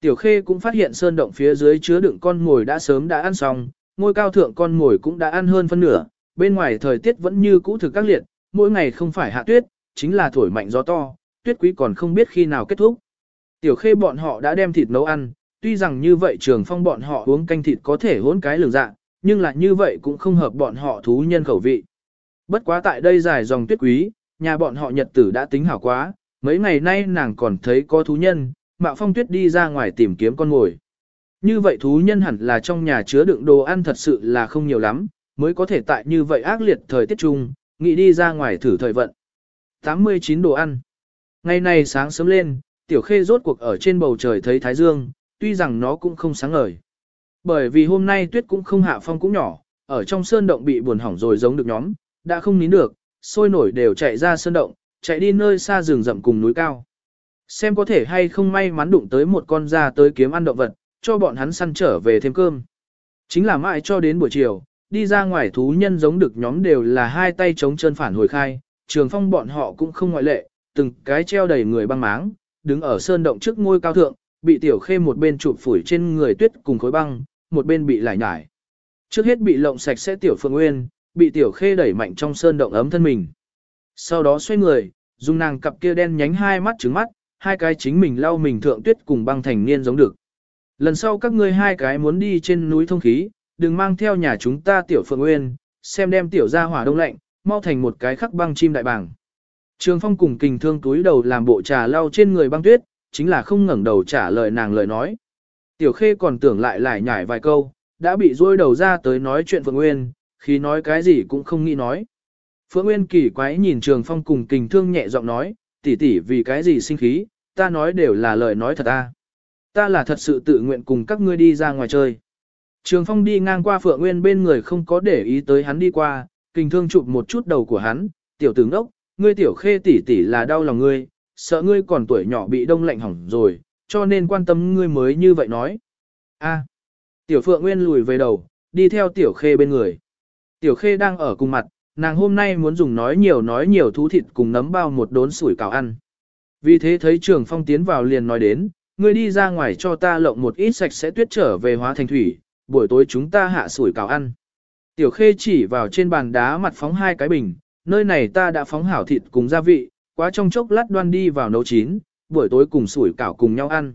Tiểu Khê cũng phát hiện sơn động phía dưới chứa đựng con ngồi đã sớm đã ăn xong, ngôi cao thượng con ngồi cũng đã ăn hơn phân nửa, bên ngoài thời tiết vẫn như cũ thực các liệt, mỗi ngày không phải hạ tuyết, chính là thổi mạnh gió to, tuyết quý còn không biết khi nào kết thúc. Tiểu Khê bọn họ đã đem thịt nấu ăn, tuy rằng như vậy trường phong bọn họ uống canh thịt có thể hỗn cái lường dạ, nhưng là như vậy cũng không hợp bọn họ thú nhân khẩu vị. Bất quá tại đây dài dòng tuyết quý, nhà bọn họ nhật tử đã tính hảo quá, mấy ngày nay nàng còn thấy có thú nhân, mạo phong tuyết đi ra ngoài tìm kiếm con ngồi. Như vậy thú nhân hẳn là trong nhà chứa đựng đồ ăn thật sự là không nhiều lắm, mới có thể tại như vậy ác liệt thời tiết chung, nghĩ đi ra ngoài thử thời vận. 89 đồ ăn. Ngày này sáng sớm lên, tiểu khê rốt cuộc ở trên bầu trời thấy thái dương, tuy rằng nó cũng không sáng ngời. Bởi vì hôm nay tuyết cũng không hạ phong cũng nhỏ, ở trong sơn động bị buồn hỏng rồi giống được nhóm, đã không nín được, sôi nổi đều chạy ra sơn động, chạy đi nơi xa rừng rậm cùng núi cao. Xem có thể hay không may mắn đụng tới một con ra tới kiếm ăn động vật, cho bọn hắn săn trở về thêm cơm. Chính là mãi cho đến buổi chiều, đi ra ngoài thú nhân giống được nhóm đều là hai tay chống chân phản hồi khai, trường phong bọn họ cũng không ngoại lệ, từng cái treo đầy người băng máng, đứng ở sơn động trước ngôi cao thượng, bị tiểu khê một bên chụp phủi trên người tuyết cùng khối băng, một bên bị lải nhải. Trước hết bị lộng sạch sẽ tiểu phương nguyên, bị tiểu khê đẩy mạnh trong sơn động ấm thân mình. Sau đó xoay người, dùng nàng cặp kia đen nhánh hai mắt trứng mắt, hai cái chính mình lau mình thượng tuyết cùng băng thành niên giống được. Lần sau các ngươi hai cái muốn đi trên núi thông khí, đừng mang theo nhà chúng ta tiểu phượng nguyên, xem đem tiểu ra hỏa đông lạnh, mau thành một cái khắc băng chim đại bảng. Trường phong cùng kình thương túi đầu làm bộ trà lau trên người băng tuyết, chính là không ngẩng đầu trả lời nàng lời nói. Tiểu khê còn tưởng lại lại nhải vài câu, đã bị rôi đầu ra tới nói chuyện Phượng Nguyên, khi nói cái gì cũng không nghĩ nói. Phượng Nguyên kỳ quái nhìn Trường Phong cùng kình thương nhẹ giọng nói, tỷ tỷ vì cái gì sinh khí, ta nói đều là lời nói thật ta. Ta là thật sự tự nguyện cùng các ngươi đi ra ngoài chơi. Trường Phong đi ngang qua Phượng Nguyên bên người không có để ý tới hắn đi qua, kinh thương chụp một chút đầu của hắn, tiểu tử đốc, ngươi tiểu khê tỷ tỷ là đau lòng ngươi, sợ ngươi còn tuổi nhỏ bị đông lạnh hỏng rồi, cho nên quan tâm ngươi mới như vậy nói. A. tiểu Phượng Nguyên lùi về đầu, đi theo tiểu khê bên người. Tiểu khê đang ở cùng mặt, nàng hôm nay muốn dùng nói nhiều nói nhiều thú thịt cùng nấm bao một đốn sủi cảo ăn. Vì thế thấy trường phong tiến vào liền nói đến, ngươi đi ra ngoài cho ta lộng một ít sạch sẽ tuyết trở về hóa thành thủy, buổi tối chúng ta hạ sủi cảo ăn. Tiểu khê chỉ vào trên bàn đá mặt phóng hai cái bình, nơi này ta đã phóng hảo thịt cùng gia vị, quá trong chốc lát đoan đi vào nấu chín, buổi tối cùng sủi cảo cùng nhau ăn.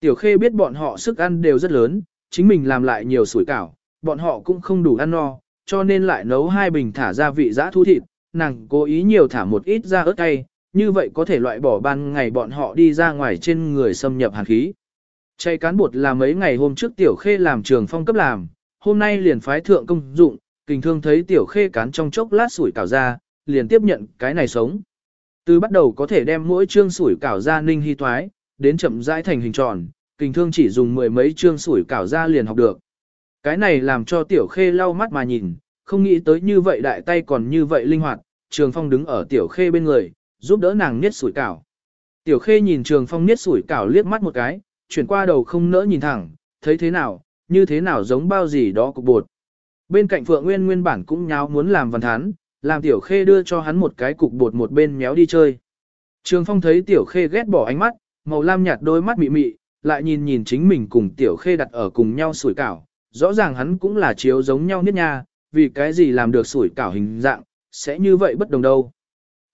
Tiểu khê biết bọn họ sức ăn đều rất lớn, chính mình làm lại nhiều sủi cảo, bọn họ cũng không đủ ăn no, cho nên lại nấu hai bình thả gia vị giã thu thịt, nàng cố ý nhiều thả một ít ra ớt cay, như vậy có thể loại bỏ ban ngày bọn họ đi ra ngoài trên người xâm nhập hàn khí. Chay cán bột là mấy ngày hôm trước tiểu khê làm trường phong cấp làm, hôm nay liền phái thượng công dụng, kình thương thấy tiểu khê cán trong chốc lát sủi cảo ra, liền tiếp nhận cái này sống. Từ bắt đầu có thể đem mỗi chương sủi cảo ra ninh hy thoái, đến chậm rãi thành hình tròn, kình thương chỉ dùng mười mấy chương sủi cảo ra liền học được. Cái này làm cho tiểu khê lau mắt mà nhìn, không nghĩ tới như vậy đại tay còn như vậy linh hoạt, trường phong đứng ở tiểu khê bên người, giúp đỡ nàng niết sủi cảo. Tiểu khê nhìn trường phong niết sủi cảo liếc mắt một cái, chuyển qua đầu không nỡ nhìn thẳng, thấy thế nào, như thế nào giống bao gì đó cục bột. Bên cạnh Phượng Nguyên nguyên bản cũng nháo muốn làm văn thán, làm Tiểu Khê đưa cho hắn một cái cục bột một bên méo đi chơi. Trường Phong thấy Tiểu Khê ghét bỏ ánh mắt, màu lam nhạt đôi mắt mị mị, lại nhìn nhìn chính mình cùng Tiểu Khê đặt ở cùng nhau sủi cảo, rõ ràng hắn cũng là chiếu giống nhau niết nha, vì cái gì làm được sủi cảo hình dạng, sẽ như vậy bất đồng đâu.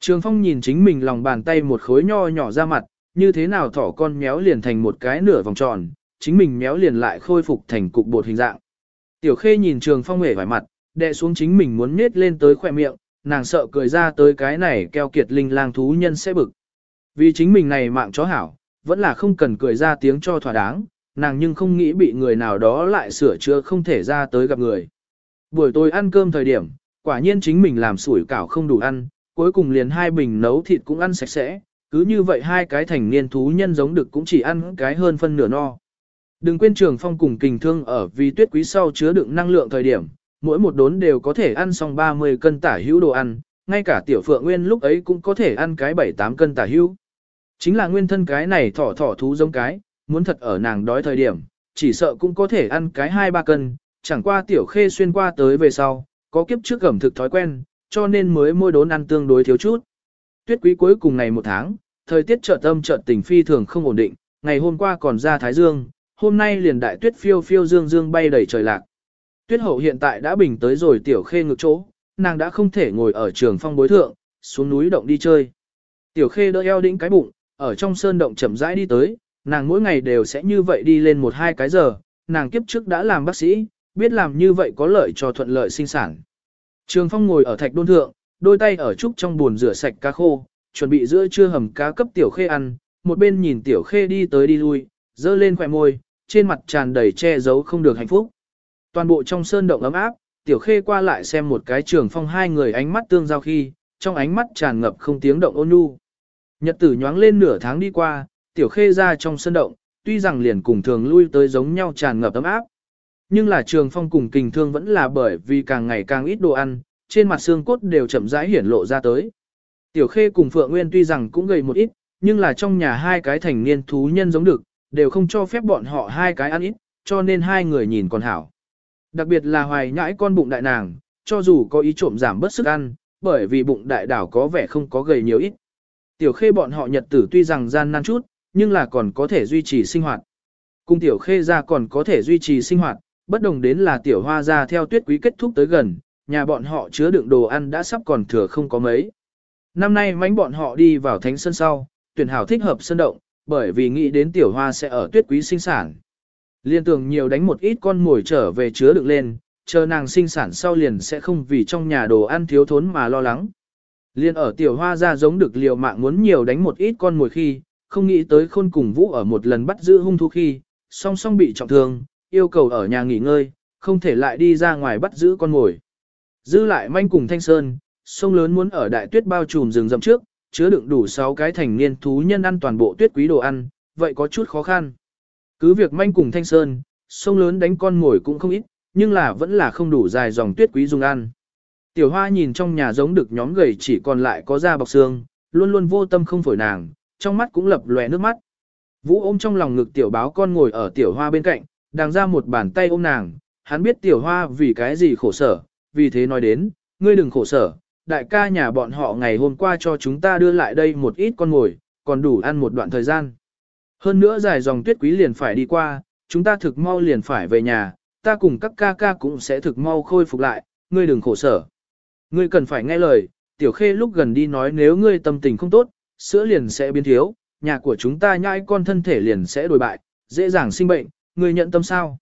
Trường Phong nhìn chính mình lòng bàn tay một khối nho nhỏ ra mặt, như thế nào thỏ con méo liền thành một cái nửa vòng tròn, chính mình méo liền lại khôi phục thành cục bột hình dạng. Tiểu Khê nhìn Trường Phong hề vải mặt, đè xuống chính mình muốn nết lên tới khỏe miệng, nàng sợ cười ra tới cái này keo kiệt linh lang thú nhân sẽ bực. Vì chính mình này mạng chó hảo, vẫn là không cần cười ra tiếng cho thỏa đáng, nàng nhưng không nghĩ bị người nào đó lại sửa chữa không thể ra tới gặp người. Buổi tối ăn cơm thời điểm, quả nhiên chính mình làm sủi cảo không đủ ăn, cuối cùng liền hai bình nấu thịt cũng ăn sạch sẽ, cứ như vậy hai cái thành niên thú nhân giống được cũng chỉ ăn cái hơn phân nửa no. Đừng quên trường phong cùng kình thương ở vì tuyết quý sau chứa đựng năng lượng thời điểm, mỗi một đốn đều có thể ăn xong 30 cân tả hữu đồ ăn, ngay cả tiểu phượng nguyên lúc ấy cũng có thể ăn cái 7-8 cân tả hữu. Chính là nguyên thân cái này thỏ thỏ thú giống cái, muốn thật ở nàng đói thời điểm, chỉ sợ cũng có thể ăn cái 2-3 cân, chẳng qua tiểu khê xuyên qua tới về sau, có kiếp trước ẩm thực thói quen, cho nên mới môi đốn ăn tương đối thiếu chút. Tuyết quý cuối cùng ngày một tháng, thời tiết chợt âm chợt tình phi thường không ổn định, ngày hôm qua còn ra Thái Dương, hôm nay liền đại tuyết phiêu phiêu dương dương bay đầy trời lạc. Tuyết hậu hiện tại đã bình tới rồi tiểu khê ngược chỗ, nàng đã không thể ngồi ở trường phong bối thượng, xuống núi động đi chơi. Tiểu khê đỡ eo đĩnh cái bụng, ở trong sơn động chậm rãi đi tới, nàng mỗi ngày đều sẽ như vậy đi lên một hai cái giờ, nàng kiếp trước đã làm bác sĩ, biết làm như vậy có lợi cho thuận lợi sinh sản. Trường phong ngồi ở thạch đôn thượng, đôi tay ở trúc trong buồn rửa sạch cá khô, chuẩn bị giữa trưa hầm cá cấp tiểu khê ăn, một bên nhìn tiểu khê đi tới đi lui, dơ lên khỏe môi, trên mặt tràn đầy che giấu không được hạnh phúc. Toàn bộ trong sơn động ấm áp, tiểu khê qua lại xem một cái trường phong hai người ánh mắt tương giao khi, trong ánh mắt tràn ngập không tiếng động ôn nhu. Nhật tử nhoáng lên nửa tháng đi qua, tiểu khê ra trong sơn động, tuy rằng liền cùng thường lui tới giống nhau tràn ngập ấm áp. Nhưng là trường phong cùng kình thương vẫn là bởi vì càng ngày càng ít đồ ăn, trên mặt xương cốt đều chậm rãi hiển lộ ra tới. Tiểu khê cùng Phượng Nguyên tuy rằng cũng gầy một ít, nhưng là trong nhà hai cái thành niên thú nhân giống được, đều không cho phép bọn họ hai cái ăn ít, cho nên hai người nhìn còn hảo. Đặc biệt là hoài nhãi con bụng đại nàng, cho dù có ý trộm giảm bớt sức ăn, bởi vì bụng đại đảo có vẻ không có gầy nhiều ít. Tiểu khê bọn họ nhật tử tuy rằng gian nan chút, nhưng là còn có thể duy trì sinh hoạt. Cung tiểu khê ra còn có thể duy trì sinh hoạt, bất đồng đến là tiểu hoa ra theo tuyết quý kết thúc tới gần, nhà bọn họ chứa đựng đồ ăn đã sắp còn thừa không có mấy. Năm nay mánh bọn họ đi vào thánh sân sau, tuyển hảo thích hợp sân động, bởi vì nghĩ đến tiểu hoa sẽ ở tuyết quý sinh sản. Liên tưởng nhiều đánh một ít con mồi trở về chứa đựng lên, chờ nàng sinh sản sau liền sẽ không vì trong nhà đồ ăn thiếu thốn mà lo lắng. Liên ở tiểu hoa ra giống được liều mạng muốn nhiều đánh một ít con mồi khi, không nghĩ tới khôn cùng vũ ở một lần bắt giữ hung thú khi, song song bị trọng thương, yêu cầu ở nhà nghỉ ngơi, không thể lại đi ra ngoài bắt giữ con mồi. Dư lại manh cùng thanh sơn, sông lớn muốn ở đại tuyết bao trùm rừng rậm trước, chứa đựng đủ 6 cái thành niên thú nhân ăn toàn bộ tuyết quý đồ ăn, vậy có chút khó khăn. Cứ việc manh cùng thanh sơn, sông lớn đánh con mồi cũng không ít, nhưng là vẫn là không đủ dài dòng tuyết quý dùng ăn. Tiểu hoa nhìn trong nhà giống được nhóm gầy chỉ còn lại có da bọc xương, luôn luôn vô tâm không phổi nàng, trong mắt cũng lập lòe nước mắt. Vũ ôm trong lòng ngực tiểu báo con ngồi ở tiểu hoa bên cạnh, đang ra một bàn tay ôm nàng, hắn biết tiểu hoa vì cái gì khổ sở, vì thế nói đến, ngươi đừng khổ sở, đại ca nhà bọn họ ngày hôm qua cho chúng ta đưa lại đây một ít con ngồi, còn đủ ăn một đoạn thời gian. Hơn nữa dài dòng tuyết quý liền phải đi qua, chúng ta thực mau liền phải về nhà, ta cùng các ca ca cũng sẽ thực mau khôi phục lại, ngươi đừng khổ sở. Ngươi cần phải nghe lời, tiểu khê lúc gần đi nói nếu ngươi tâm tình không tốt, sữa liền sẽ biến thiếu, nhà của chúng ta nhai con thân thể liền sẽ đổi bại, dễ dàng sinh bệnh, ngươi nhận tâm sao.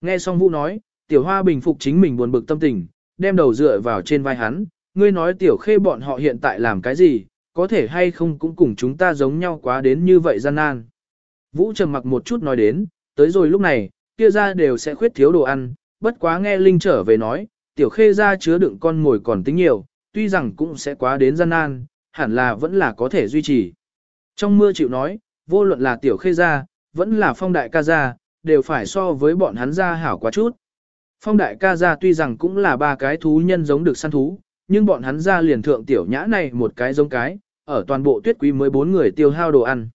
Nghe xong vũ nói, tiểu hoa bình phục chính mình buồn bực tâm tình, đem đầu dựa vào trên vai hắn, ngươi nói tiểu khê bọn họ hiện tại làm cái gì, có thể hay không cũng cùng chúng ta giống nhau quá đến như vậy gian nan. Vũ trầm mặc một chút nói đến, tới rồi lúc này, kia ra đều sẽ khuyết thiếu đồ ăn, bất quá nghe Linh trở về nói, tiểu khê ra chứa đựng con ngồi còn tính nhiều, tuy rằng cũng sẽ quá đến gian nan, hẳn là vẫn là có thể duy trì. Trong mưa chịu nói, vô luận là tiểu khê ra, vẫn là phong đại ca ra, đều phải so với bọn hắn ra hảo quá chút. Phong đại ca ra tuy rằng cũng là ba cái thú nhân giống được săn thú, nhưng bọn hắn ra liền thượng tiểu nhã này một cái giống cái, ở toàn bộ tuyết quý mới bốn người tiêu hao đồ ăn.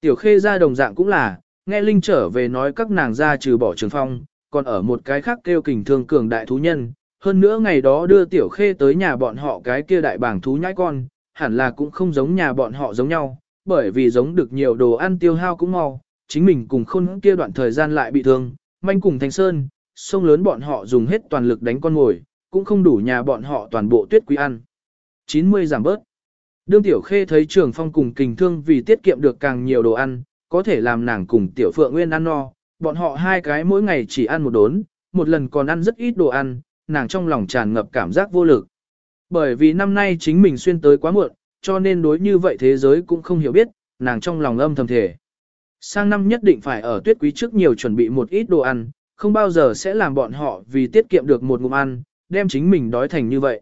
Tiểu khê ra đồng dạng cũng là, nghe Linh trở về nói các nàng ra trừ bỏ trường phong, còn ở một cái khác kêu kình thương cường đại thú nhân, hơn nữa ngày đó đưa tiểu khê tới nhà bọn họ cái kia đại bảng thú nhãi con, hẳn là cũng không giống nhà bọn họ giống nhau, bởi vì giống được nhiều đồ ăn tiêu hao cũng mau, chính mình cùng khôn kia đoạn thời gian lại bị thương, manh cùng thanh sơn, sông lớn bọn họ dùng hết toàn lực đánh con ngồi, cũng không đủ nhà bọn họ toàn bộ tuyết quý ăn. 90 giảm bớt. Đương Tiểu Khê thấy Trường Phong cùng kình thương vì tiết kiệm được càng nhiều đồ ăn, có thể làm nàng cùng Tiểu Phượng Nguyên ăn no, bọn họ hai cái mỗi ngày chỉ ăn một đốn, một lần còn ăn rất ít đồ ăn, nàng trong lòng tràn ngập cảm giác vô lực. Bởi vì năm nay chính mình xuyên tới quá muộn, cho nên đối như vậy thế giới cũng không hiểu biết, nàng trong lòng âm thầm thể. Sang năm nhất định phải ở tuyết quý trước nhiều chuẩn bị một ít đồ ăn, không bao giờ sẽ làm bọn họ vì tiết kiệm được một ngụm ăn, đem chính mình đói thành như vậy.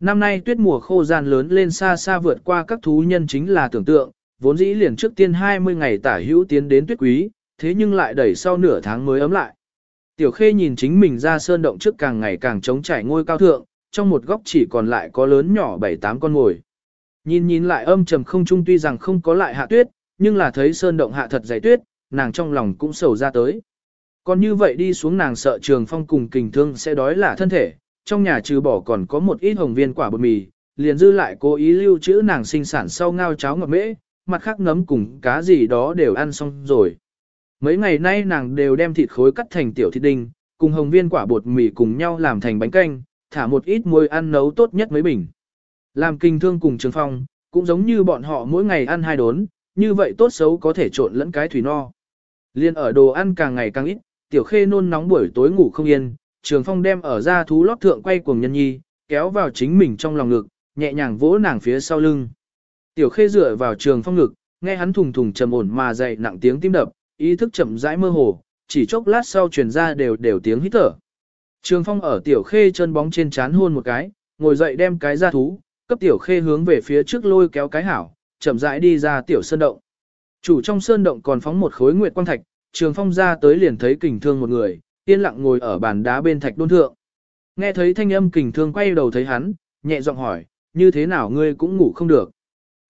Năm nay tuyết mùa khô gian lớn lên xa xa vượt qua các thú nhân chính là tưởng tượng, vốn dĩ liền trước tiên 20 ngày tả hữu tiến đến tuyết quý, thế nhưng lại đẩy sau nửa tháng mới ấm lại. Tiểu khê nhìn chính mình ra sơn động trước càng ngày càng trống trải ngôi cao thượng, trong một góc chỉ còn lại có lớn nhỏ 7-8 con ngồi. Nhìn nhìn lại âm trầm không trung tuy rằng không có lại hạ tuyết, nhưng là thấy sơn động hạ thật dày tuyết, nàng trong lòng cũng sầu ra tới. Còn như vậy đi xuống nàng sợ trường phong cùng kình thương sẽ đói là thân thể, trong nhà trừ bỏ còn có một ít hồng viên quả bột mì, liền dư lại cố ý lưu trữ nàng sinh sản sau ngao cháo ngọt mễ, mặt khác nấm cùng cá gì đó đều ăn xong rồi. Mấy ngày nay nàng đều đem thịt khối cắt thành tiểu thịt đinh, cùng hồng viên quả bột mì cùng nhau làm thành bánh canh, thả một ít muối ăn nấu tốt nhất mấy bình. Làm kinh thương cùng trường phong, cũng giống như bọn họ mỗi ngày ăn hai đốn, như vậy tốt xấu có thể trộn lẫn cái thủy no. Liên ở đồ ăn càng ngày càng ít, tiểu khê nôn nóng buổi tối ngủ không yên, trường phong đem ở ra thú lót thượng quay cuồng nhân nhi, kéo vào chính mình trong lòng ngực, nhẹ nhàng vỗ nàng phía sau lưng. Tiểu khê dựa vào trường phong ngực, nghe hắn thùng thùng trầm ổn mà dậy nặng tiếng tim đập, ý thức chậm rãi mơ hồ, chỉ chốc lát sau truyền ra đều đều tiếng hít thở. Trường phong ở tiểu khê chân bóng trên chán hôn một cái, ngồi dậy đem cái ra thú, cấp tiểu khê hướng về phía trước lôi kéo cái hảo, chậm rãi đi ra tiểu sơn động. Chủ trong sơn động còn phóng một khối nguyệt quang thạch, trường phong ra tới liền thấy kình thương một người, yên lặng ngồi ở bàn đá bên thạch đôn thượng. Nghe thấy thanh âm kình thương quay đầu thấy hắn, nhẹ giọng hỏi, như thế nào ngươi cũng ngủ không được.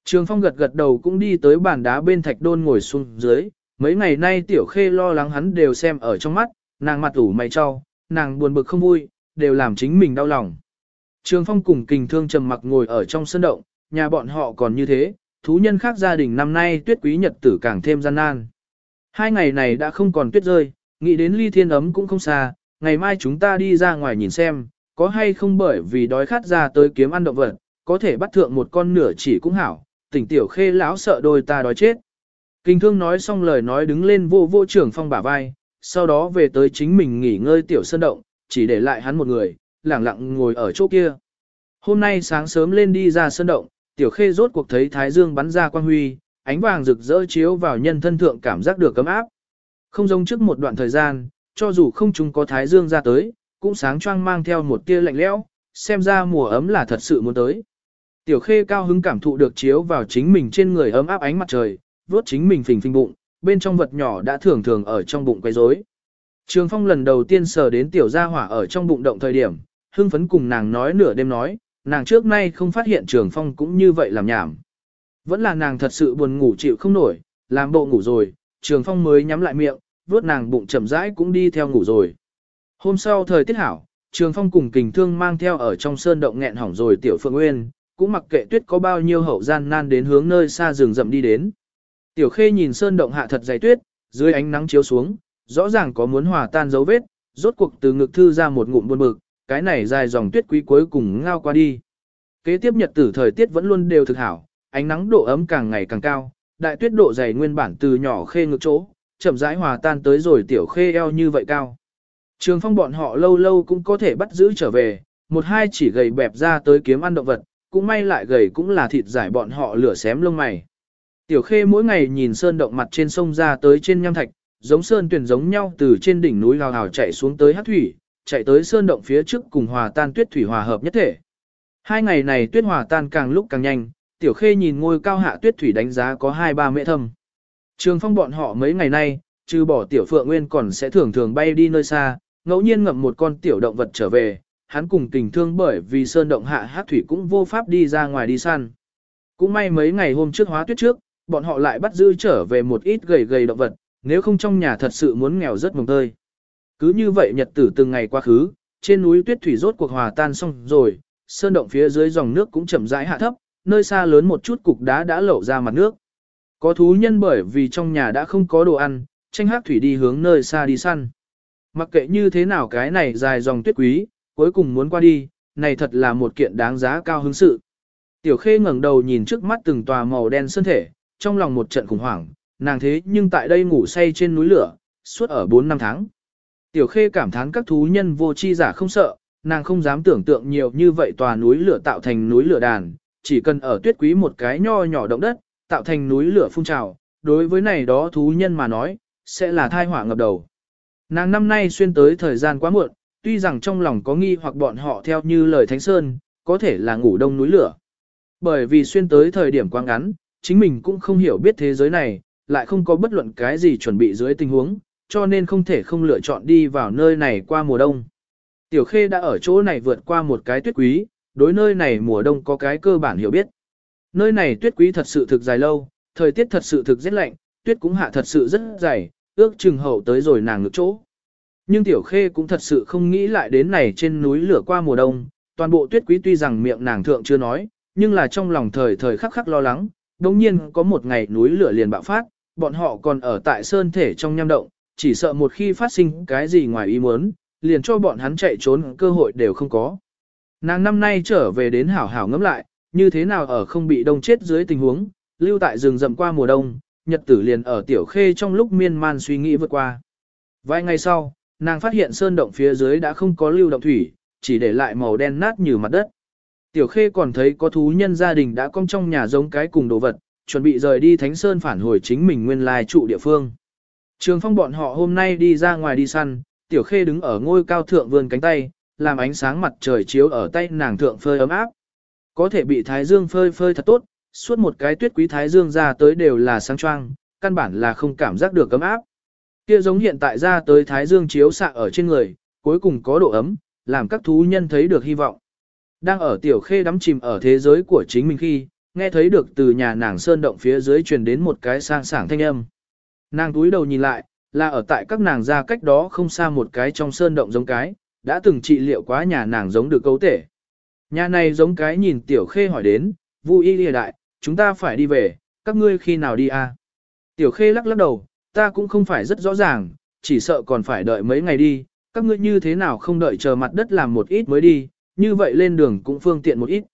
Trường phong gật gật đầu cũng đi tới bàn đá bên thạch đôn ngồi xuống dưới, mấy ngày nay tiểu khê lo lắng hắn đều xem ở trong mắt, nàng mặt ủ mày cho, nàng buồn bực không vui, đều làm chính mình đau lòng. Trường phong cùng kình thương trầm mặc ngồi ở trong sân động, nhà bọn họ còn như thế, thú nhân khác gia đình năm nay tuyết quý nhật tử càng thêm gian nan. Hai ngày này đã không còn tuyết rơi, nghĩ đến ly thiên ấm cũng không xa, ngày mai chúng ta đi ra ngoài nhìn xem, có hay không bởi vì đói khát ra tới kiếm ăn động vật, có thể bắt thượng một con nửa chỉ cũng hảo, tỉnh tiểu khê lão sợ đôi ta đói chết. Kinh thương nói xong lời nói đứng lên vô vô trưởng phong bả vai, sau đó về tới chính mình nghỉ ngơi tiểu sơn động, chỉ để lại hắn một người, lẳng lặng ngồi ở chỗ kia. Hôm nay sáng sớm lên đi ra sơn động, tiểu khê rốt cuộc thấy thái dương bắn ra quang huy, ánh vàng rực rỡ chiếu vào nhân thân thượng cảm giác được cấm áp. Không giống trước một đoạn thời gian, cho dù không chúng có thái dương ra tới, cũng sáng choang mang theo một tia lạnh lẽo, xem ra mùa ấm là thật sự muốn tới. Tiểu khê cao hứng cảm thụ được chiếu vào chính mình trên người ấm áp ánh mặt trời, vuốt chính mình phình phình bụng, bên trong vật nhỏ đã thường thường ở trong bụng quấy rối. Trường Phong lần đầu tiên sờ đến tiểu gia hỏa ở trong bụng động thời điểm, hưng phấn cùng nàng nói nửa đêm nói, nàng trước nay không phát hiện Trường Phong cũng như vậy làm nhảm. Vẫn là nàng thật sự buồn ngủ chịu không nổi, làm bộ ngủ rồi, Trường Phong mới nhắm lại miệng, vuốt nàng bụng chậm rãi cũng đi theo ngủ rồi. Hôm sau thời tiết hảo, Trường Phong cùng kình thương mang theo ở trong sơn động nghẹn hỏng rồi tiểu Phượng Nguyên, cũng mặc kệ tuyết có bao nhiêu hậu gian nan đến hướng nơi xa rừng rậm đi đến. Tiểu Khê nhìn sơn động hạ thật dày tuyết, dưới ánh nắng chiếu xuống, rõ ràng có muốn hòa tan dấu vết, rốt cuộc từ ngực thư ra một ngụm buồn bực, cái này dài dòng tuyết quý cuối cùng ngao qua đi. Kế tiếp nhật tử thời tiết vẫn luôn đều thực hảo, ánh nắng độ ấm càng ngày càng cao, đại tuyết độ dày nguyên bản từ nhỏ khê ngược chỗ, chậm rãi hòa tan tới rồi tiểu khê eo như vậy cao. Trường phong bọn họ lâu lâu cũng có thể bắt giữ trở về, một hai chỉ gầy bẹp ra tới kiếm ăn động vật, cũng may lại gầy cũng là thịt giải bọn họ lửa xém lông mày. Tiểu khê mỗi ngày nhìn sơn động mặt trên sông ra tới trên nham thạch, giống sơn tuyển giống nhau từ trên đỉnh núi hào hào chạy xuống tới hát thủy, chạy tới sơn động phía trước cùng hòa tan tuyết thủy hòa hợp nhất thể. Hai ngày này tuyết hòa tan càng lúc càng nhanh, tiểu khê nhìn ngôi cao hạ tuyết thủy đánh giá có 2-3 mễ thâm. Trường phong bọn họ mấy ngày nay, trừ bỏ tiểu phượng nguyên còn sẽ thường thường bay đi nơi xa, ngẫu nhiên ngậm một con tiểu động vật trở về, hắn cùng tình thương bởi vì sơn động hạ hát thủy cũng vô pháp đi ra ngoài đi săn. Cũng may mấy ngày hôm trước hóa tuyết trước, bọn họ lại bắt giữ trở về một ít gầy gầy động vật, nếu không trong nhà thật sự muốn nghèo rất mồng tơi. Cứ như vậy nhật tử từng ngày quá khứ, trên núi tuyết thủy rốt cuộc hòa tan xong rồi, sơn động phía dưới dòng nước cũng chậm rãi hạ thấp, nơi xa lớn một chút cục đá đã lộ ra mặt nước. Có thú nhân bởi vì trong nhà đã không có đồ ăn, tranh hát thủy đi hướng nơi xa đi săn. Mặc kệ như thế nào cái này dài dòng tuyết quý, cuối cùng muốn qua đi, này thật là một kiện đáng giá cao hứng sự. Tiểu khê ngẩng đầu nhìn trước mắt từng tòa màu đen sơn thể, trong lòng một trận khủng hoảng, nàng thế nhưng tại đây ngủ say trên núi lửa, suốt ở 4 năm tháng. Tiểu khê cảm thán các thú nhân vô chi giả không sợ, nàng không dám tưởng tượng nhiều như vậy tòa núi lửa tạo thành núi lửa đàn, chỉ cần ở tuyết quý một cái nho nhỏ động đất, tạo thành núi lửa phun trào, đối với này đó thú nhân mà nói, sẽ là thai họa ngập đầu. Nàng năm nay xuyên tới thời gian quá muộn, tuy rằng trong lòng có nghi hoặc bọn họ theo như lời Thánh Sơn, có thể là ngủ đông núi lửa. Bởi vì xuyên tới thời điểm quá ngắn, chính mình cũng không hiểu biết thế giới này, lại không có bất luận cái gì chuẩn bị dưới tình huống, cho nên không thể không lựa chọn đi vào nơi này qua mùa đông. Tiểu Khê đã ở chỗ này vượt qua một cái tuyết quý, đối nơi này mùa đông có cái cơ bản hiểu biết. Nơi này tuyết quý thật sự thực dài lâu, thời tiết thật sự thực rất lạnh, tuyết cũng hạ thật sự rất dày, ước chừng hậu tới rồi nàng ngược chỗ. Nhưng Tiểu Khê cũng thật sự không nghĩ lại đến này trên núi lửa qua mùa đông, toàn bộ tuyết quý tuy rằng miệng nàng thượng chưa nói, nhưng là trong lòng thời thời khắc khắc lo lắng, đồng nhiên có một ngày núi lửa liền bạo phát, bọn họ còn ở tại sơn thể trong nham động, chỉ sợ một khi phát sinh cái gì ngoài ý muốn, liền cho bọn hắn chạy trốn cơ hội đều không có. Nàng năm nay trở về đến hảo hảo ngẫm lại, như thế nào ở không bị đông chết dưới tình huống, lưu tại rừng rậm qua mùa đông, nhật tử liền ở tiểu khê trong lúc miên man suy nghĩ vượt qua. Vài ngày sau, nàng phát hiện sơn động phía dưới đã không có lưu động thủy, chỉ để lại màu đen nát như mặt đất. Tiểu khê còn thấy có thú nhân gia đình đã cong trong nhà giống cái cùng đồ vật, chuẩn bị rời đi Thánh Sơn phản hồi chính mình nguyên lai trụ địa phương. Trường phong bọn họ hôm nay đi ra ngoài đi săn, tiểu khê đứng ở ngôi cao thượng vươn cánh tay, làm ánh sáng mặt trời chiếu ở tay nàng thượng phơi ấm áp. Có thể bị thái dương phơi phơi thật tốt, suốt một cái tuyết quý thái dương ra tới đều là sáng choang, căn bản là không cảm giác được ấm áp. Kia giống hiện tại ra tới thái dương chiếu xạ ở trên người, cuối cùng có độ ấm, làm các thú nhân thấy được hy vọng. Đang ở tiểu khê đắm chìm ở thế giới của chính mình khi, nghe thấy được từ nhà nàng sơn động phía dưới truyền đến một cái sang sảng thanh âm. Nàng túi đầu nhìn lại, là ở tại các nàng ra cách đó không xa một cái trong sơn động giống cái, đã từng trị liệu quá nhà nàng giống được cấu tể. Nhà này giống cái nhìn tiểu khê hỏi đến, vui y lìa đại, chúng ta phải đi về, các ngươi khi nào đi à? Tiểu khê lắc lắc đầu, ta cũng không phải rất rõ ràng, chỉ sợ còn phải đợi mấy ngày đi, các ngươi như thế nào không đợi chờ mặt đất làm một ít mới đi, như vậy lên đường cũng phương tiện một ít.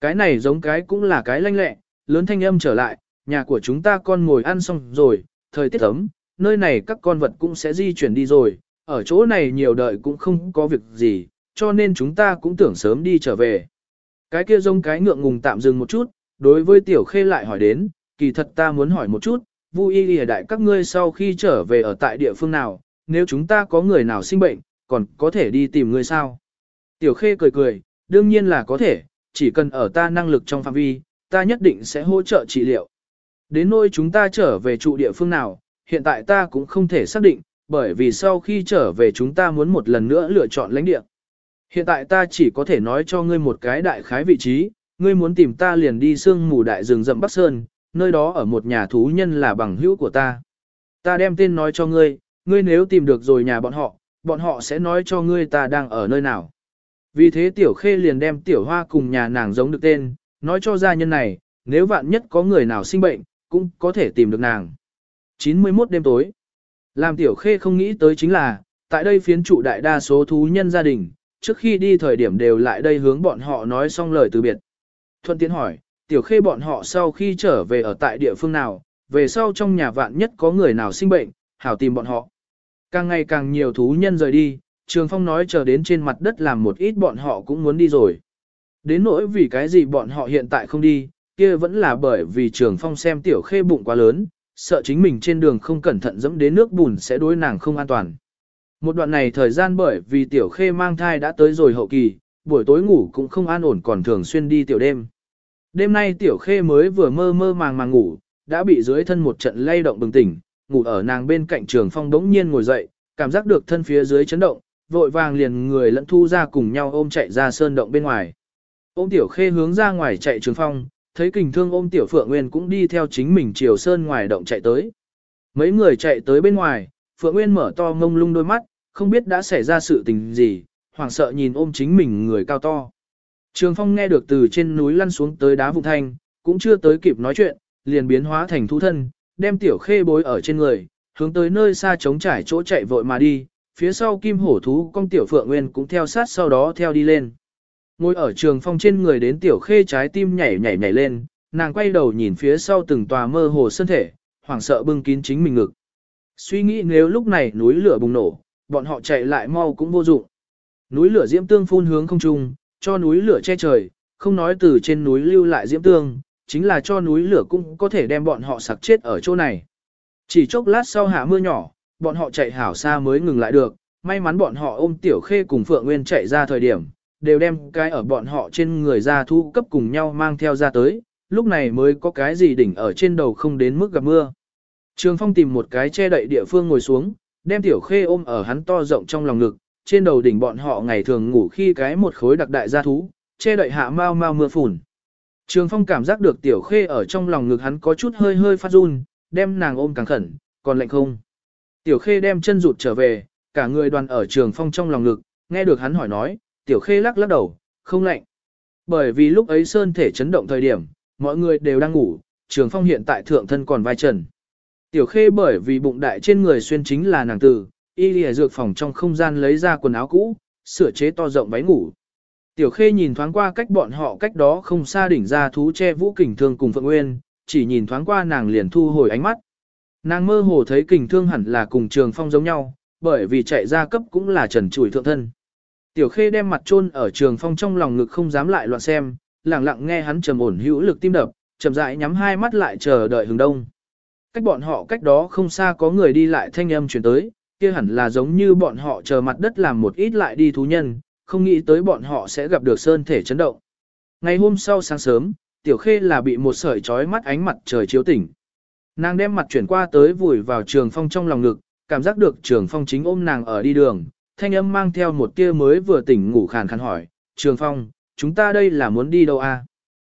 Cái này giống cái cũng là cái lanh lẹ, lớn thanh âm trở lại, nhà của chúng ta con ngồi ăn xong rồi, thời tiết ấm, nơi này các con vật cũng sẽ di chuyển đi rồi, ở chỗ này nhiều đợi cũng không có việc gì, cho nên chúng ta cũng tưởng sớm đi trở về. Cái kia rông cái ngượng ngùng tạm dừng một chút, đối với tiểu khê lại hỏi đến, kỳ thật ta muốn hỏi một chút, vui y lìa đại các ngươi sau khi trở về ở tại địa phương nào, nếu chúng ta có người nào sinh bệnh, còn có thể đi tìm ngươi sao? Tiểu khê cười cười, đương nhiên là có thể, chỉ cần ở ta năng lực trong phạm vi, ta nhất định sẽ hỗ trợ trị liệu. Đến nỗi chúng ta trở về trụ địa phương nào, hiện tại ta cũng không thể xác định, bởi vì sau khi trở về chúng ta muốn một lần nữa lựa chọn lãnh địa. Hiện tại ta chỉ có thể nói cho ngươi một cái đại khái vị trí, ngươi muốn tìm ta liền đi sương mù đại rừng rậm Bắc Sơn, nơi đó ở một nhà thú nhân là bằng hữu của ta. Ta đem tên nói cho ngươi, ngươi nếu tìm được rồi nhà bọn họ, bọn họ sẽ nói cho ngươi ta đang ở nơi nào. Vì thế tiểu khê liền đem tiểu hoa cùng nhà nàng giống được tên, nói cho gia nhân này, nếu vạn nhất có người nào sinh bệnh, cũng có thể tìm được nàng. 91 đêm tối. Làm tiểu khê không nghĩ tới chính là, tại đây phiến trụ đại đa số thú nhân gia đình, trước khi đi thời điểm đều lại đây hướng bọn họ nói xong lời từ biệt. Thuận tiện hỏi, tiểu khê bọn họ sau khi trở về ở tại địa phương nào, về sau trong nhà vạn nhất có người nào sinh bệnh, hảo tìm bọn họ. Càng ngày càng nhiều thú nhân rời đi, Trường Phong nói chờ đến trên mặt đất làm một ít bọn họ cũng muốn đi rồi. Đến nỗi vì cái gì bọn họ hiện tại không đi, kia vẫn là bởi vì Trường Phong xem tiểu khê bụng quá lớn, sợ chính mình trên đường không cẩn thận dẫm đến nước bùn sẽ đối nàng không an toàn. Một đoạn này thời gian bởi vì tiểu khê mang thai đã tới rồi hậu kỳ, buổi tối ngủ cũng không an ổn còn thường xuyên đi tiểu đêm. Đêm nay tiểu khê mới vừa mơ mơ màng màng ngủ, đã bị dưới thân một trận lay động bừng tỉnh, ngủ ở nàng bên cạnh trường phong đống nhiên ngồi dậy, cảm giác được thân phía dưới chấn động, vội vàng liền người lẫn thu ra cùng nhau ôm chạy ra sơn động bên ngoài. Ôm tiểu khê hướng ra ngoài chạy trường phong, thấy kình thương ôm tiểu phượng nguyên cũng đi theo chính mình chiều sơn ngoài động chạy tới. Mấy người chạy tới bên ngoài, phượng nguyên mở to ngông lung đôi mắt, không biết đã xảy ra sự tình gì, hoảng sợ nhìn ôm chính mình người cao to. Trường phong nghe được từ trên núi lăn xuống tới đá vùng thanh, cũng chưa tới kịp nói chuyện, liền biến hóa thành thú thân, đem tiểu khê bối ở trên người, hướng tới nơi xa trống trải chỗ chạy vội mà đi, phía sau kim hổ thú con tiểu phượng nguyên cũng theo sát sau đó theo đi lên. Ngồi ở trường phong trên người đến tiểu khê trái tim nhảy nhảy nhảy lên, nàng quay đầu nhìn phía sau từng tòa mơ hồ sơn thể, hoảng sợ bưng kín chính mình ngực. Suy nghĩ nếu lúc này núi lửa bùng nổ, bọn họ chạy lại mau cũng vô dụng. Núi lửa diễm tương phun hướng không trung, cho núi lửa che trời, không nói từ trên núi lưu lại diễm tương, chính là cho núi lửa cũng có thể đem bọn họ sặc chết ở chỗ này. Chỉ chốc lát sau hạ mưa nhỏ, bọn họ chạy hảo xa mới ngừng lại được, may mắn bọn họ ôm tiểu khê cùng Phượng Nguyên chạy ra thời điểm, đều đem cái ở bọn họ trên người ra thu cấp cùng nhau mang theo ra tới, lúc này mới có cái gì đỉnh ở trên đầu không đến mức gặp mưa. Trường Phong tìm một cái che đậy địa phương ngồi xuống, đem tiểu khê ôm ở hắn to rộng trong lòng ngực, trên đầu đỉnh bọn họ ngày thường ngủ khi cái một khối đặc đại gia thú, che đậy hạ mau mau mưa phùn. Trường Phong cảm giác được tiểu khê ở trong lòng ngực hắn có chút hơi hơi phát run, đem nàng ôm càng khẩn, còn lạnh không. Tiểu khê đem chân rụt trở về, cả người đoàn ở trường phong trong lòng ngực, nghe được hắn hỏi nói, tiểu khê lắc lắc đầu, không lạnh. Bởi vì lúc ấy sơn thể chấn động thời điểm, mọi người đều đang ngủ, Trường Phong hiện tại thượng thân còn vai trần. Tiểu Khê bởi vì bụng đại trên người xuyên chính là nàng tử, y lìa dược phòng trong không gian lấy ra quần áo cũ, sửa chế to rộng váy ngủ. Tiểu Khê nhìn thoáng qua cách bọn họ cách đó không xa đỉnh ra thú che vũ kình thương cùng Phượng Nguyên, chỉ nhìn thoáng qua nàng liền thu hồi ánh mắt. Nàng mơ hồ thấy kình thương hẳn là cùng Trường Phong giống nhau, bởi vì chạy ra cấp cũng là trần trụi thượng thân. Tiểu Khê đem mặt chôn ở Trường Phong trong lòng ngực không dám lại loạn xem, lặng lặng nghe hắn trầm ổn hữu lực tim đập, chậm rãi nhắm hai mắt lại chờ đợi hướng đông. Cách bọn họ cách đó không xa có người đi lại thanh âm truyền tới, kia hẳn là giống như bọn họ chờ mặt đất làm một ít lại đi thú nhân, không nghĩ tới bọn họ sẽ gặp được sơn thể chấn động. Ngày hôm sau sáng sớm, Tiểu Khê là bị một sợi chói mắt ánh mặt trời chiếu tỉnh. Nàng đem mặt chuyển qua tới vùi vào Trường Phong trong lòng ngực, cảm giác được Trường Phong chính ôm nàng ở đi đường, thanh âm mang theo một tia mới vừa tỉnh ngủ khàn khàn hỏi, Trường Phong, chúng ta đây là muốn đi đâu à?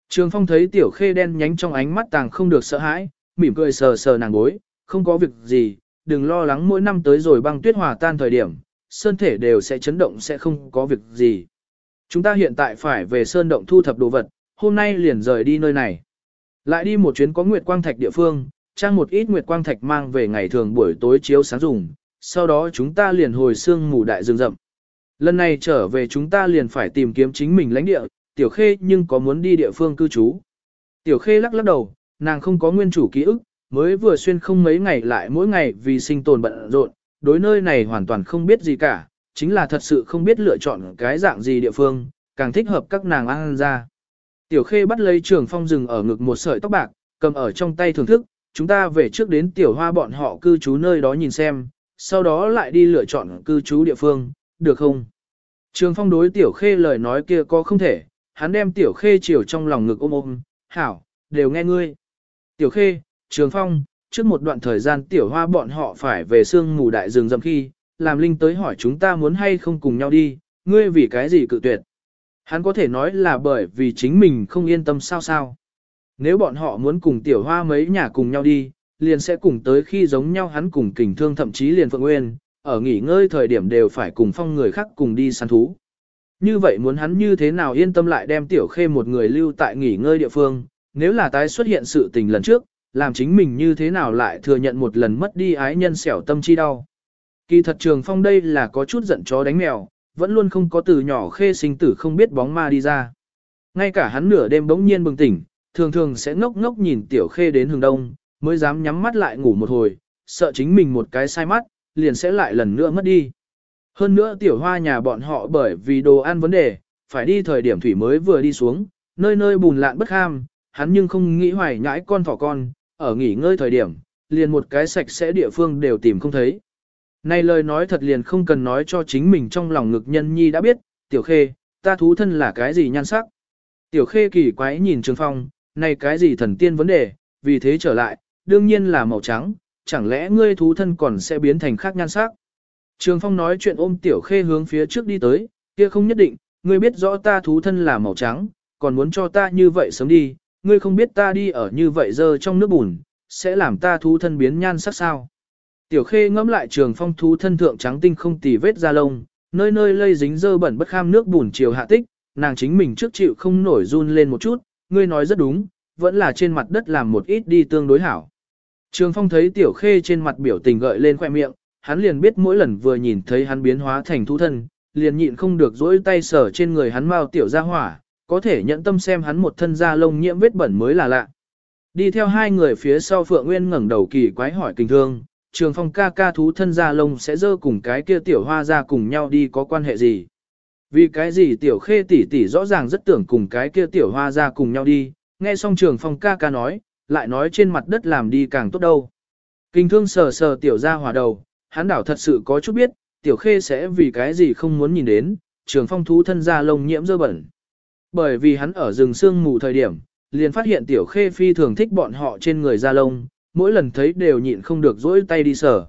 Trường Phong thấy Tiểu Khê đen nhánh trong ánh mắt tàng không được sợ hãi, mỉm cười sờ sờ nàng gối, không có việc gì, đừng lo lắng mỗi năm tới rồi băng tuyết hòa tan thời điểm, sơn thể đều sẽ chấn động sẽ không có việc gì. Chúng ta hiện tại phải về sơn động thu thập đồ vật, hôm nay liền rời đi nơi này. Lại đi một chuyến có nguyệt quang thạch địa phương, trang một ít nguyệt quang thạch mang về ngày thường buổi tối chiếu sáng dùng, sau đó chúng ta liền hồi xương mù đại rừng rậm. Lần này trở về chúng ta liền phải tìm kiếm chính mình lãnh địa, tiểu khê nhưng có muốn đi địa phương cư trú. Tiểu khê lắc lắc đầu, nàng không có nguyên chủ ký ức, mới vừa xuyên không mấy ngày lại mỗi ngày vì sinh tồn bận rộn, đối nơi này hoàn toàn không biết gì cả, chính là thật sự không biết lựa chọn cái dạng gì địa phương, càng thích hợp các nàng ăn ra. Tiểu khê bắt lấy trường phong rừng ở ngực một sợi tóc bạc, cầm ở trong tay thưởng thức, chúng ta về trước đến tiểu hoa bọn họ cư trú nơi đó nhìn xem, sau đó lại đi lựa chọn cư trú địa phương, được không? Trường phong đối tiểu khê lời nói kia có không thể, hắn đem tiểu khê chiều trong lòng ngực ôm ôm, hảo, đều nghe ngươi. Tiểu khê, trường phong, trước một đoạn thời gian tiểu hoa bọn họ phải về sương mù đại rừng rậm khi, làm linh tới hỏi chúng ta muốn hay không cùng nhau đi, ngươi vì cái gì cự tuyệt. Hắn có thể nói là bởi vì chính mình không yên tâm sao sao. Nếu bọn họ muốn cùng tiểu hoa mấy nhà cùng nhau đi, liền sẽ cùng tới khi giống nhau hắn cùng kình thương thậm chí liền phượng nguyên, ở nghỉ ngơi thời điểm đều phải cùng phong người khác cùng đi săn thú. Như vậy muốn hắn như thế nào yên tâm lại đem tiểu khê một người lưu tại nghỉ ngơi địa phương, nếu là tái xuất hiện sự tình lần trước, làm chính mình như thế nào lại thừa nhận một lần mất đi ái nhân xẻo tâm chi đau. Kỳ thật trường phong đây là có chút giận chó đánh mèo, vẫn luôn không có từ nhỏ khê sinh tử không biết bóng ma đi ra. Ngay cả hắn nửa đêm bỗng nhiên bừng tỉnh, thường thường sẽ ngốc ngốc nhìn tiểu khê đến hướng đông, mới dám nhắm mắt lại ngủ một hồi, sợ chính mình một cái sai mắt, liền sẽ lại lần nữa mất đi. Hơn nữa tiểu hoa nhà bọn họ bởi vì đồ ăn vấn đề, phải đi thời điểm thủy mới vừa đi xuống, nơi nơi bùn lạn bất ham, hắn nhưng không nghĩ hoài nhãi con thỏ con, ở nghỉ ngơi thời điểm, liền một cái sạch sẽ địa phương đều tìm không thấy. Này lời nói thật liền không cần nói cho chính mình trong lòng ngực nhân nhi đã biết, tiểu khê, ta thú thân là cái gì nhan sắc. Tiểu khê kỳ quái nhìn Trường Phong, này cái gì thần tiên vấn đề, vì thế trở lại, đương nhiên là màu trắng, chẳng lẽ ngươi thú thân còn sẽ biến thành khác nhan sắc. Trường Phong nói chuyện ôm tiểu khê hướng phía trước đi tới, kia không nhất định, ngươi biết rõ ta thú thân là màu trắng, còn muốn cho ta như vậy sớm đi, ngươi không biết ta đi ở như vậy giờ trong nước bùn, sẽ làm ta thú thân biến nhan sắc sao. Tiểu khê ngẫm lại trường phong thú thân thượng trắng tinh không tì vết da lông, nơi nơi lây dính dơ bẩn bất kham nước bùn chiều hạ tích, nàng chính mình trước chịu không nổi run lên một chút, ngươi nói rất đúng, vẫn là trên mặt đất làm một ít đi tương đối hảo. Trường phong thấy tiểu khê trên mặt biểu tình gợi lên khoe miệng, hắn liền biết mỗi lần vừa nhìn thấy hắn biến hóa thành thú thân, liền nhịn không được dỗi tay sờ trên người hắn mau tiểu ra hỏa, có thể nhận tâm xem hắn một thân da lông nhiễm vết bẩn mới là lạ. Đi theo hai người phía sau Phượng Nguyên ngẩng đầu kỳ quái hỏi kinh thương, trường phong ca ca thú thân da lông sẽ dơ cùng cái kia tiểu hoa ra cùng nhau đi có quan hệ gì. Vì cái gì tiểu khê tỷ tỷ rõ ràng rất tưởng cùng cái kia tiểu hoa ra cùng nhau đi, nghe xong trường phong ca ca nói, lại nói trên mặt đất làm đi càng tốt đâu. Kinh thương sờ sờ tiểu ra hòa đầu, hắn đảo thật sự có chút biết, tiểu khê sẽ vì cái gì không muốn nhìn đến, trường phong thú thân da lông nhiễm dơ bẩn. Bởi vì hắn ở rừng sương mù thời điểm, liền phát hiện tiểu khê phi thường thích bọn họ trên người da lông, mỗi lần thấy đều nhịn không được dỗi tay đi sờ.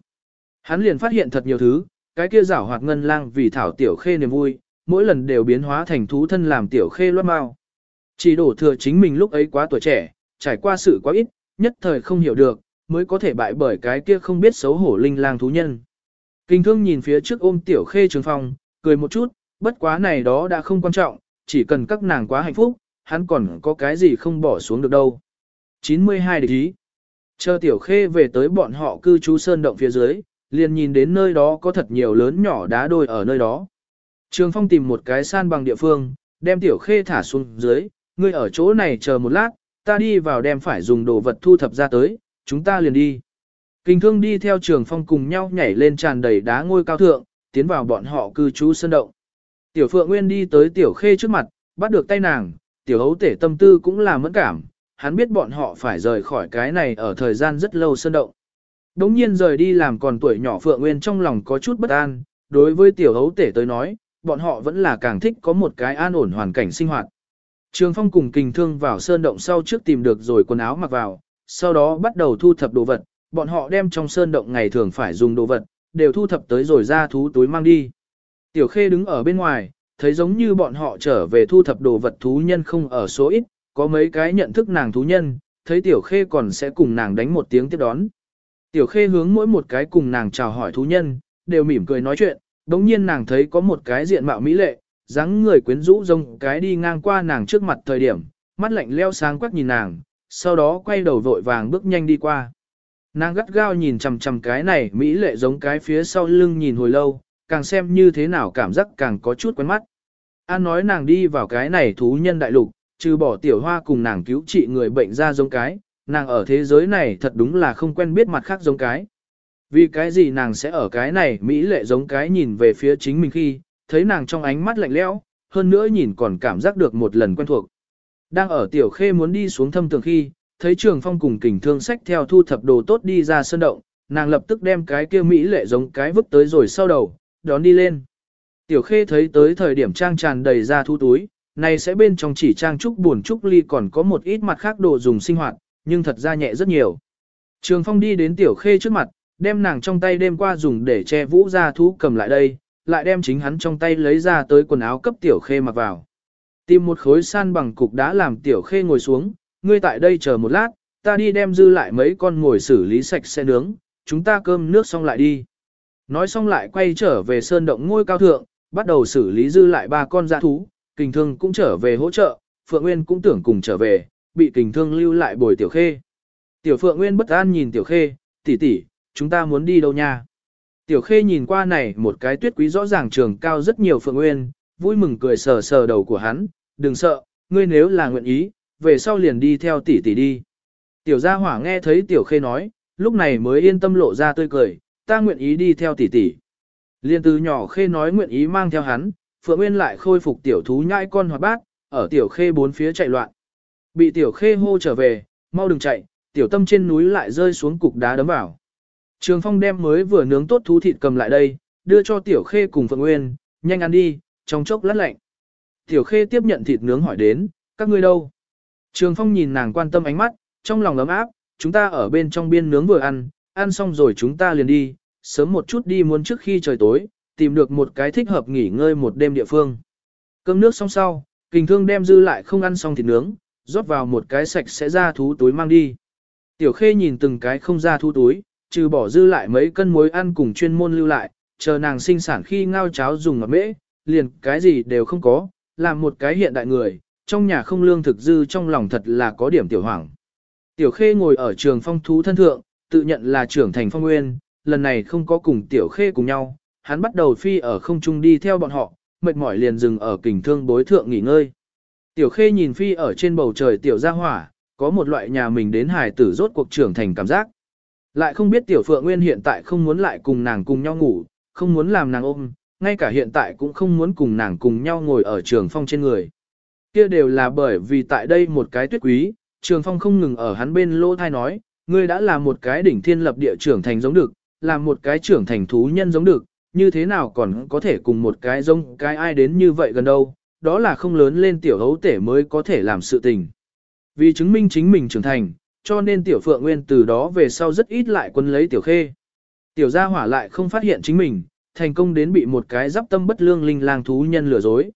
Hắn liền phát hiện thật nhiều thứ, cái kia rảo hoạt ngân lang vì thảo tiểu khê niềm vui, mỗi lần đều biến hóa thành thú thân làm tiểu khê loát mau. Chỉ đổ thừa chính mình lúc ấy quá tuổi trẻ, trải qua sự quá ít, nhất thời không hiểu được, mới có thể bại bởi cái kia không biết xấu hổ linh lang thú nhân. Kinh thương nhìn phía trước ôm tiểu khê trường phong, cười một chút, bất quá này đó đã không quan trọng, chỉ cần các nàng quá hạnh phúc, hắn còn có cái gì không bỏ xuống được đâu. 92 địch ý. Chờ tiểu khê về tới bọn họ cư trú sơn động phía dưới, liền nhìn đến nơi đó có thật nhiều lớn nhỏ đá đôi ở nơi đó. Trường phong tìm một cái san bằng địa phương, đem tiểu khê thả xuống dưới, ngươi ở chỗ này chờ một lát, ta đi vào đem phải dùng đồ vật thu thập ra tới, chúng ta liền đi. Kinh thương đi theo trường phong cùng nhau nhảy lên tràn đầy đá ngôi cao thượng, tiến vào bọn họ cư trú sân động. Tiểu Phượng Nguyên đi tới Tiểu Khê trước mặt, bắt được tay nàng, Tiểu Hấu Tể tâm tư cũng là mẫn cảm, hắn biết bọn họ phải rời khỏi cái này ở thời gian rất lâu sân động. Đống nhiên rời đi làm còn tuổi nhỏ Phượng Nguyên trong lòng có chút bất an, đối với Tiểu Hấu Tể tới nói, bọn họ vẫn là càng thích có một cái an ổn hoàn cảnh sinh hoạt. Trường Phong cùng kình thương vào sơn động sau trước tìm được rồi quần áo mặc vào, sau đó bắt đầu thu thập đồ vật, bọn họ đem trong sơn động ngày thường phải dùng đồ vật, đều thu thập tới rồi ra thú túi mang đi. Tiểu Khê đứng ở bên ngoài, thấy giống như bọn họ trở về thu thập đồ vật thú nhân không ở số ít, có mấy cái nhận thức nàng thú nhân, thấy Tiểu Khê còn sẽ cùng nàng đánh một tiếng tiếp đón. Tiểu Khê hướng mỗi một cái cùng nàng chào hỏi thú nhân, đều mỉm cười nói chuyện, đống nhiên nàng thấy có một cái diện mạo mỹ lệ, dáng người quyến rũ rông cái đi ngang qua nàng trước mặt thời điểm, mắt lạnh leo sáng quắc nhìn nàng, sau đó quay đầu vội vàng bước nhanh đi qua. Nàng gắt gao nhìn chằm chằm cái này mỹ lệ giống cái phía sau lưng nhìn hồi lâu, càng xem như thế nào cảm giác càng có chút quen mắt. An nói nàng đi vào cái này thú nhân đại lục, trừ bỏ tiểu hoa cùng nàng cứu trị người bệnh ra giống cái, nàng ở thế giới này thật đúng là không quen biết mặt khác giống cái. Vì cái gì nàng sẽ ở cái này mỹ lệ giống cái nhìn về phía chính mình khi, thấy nàng trong ánh mắt lạnh lẽo, hơn nữa nhìn còn cảm giác được một lần quen thuộc. Đang ở tiểu khê muốn đi xuống thâm tường khi, thấy trường phong cùng kình thương sách theo thu thập đồ tốt đi ra sân động, nàng lập tức đem cái kia mỹ lệ giống cái vứt tới rồi sau đầu, đón đi lên. Tiểu khê thấy tới thời điểm trang tràn đầy ra thu túi, này sẽ bên trong chỉ trang trúc buồn trúc ly còn có một ít mặt khác đồ dùng sinh hoạt, nhưng thật ra nhẹ rất nhiều. Trường phong đi đến tiểu khê trước mặt, đem nàng trong tay đêm qua dùng để che vũ ra thú cầm lại đây, lại đem chính hắn trong tay lấy ra tới quần áo cấp tiểu khê mặc vào. Tìm một khối san bằng cục đá làm tiểu khê ngồi xuống, ngươi tại đây chờ một lát, ta đi đem dư lại mấy con ngồi xử lý sạch sẽ nướng, chúng ta cơm nước xong lại đi. Nói xong lại quay trở về sơn động ngôi cao thượng, bắt đầu xử lý dư lại ba con dã thú, kình thương cũng trở về hỗ trợ, Phượng Nguyên cũng tưởng cùng trở về, bị kình thương lưu lại bồi tiểu khê. Tiểu Phượng Nguyên bất an nhìn tiểu khê, tỷ tỷ, chúng ta muốn đi đâu nha? Tiểu khê nhìn qua này một cái tuyết quý rõ ràng trường cao rất nhiều Phượng Nguyên, vui mừng cười sờ sờ đầu của hắn, đừng sợ, ngươi nếu là nguyện ý, về sau liền đi theo tỷ tỷ đi. Tiểu gia hỏa nghe thấy tiểu khê nói, lúc này mới yên tâm lộ ra tươi cười, ta nguyện ý đi theo tỷ tỷ. Liên từ nhỏ khê nói nguyện ý mang theo hắn, Phượng Nguyên lại khôi phục tiểu thú nhãi con hoạt bát, ở tiểu khê bốn phía chạy loạn. Bị tiểu khê hô trở về, mau đừng chạy, tiểu tâm trên núi lại rơi xuống cục đá đấm vào. Trường Phong đem mới vừa nướng tốt thú thịt cầm lại đây, đưa cho tiểu khê cùng Phượng Nguyên, nhanh ăn đi, trong chốc lát lạnh. Tiểu khê tiếp nhận thịt nướng hỏi đến, các ngươi đâu? Trường Phong nhìn nàng quan tâm ánh mắt, trong lòng ấm áp, chúng ta ở bên trong biên nướng vừa ăn, ăn xong rồi chúng ta liền đi, sớm một chút đi muốn trước khi trời tối, tìm được một cái thích hợp nghỉ ngơi một đêm địa phương. Cơm nước xong sau, kình thương đem dư lại không ăn xong thịt nướng, rót vào một cái sạch sẽ ra thú túi mang đi. Tiểu khê nhìn từng cái không ra thú túi, trừ bỏ dư lại mấy cân muối ăn cùng chuyên môn lưu lại, chờ nàng sinh sản khi ngao cháo dùng ngập mễ, liền cái gì đều không có, làm một cái hiện đại người, trong nhà không lương thực dư trong lòng thật là có điểm tiểu hoảng. Tiểu khê ngồi ở trường phong thú thân thượng, tự nhận là trưởng thành phong nguyên, lần này không có cùng tiểu khê cùng nhau, hắn bắt đầu phi ở không trung đi theo bọn họ, mệt mỏi liền dừng ở kình thương bối thượng nghỉ ngơi. Tiểu khê nhìn phi ở trên bầu trời tiểu gia hỏa, có một loại nhà mình đến hài tử rốt cuộc trưởng thành cảm giác. Lại không biết tiểu phượng nguyên hiện tại không muốn lại cùng nàng cùng nhau ngủ, không muốn làm nàng ôm, ngay cả hiện tại cũng không muốn cùng nàng cùng nhau ngồi ở trường phong trên người. Kia đều là bởi vì tại đây một cái tuyết quý, trường phong không ngừng ở hắn bên lô thai nói, ngươi đã là một cái đỉnh thiên lập địa trưởng thành giống được, là một cái trưởng thành thú nhân giống được, như thế nào còn có thể cùng một cái giống cái ai đến như vậy gần đâu, đó là không lớn lên tiểu hấu tể mới có thể làm sự tình. Vì chứng minh chính mình trưởng thành, cho nên tiểu phượng nguyên từ đó về sau rất ít lại quân lấy tiểu khê. Tiểu gia hỏa lại không phát hiện chính mình, thành công đến bị một cái giáp tâm bất lương linh lang thú nhân lừa dối.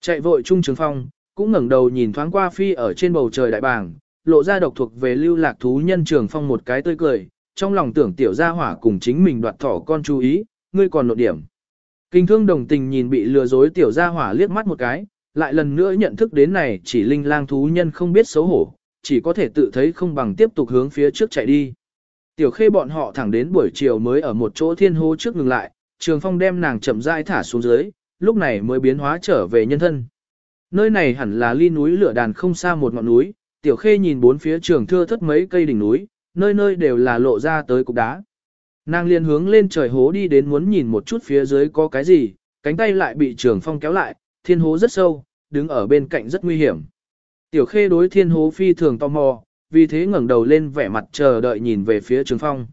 Chạy vội trung trường phong, cũng ngẩng đầu nhìn thoáng qua phi ở trên bầu trời đại bàng, lộ ra độc thuộc về lưu lạc thú nhân trường phong một cái tươi cười, trong lòng tưởng tiểu gia hỏa cùng chính mình đoạt thỏ con chú ý, ngươi còn nội điểm. Kinh thương đồng tình nhìn bị lừa dối tiểu gia hỏa liếc mắt một cái, lại lần nữa nhận thức đến này chỉ linh lang thú nhân không biết xấu hổ, chỉ có thể tự thấy không bằng tiếp tục hướng phía trước chạy đi. Tiểu khê bọn họ thẳng đến buổi chiều mới ở một chỗ thiên hô trước ngừng lại, trường phong đem nàng chậm rãi thả xuống dưới, lúc này mới biến hóa trở về nhân thân. Nơi này hẳn là ly núi lửa đàn không xa một ngọn núi, tiểu khê nhìn bốn phía trường thưa thất mấy cây đỉnh núi, nơi nơi đều là lộ ra tới cục đá. Nàng liền hướng lên trời hố đi đến muốn nhìn một chút phía dưới có cái gì, cánh tay lại bị trường phong kéo lại, thiên hố rất sâu, đứng ở bên cạnh rất nguy hiểm. Tiểu khê đối thiên hố phi thường tò mò, vì thế ngẩng đầu lên vẻ mặt chờ đợi nhìn về phía trường phong.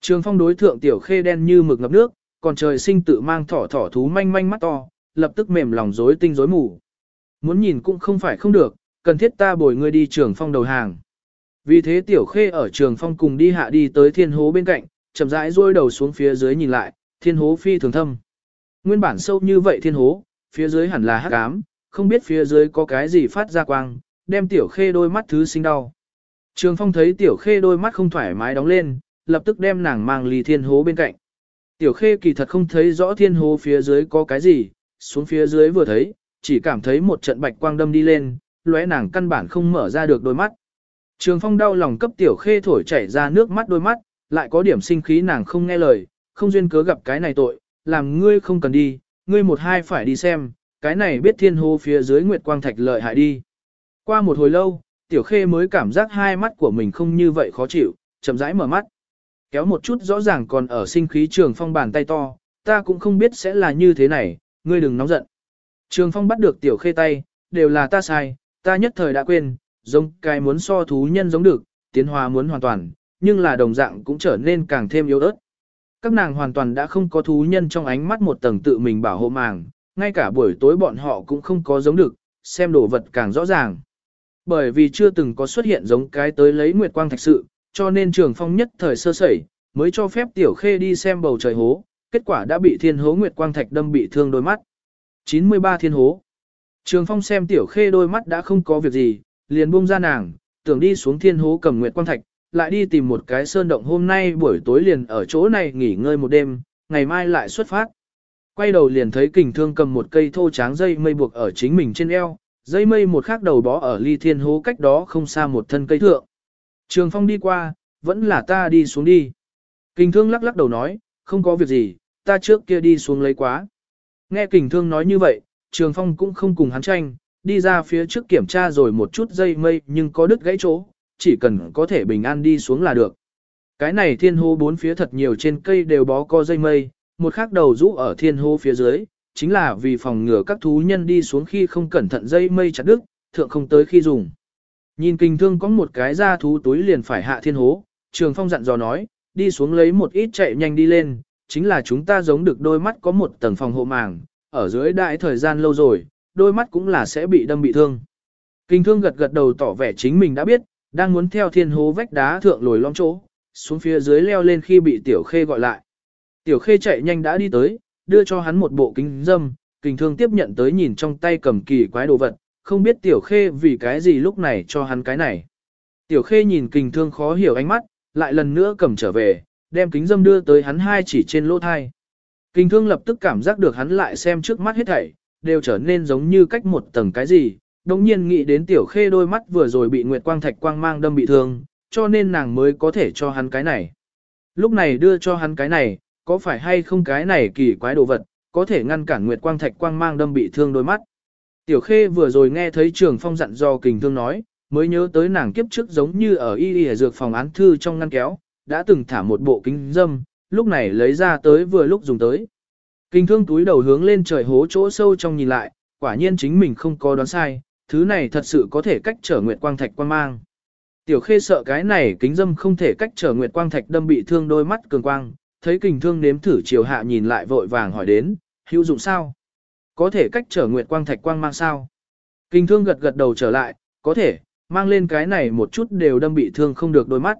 Trường phong đối thượng tiểu khê đen như mực ngập nước, còn trời sinh tự mang thỏ thỏ thú manh manh mắt to, lập tức mềm lòng rối tinh rối mù. Muốn nhìn cũng không phải không được, cần thiết ta bồi ngươi đi trường phong đầu hàng. Vì thế tiểu khê ở trường phong cùng đi hạ đi tới thiên hố bên cạnh, chậm rãi rôi đầu xuống phía dưới nhìn lại, thiên hố phi thường thâm. Nguyên bản sâu như vậy thiên hố, phía dưới hẳn là hắc ám, không biết phía dưới có cái gì phát ra quang, đem tiểu khê đôi mắt thứ sinh đau. Trường phong thấy tiểu khê đôi mắt không thoải mái đóng lên, lập tức đem nàng mang ly thiên hố bên cạnh. Tiểu khê kỳ thật không thấy rõ thiên hố phía dưới có cái gì, xuống phía dưới vừa thấy, chỉ cảm thấy một trận bạch quang đâm đi lên, lóe nàng căn bản không mở ra được đôi mắt. Trường phong đau lòng cấp tiểu khê thổi chảy ra nước mắt đôi mắt, lại có điểm sinh khí nàng không nghe lời, không duyên cớ gặp cái này tội, làm ngươi không cần đi, ngươi một hai phải đi xem, cái này biết thiên hô phía dưới nguyệt quang thạch lợi hại đi. Qua một hồi lâu, tiểu khê mới cảm giác hai mắt của mình không như vậy khó chịu, chậm rãi mở mắt. Kéo một chút rõ ràng còn ở sinh khí trường phong bàn tay to, ta cũng không biết sẽ là như thế này, ngươi đừng nóng giận. Trường phong bắt được tiểu khê tay, đều là ta sai, ta nhất thời đã quên, giống cái muốn so thú nhân giống được, tiến hóa muốn hoàn toàn, nhưng là đồng dạng cũng trở nên càng thêm yếu ớt. Các nàng hoàn toàn đã không có thú nhân trong ánh mắt một tầng tự mình bảo hộ màng, ngay cả buổi tối bọn họ cũng không có giống được, xem đồ vật càng rõ ràng. Bởi vì chưa từng có xuất hiện giống cái tới lấy nguyệt quang thạch sự, cho nên trường phong nhất thời sơ sẩy, mới cho phép tiểu khê đi xem bầu trời hố, kết quả đã bị thiên hố nguyệt quang thạch đâm bị thương đôi mắt. 93 thiên hố. Trường phong xem tiểu khê đôi mắt đã không có việc gì, liền buông ra nàng, tưởng đi xuống thiên hố cầm nguyệt quang thạch, lại đi tìm một cái sơn động hôm nay buổi tối liền ở chỗ này nghỉ ngơi một đêm, ngày mai lại xuất phát. Quay đầu liền thấy kình thương cầm một cây thô tráng dây mây buộc ở chính mình trên eo, dây mây một khác đầu bó ở ly thiên hố cách đó không xa một thân cây thượng. Trường phong đi qua, vẫn là ta đi xuống đi. Kình thương lắc lắc đầu nói, không có việc gì, ta trước kia đi xuống lấy quá. Nghe kình thương nói như vậy, trường phong cũng không cùng hắn tranh, đi ra phía trước kiểm tra rồi một chút dây mây nhưng có đứt gãy chỗ, chỉ cần có thể bình an đi xuống là được. Cái này thiên hô bốn phía thật nhiều trên cây đều bó co dây mây, một khác đầu rũ ở thiên hô phía dưới, chính là vì phòng ngừa các thú nhân đi xuống khi không cẩn thận dây mây chặt đứt, thượng không tới khi dùng. Nhìn kinh thương có một cái da thú túi liền phải hạ thiên hố, trường phong dặn dò nói, đi xuống lấy một ít chạy nhanh đi lên, chính là chúng ta giống được đôi mắt có một tầng phòng hộ màng, ở dưới đại thời gian lâu rồi, đôi mắt cũng là sẽ bị đâm bị thương. Kinh thương gật gật đầu tỏ vẻ chính mình đã biết, đang muốn theo thiên hố vách đá thượng lồi lõm chỗ, xuống phía dưới leo lên khi bị tiểu khê gọi lại. Tiểu khê chạy nhanh đã đi tới, đưa cho hắn một bộ kính dâm, Kình thương tiếp nhận tới nhìn trong tay cầm kỳ quái đồ vật, không biết tiểu khê vì cái gì lúc này cho hắn cái này. Tiểu khê nhìn Kình thương khó hiểu ánh mắt, lại lần nữa cầm trở về, đem kính dâm đưa tới hắn hai chỉ trên lỗ thai. Kình thương lập tức cảm giác được hắn lại xem trước mắt hết thảy, đều trở nên giống như cách một tầng cái gì, đồng nhiên nghĩ đến tiểu khê đôi mắt vừa rồi bị Nguyệt Quang Thạch Quang mang đâm bị thương, cho nên nàng mới có thể cho hắn cái này. Lúc này đưa cho hắn cái này, có phải hay không cái này kỳ quái đồ vật, có thể ngăn cản Nguyệt Quang Thạch Quang mang đâm bị thương đôi mắt. Tiểu khê vừa rồi nghe thấy trường phong dặn do kình thương nói, mới nhớ tới nàng kiếp trước giống như ở y y dược phòng án thư trong ngăn kéo, đã từng thả một bộ kính dâm, lúc này lấy ra tới vừa lúc dùng tới. Kình thương túi đầu hướng lên trời hố chỗ sâu trong nhìn lại, quả nhiên chính mình không có đoán sai, thứ này thật sự có thể cách trở nguyệt quang thạch quan mang. Tiểu khê sợ cái này kính dâm không thể cách trở nguyệt quang thạch đâm bị thương đôi mắt cường quang, thấy kình thương nếm thử chiều hạ nhìn lại vội vàng hỏi đến, hữu dụng sao? Có thể cách trở nguyệt quang thạch quang mang sao? Kình thương gật gật đầu trở lại, có thể, mang lên cái này một chút đều đâm bị thương không được đôi mắt.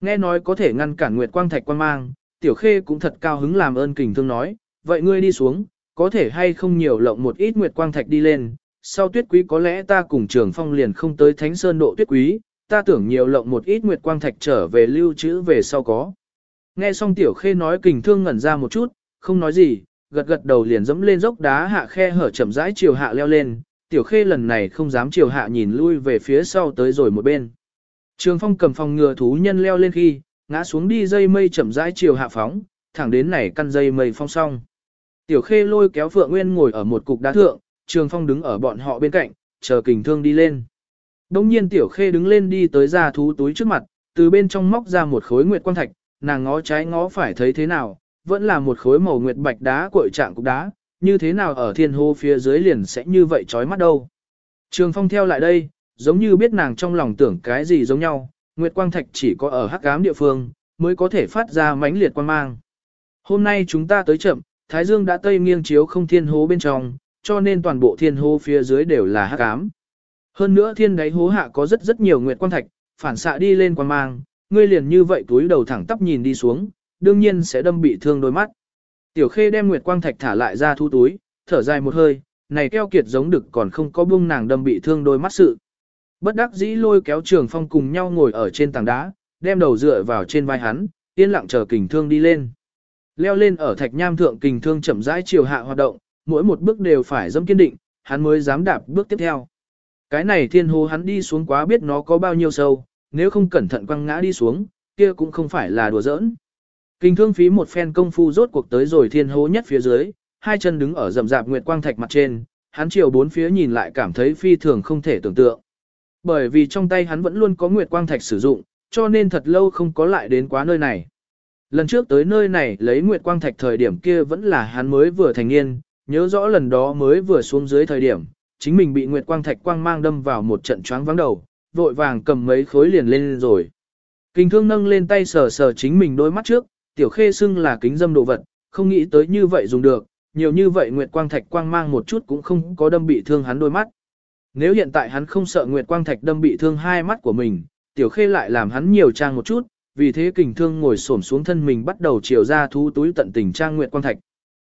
Nghe nói có thể ngăn cản nguyệt quang thạch quang mang, tiểu khê cũng thật cao hứng làm ơn kình thương nói, vậy ngươi đi xuống, có thể hay không nhiều lộng một ít nguyệt quang thạch đi lên, sau tuyết quý có lẽ ta cùng trường phong liền không tới thánh sơn độ tuyết quý, ta tưởng nhiều lộng một ít nguyệt quang thạch trở về lưu trữ về sau có. Nghe xong tiểu khê nói kình thương ngẩn ra một chút, không nói gì, gật gật đầu liền dẫm lên dốc đá hạ khe hở chậm rãi chiều hạ leo lên, tiểu khê lần này không dám chiều hạ nhìn lui về phía sau tới rồi một bên. Trường phong cầm phòng ngừa thú nhân leo lên khi, ngã xuống đi dây mây chậm rãi chiều hạ phóng, thẳng đến này căn dây mây phong song. Tiểu khê lôi kéo Phượng Nguyên ngồi ở một cục đá thượng, trường phong đứng ở bọn họ bên cạnh, chờ kình thương đi lên. Đông nhiên tiểu khê đứng lên đi tới ra thú túi trước mặt, từ bên trong móc ra một khối nguyệt quang thạch, nàng ngó trái ngó phải thấy thế nào, vẫn là một khối màu nguyệt bạch đá cội trạng cục đá, như thế nào ở thiên hô phía dưới liền sẽ như vậy chói mắt đâu. Trường phong theo lại đây, giống như biết nàng trong lòng tưởng cái gì giống nhau, nguyệt quang thạch chỉ có ở hắc ám địa phương, mới có thể phát ra mãnh liệt quan mang. Hôm nay chúng ta tới chậm, Thái Dương đã tây nghiêng chiếu không thiên hố bên trong, cho nên toàn bộ thiên hố phía dưới đều là hắc ám. Hơn nữa thiên đáy hố hạ có rất rất nhiều nguyệt quang thạch, phản xạ đi lên quan mang, ngươi liền như vậy túi đầu thẳng tắp nhìn đi xuống, đương nhiên sẽ đâm bị thương đôi mắt. Tiểu Khê đem nguyệt quang thạch thả lại ra thu túi, thở dài một hơi, này keo kiệt giống đực còn không có buông nàng đâm bị thương đôi mắt sự. Bất đắc dĩ lôi kéo Trường Phong cùng nhau ngồi ở trên tảng đá, đem đầu dựa vào trên vai hắn, yên lặng chờ kình thương đi lên. Leo lên ở thạch nham thượng kình thương chậm rãi chiều hạ hoạt động, mỗi một bước đều phải dâm kiên định, hắn mới dám đạp bước tiếp theo. Cái này thiên hồ hắn đi xuống quá biết nó có bao nhiêu sâu, nếu không cẩn thận quăng ngã đi xuống, kia cũng không phải là đùa giỡn. Kinh thương phí một phen công phu rốt cuộc tới rồi thiên hố nhất phía dưới, hai chân đứng ở rậm rạp nguyệt quang thạch mặt trên, hắn chiều bốn phía nhìn lại cảm thấy phi thường không thể tưởng tượng. Bởi vì trong tay hắn vẫn luôn có nguyệt quang thạch sử dụng, cho nên thật lâu không có lại đến quá nơi này. Lần trước tới nơi này lấy nguyệt quang thạch thời điểm kia vẫn là hắn mới vừa thành niên, nhớ rõ lần đó mới vừa xuống dưới thời điểm, chính mình bị nguyệt quang thạch quang mang đâm vào một trận choáng vắng đầu, vội vàng cầm mấy khối liền lên rồi. Kinh thương nâng lên tay sờ sờ chính mình đôi mắt trước, tiểu khê xưng là kính dâm đồ vật, không nghĩ tới như vậy dùng được, nhiều như vậy nguyệt quang thạch quang mang một chút cũng không có đâm bị thương hắn đôi mắt. Nếu hiện tại hắn không sợ nguyệt quang thạch đâm bị thương hai mắt của mình, tiểu khê lại làm hắn nhiều trang một chút, vì thế kình thương ngồi xổm xuống thân mình bắt đầu chiều ra thú túi tận tình trang nguyệt quang thạch.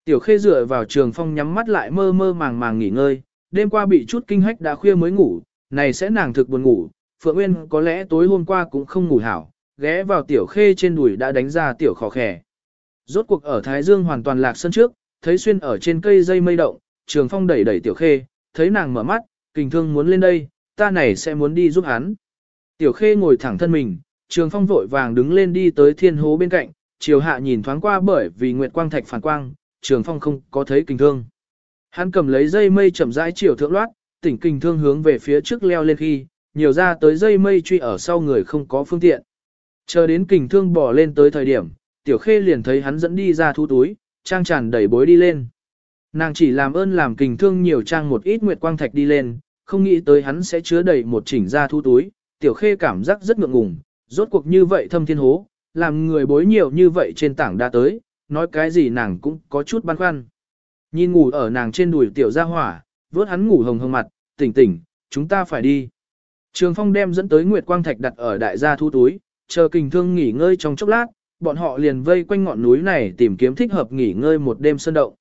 Tiểu khê dựa vào trường phong nhắm mắt lại mơ mơ màng màng nghỉ ngơi, đêm qua bị chút kinh hách đã khuya mới ngủ, này sẽ nàng thực buồn ngủ, Phượng Nguyên có lẽ tối hôm qua cũng không ngủ hảo, ghé vào tiểu khê trên đùi đã đánh ra tiểu khó khẻ. Rốt cuộc ở Thái Dương hoàn toàn lạc sân trước, thấy xuyên ở trên cây dây mây động, trường phong đẩy đẩy tiểu khê, thấy nàng mở mắt, kình thương muốn lên đây, ta này sẽ muốn đi giúp hắn. Tiểu khê ngồi thẳng thân mình, trường phong vội vàng đứng lên đi tới thiên hố bên cạnh, chiều hạ nhìn thoáng qua bởi vì nguyệt quang thạch phản quang, trường phong không có thấy kình thương. Hắn cầm lấy dây mây chậm rãi chiều thượng loát, tỉnh kình thương hướng về phía trước leo lên khi, nhiều ra tới dây mây truy ở sau người không có phương tiện. Chờ đến kình thương bỏ lên tới thời điểm, tiểu khê liền thấy hắn dẫn đi ra thu túi, trang tràn đẩy bối đi lên. Nàng chỉ làm ơn làm kình thương nhiều trang một ít nguyệt quang thạch đi lên, không nghĩ tới hắn sẽ chứa đầy một chỉnh ra thu túi, tiểu khê cảm giác rất ngượng ngùng, rốt cuộc như vậy thâm thiên hố, làm người bối nhiều như vậy trên tảng đa tới, nói cái gì nàng cũng có chút băn khoăn. Nhìn ngủ ở nàng trên đùi tiểu ra hỏa, vớt hắn ngủ hồng hồng mặt, tỉnh tỉnh, chúng ta phải đi. Trường phong đem dẫn tới Nguyệt Quang Thạch đặt ở đại gia thu túi, chờ kình thương nghỉ ngơi trong chốc lát, bọn họ liền vây quanh ngọn núi này tìm kiếm thích hợp nghỉ ngơi một đêm sơn động.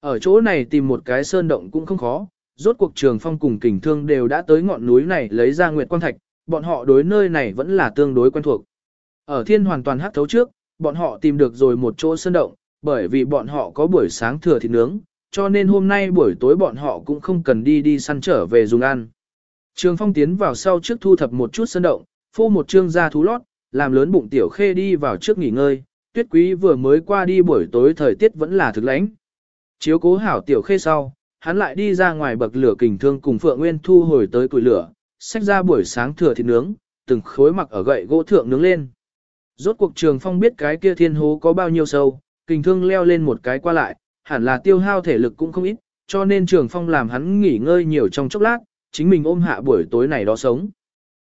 Ở chỗ này tìm một cái sơn động cũng không khó, rốt cuộc trường phong cùng kình thương đều đã tới ngọn núi này lấy ra Nguyệt Quang Thạch, bọn họ đối nơi này vẫn là tương đối quen thuộc. Ở thiên hoàn toàn hắc thấu trước, bọn họ tìm được rồi một chỗ sơn động, bởi vì bọn họ có buổi sáng thừa thịt nướng, cho nên hôm nay buổi tối bọn họ cũng không cần đi đi săn trở về dùng ăn. Trường phong tiến vào sau trước thu thập một chút sân động, phô một trương da thú lót, làm lớn bụng tiểu khê đi vào trước nghỉ ngơi, tuyết quý vừa mới qua đi buổi tối thời tiết vẫn là thực lãnh. Chiếu cố hảo tiểu khê sau, hắn lại đi ra ngoài bậc lửa kình thương cùng Phượng Nguyên thu hồi tới củi lửa, xách ra buổi sáng thừa thịt nướng, từng khối mặc ở gậy gỗ thượng nướng lên. Rốt cuộc trường phong biết cái kia thiên hố có bao nhiêu sâu, kình thương leo lên một cái qua lại, hẳn là tiêu hao thể lực cũng không ít, cho nên trường phong làm hắn nghỉ ngơi nhiều trong chốc lát, chính mình ôm hạ buổi tối này đó sống.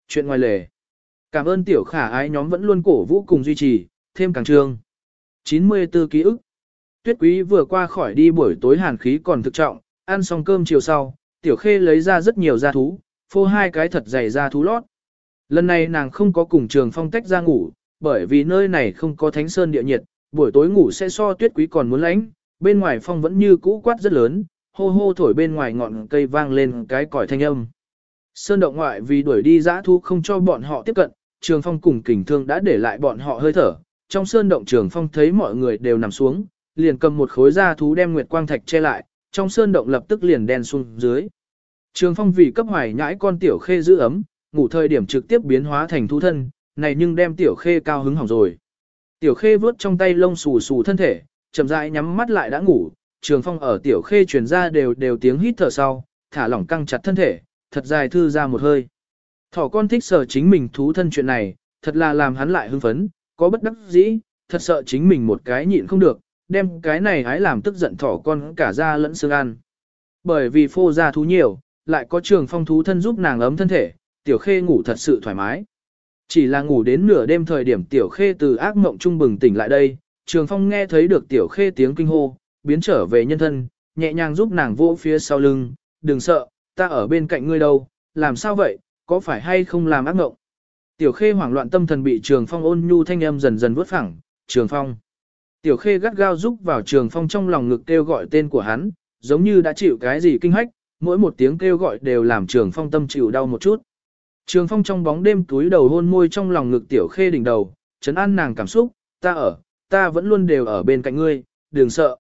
Chuyện ngoài lề. Cảm ơn tiểu khả ái nhóm vẫn luôn cổ vũ cùng duy trì, thêm càng trường. 94 ký ức. Tuyết quý vừa qua khỏi đi buổi tối hàn khí còn thực trọng, ăn xong cơm chiều sau, tiểu khê lấy ra rất nhiều gia thú, phô hai cái thật dày gia thú lót. Lần này nàng không có cùng trường phong tách ra ngủ, bởi vì nơi này không có thánh sơn địa nhiệt, buổi tối ngủ sẽ so tuyết quý còn muốn lánh, bên ngoài phong vẫn như cũ quát rất lớn, hô hô thổi bên ngoài ngọn cây vang lên cái còi thanh âm. Sơn động ngoại vì đuổi đi giã thú không cho bọn họ tiếp cận, trường phong cùng kình thương đã để lại bọn họ hơi thở. Trong sơn động trường phong thấy mọi người đều nằm xuống, liền cầm một khối da thú đem nguyệt quang thạch che lại, trong sơn động lập tức liền đen xuống dưới. Trường phong vì cấp hoài nhãi con tiểu khê giữ ấm, ngủ thời điểm trực tiếp biến hóa thành thú thân, này nhưng đem tiểu khê cao hứng hỏng rồi. Tiểu khê vớt trong tay lông xù xù thân thể, chậm rãi nhắm mắt lại đã ngủ, trường phong ở tiểu khê truyền ra đều đều tiếng hít thở sau, thả lỏng căng chặt thân thể, thật dài thư ra một hơi. Thỏ con thích sở chính mình thú thân chuyện này, thật là làm hắn lại hưng phấn, có bất đắc dĩ, thật sợ chính mình một cái nhịn không được, đem cái này hái làm tức giận thỏ con cả da lẫn xương ăn. Bởi vì phô ra thú nhiều, lại có trường phong thú thân giúp nàng ấm thân thể, tiểu khê ngủ thật sự thoải mái. Chỉ là ngủ đến nửa đêm thời điểm tiểu khê từ ác mộng trung bừng tỉnh lại đây, trường phong nghe thấy được tiểu khê tiếng kinh hô, biến trở về nhân thân, nhẹ nhàng giúp nàng vỗ phía sau lưng, đừng sợ, ta ở bên cạnh ngươi đâu, làm sao vậy, có phải hay không làm ác ngộng. Tiểu khê hoảng loạn tâm thần bị trường phong ôn nhu thanh âm dần dần vớt phẳng, trường phong. Tiểu khê gắt gao giúp vào trường phong trong lòng ngực kêu gọi tên của hắn, giống như đã chịu cái gì kinh hách, mỗi một tiếng kêu gọi đều làm trường phong tâm chịu đau một chút. Trường phong trong bóng đêm túi đầu hôn môi trong lòng ngực tiểu khê đỉnh đầu, chấn an nàng cảm xúc, ta ở, ta vẫn luôn đều ở bên cạnh ngươi, đừng sợ.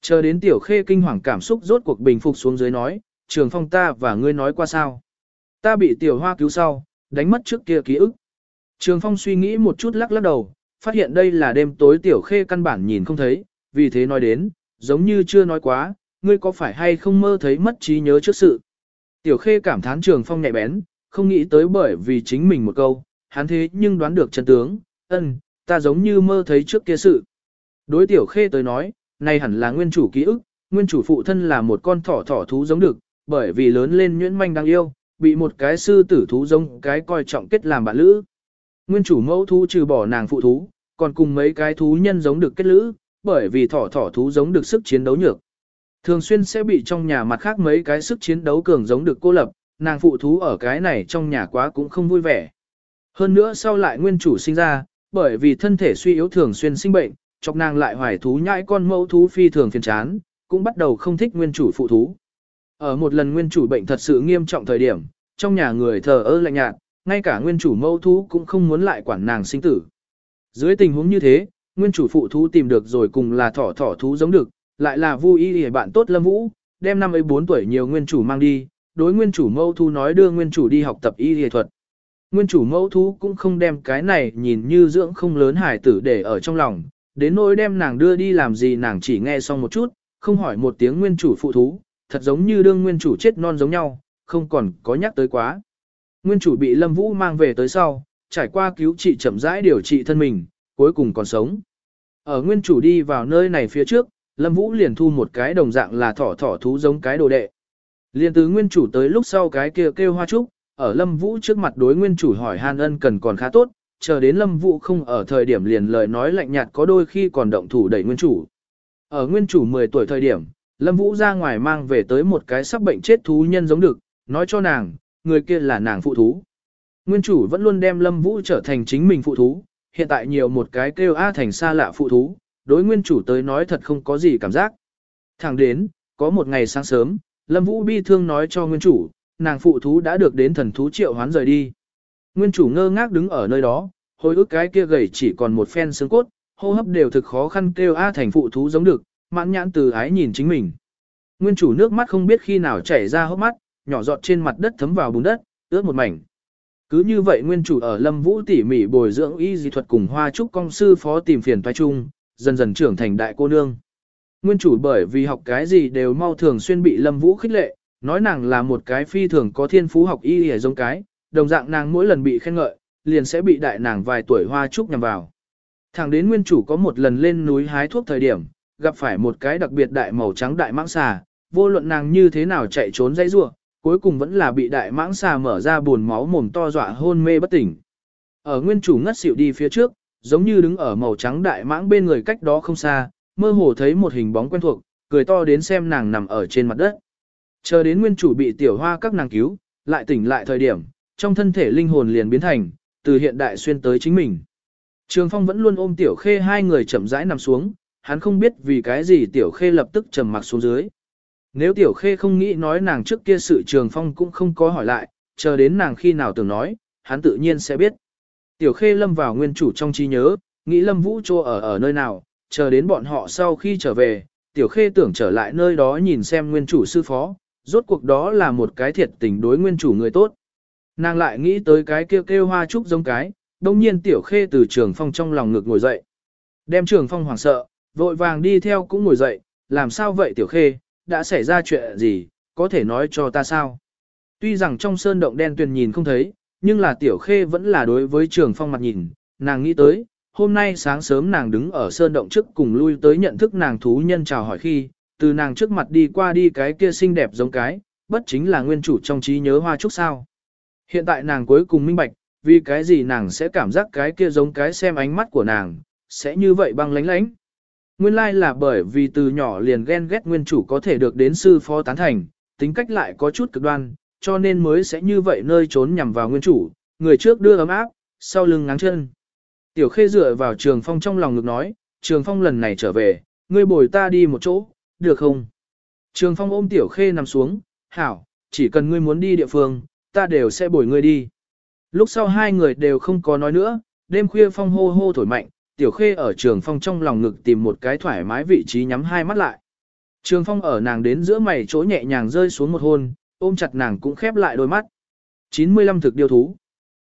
Chờ đến tiểu khê kinh hoàng cảm xúc rốt cuộc bình phục xuống dưới nói, trường phong ta và ngươi nói qua sao. Ta bị tiểu hoa cứu sau, đánh mất trước kia ký ức. Trường phong suy nghĩ một chút lắc lắc đầu, phát hiện đây là đêm tối tiểu khê căn bản nhìn không thấy, vì thế nói đến, giống như chưa nói quá, ngươi có phải hay không mơ thấy mất trí nhớ trước sự. Tiểu khê cảm thán trường phong nhạy bén, không nghĩ tới bởi vì chính mình một câu, hắn thế nhưng đoán được chân tướng, ân, ta giống như mơ thấy trước kia sự. Đối tiểu khê tới nói, này hẳn là nguyên chủ ký ức, nguyên chủ phụ thân là một con thỏ thỏ thú giống được, bởi vì lớn lên nhuyễn manh đáng yêu, bị một cái sư tử thú giống cái coi trọng kết làm bạn lữ. Nguyên chủ mẫu thú trừ bỏ nàng phụ thú, còn cùng mấy cái thú nhân giống được kết lữ, bởi vì thỏ thỏ thú giống được sức chiến đấu nhược. Thường xuyên sẽ bị trong nhà mặt khác mấy cái sức chiến đấu cường giống được cô lập, nàng phụ thú ở cái này trong nhà quá cũng không vui vẻ. Hơn nữa sau lại nguyên chủ sinh ra, bởi vì thân thể suy yếu thường xuyên sinh bệnh, chọc nàng lại hoài thú nhãi con mẫu thú phi thường phiền chán, cũng bắt đầu không thích nguyên chủ phụ thú. Ở một lần nguyên chủ bệnh thật sự nghiêm trọng thời điểm, trong nhà người thờ ơ lạnh nhạt, ngay cả nguyên chủ mẫu thú cũng không muốn lại quản nàng sinh tử. Dưới tình huống như thế, nguyên chủ phụ thú tìm được rồi cùng là thỏ thỏ thú giống được, lại là vui y bạn tốt lâm vũ, đem năm ấy 4 tuổi nhiều nguyên chủ mang đi, đối nguyên chủ mẫu thú nói đưa nguyên chủ đi học tập y y thuật. Nguyên chủ mẫu thú cũng không đem cái này nhìn như dưỡng không lớn hải tử để ở trong lòng, đến nỗi đem nàng đưa đi làm gì nàng chỉ nghe xong một chút, không hỏi một tiếng nguyên chủ phụ thú, thật giống như đương nguyên chủ chết non giống nhau, không còn có nhắc tới quá. Nguyên chủ bị Lâm Vũ mang về tới sau, trải qua cứu trị chậm rãi điều trị thân mình, cuối cùng còn sống. Ở nguyên chủ đi vào nơi này phía trước, Lâm Vũ liền thu một cái đồng dạng là thỏ thỏ thú giống cái đồ đệ. Liên từ nguyên chủ tới lúc sau cái kia kêu hoa trúc, ở Lâm Vũ trước mặt đối nguyên chủ hỏi han ân cần còn khá tốt, chờ đến Lâm Vũ không ở thời điểm liền lời nói lạnh nhạt có đôi khi còn động thủ đẩy nguyên chủ. Ở nguyên chủ 10 tuổi thời điểm, Lâm Vũ ra ngoài mang về tới một cái sắp bệnh chết thú nhân giống được, nói cho nàng, người kia là nàng phụ thú. Nguyên chủ vẫn luôn đem Lâm Vũ trở thành chính mình phụ thú, hiện tại nhiều một cái kêu A thành xa lạ phụ thú, đối nguyên chủ tới nói thật không có gì cảm giác. Thẳng đến, có một ngày sáng sớm, Lâm Vũ bi thương nói cho nguyên chủ, nàng phụ thú đã được đến thần thú triệu hoán rời đi. Nguyên chủ ngơ ngác đứng ở nơi đó, hồi ức cái kia gầy chỉ còn một phen xương cốt, hô hấp đều thực khó khăn kêu A thành phụ thú giống được, mãn nhãn từ ái nhìn chính mình. Nguyên chủ nước mắt không biết khi nào chảy ra hốc mắt, nhỏ giọt trên mặt đất thấm vào bùn đất, ướt một mảnh. Cứ như vậy nguyên chủ ở Lâm Vũ tỉ mỉ bồi dưỡng y dị thuật cùng Hoa Trúc công sư phó tìm phiền toái chung, dần dần trưởng thành đại cô nương. Nguyên chủ bởi vì học cái gì đều mau thường xuyên bị Lâm Vũ khích lệ, nói nàng là một cái phi thường có thiên phú học y y giống cái, đồng dạng nàng mỗi lần bị khen ngợi, liền sẽ bị đại nàng vài tuổi Hoa Trúc nhằm vào. Thẳng đến nguyên chủ có một lần lên núi hái thuốc thời điểm, gặp phải một cái đặc biệt đại màu trắng đại mãng xà, vô luận nàng như thế nào chạy trốn dãy rủa, cuối cùng vẫn là bị đại mãng xà mở ra buồn máu mồm to dọa hôn mê bất tỉnh. Ở nguyên chủ ngất xỉu đi phía trước, giống như đứng ở màu trắng đại mãng bên người cách đó không xa, mơ hồ thấy một hình bóng quen thuộc, cười to đến xem nàng nằm ở trên mặt đất. Chờ đến nguyên chủ bị tiểu hoa các nàng cứu, lại tỉnh lại thời điểm, trong thân thể linh hồn liền biến thành, từ hiện đại xuyên tới chính mình. Trường Phong vẫn luôn ôm tiểu khê hai người chậm rãi nằm xuống, hắn không biết vì cái gì tiểu khê lập tức trầm mặc xuống dưới. Nếu tiểu khê không nghĩ nói nàng trước kia sự trường phong cũng không có hỏi lại, chờ đến nàng khi nào tưởng nói, hắn tự nhiên sẽ biết. Tiểu khê lâm vào nguyên chủ trong trí nhớ, nghĩ lâm vũ trô ở ở nơi nào, chờ đến bọn họ sau khi trở về, tiểu khê tưởng trở lại nơi đó nhìn xem nguyên chủ sư phó, rốt cuộc đó là một cái thiệt tình đối nguyên chủ người tốt. Nàng lại nghĩ tới cái kêu kêu hoa trúc giống cái, đồng nhiên tiểu khê từ trường phong trong lòng ngực ngồi dậy. Đem trường phong hoảng sợ, vội vàng đi theo cũng ngồi dậy, làm sao vậy tiểu khê, đã xảy ra chuyện gì, có thể nói cho ta sao. Tuy rằng trong sơn động đen tuyền nhìn không thấy, nhưng là tiểu khê vẫn là đối với trường phong mặt nhìn, nàng nghĩ tới, hôm nay sáng sớm nàng đứng ở sơn động trước cùng lui tới nhận thức nàng thú nhân chào hỏi khi, từ nàng trước mặt đi qua đi cái kia xinh đẹp giống cái, bất chính là nguyên chủ trong trí nhớ hoa trúc sao. Hiện tại nàng cuối cùng minh bạch, vì cái gì nàng sẽ cảm giác cái kia giống cái xem ánh mắt của nàng, sẽ như vậy băng lánh lánh. Nguyên lai là bởi vì từ nhỏ liền ghen ghét nguyên chủ có thể được đến sư phó tán thành, tính cách lại có chút cực đoan, cho nên mới sẽ như vậy nơi trốn nhằm vào nguyên chủ, người trước đưa ấm áp, sau lưng ngáng chân. Tiểu khê dựa vào trường phong trong lòng ngực nói, trường phong lần này trở về, ngươi bồi ta đi một chỗ, được không? Trường phong ôm tiểu khê nằm xuống, hảo, chỉ cần ngươi muốn đi địa phương, ta đều sẽ bồi ngươi đi. Lúc sau hai người đều không có nói nữa, đêm khuya phong hô hô thổi mạnh, tiểu khê ở trường phong trong lòng ngực tìm một cái thoải mái vị trí nhắm hai mắt lại. Trường phong ở nàng đến giữa mày chỗ nhẹ nhàng rơi xuống một hôn, ôm chặt nàng cũng khép lại đôi mắt. 95 thực điều thú.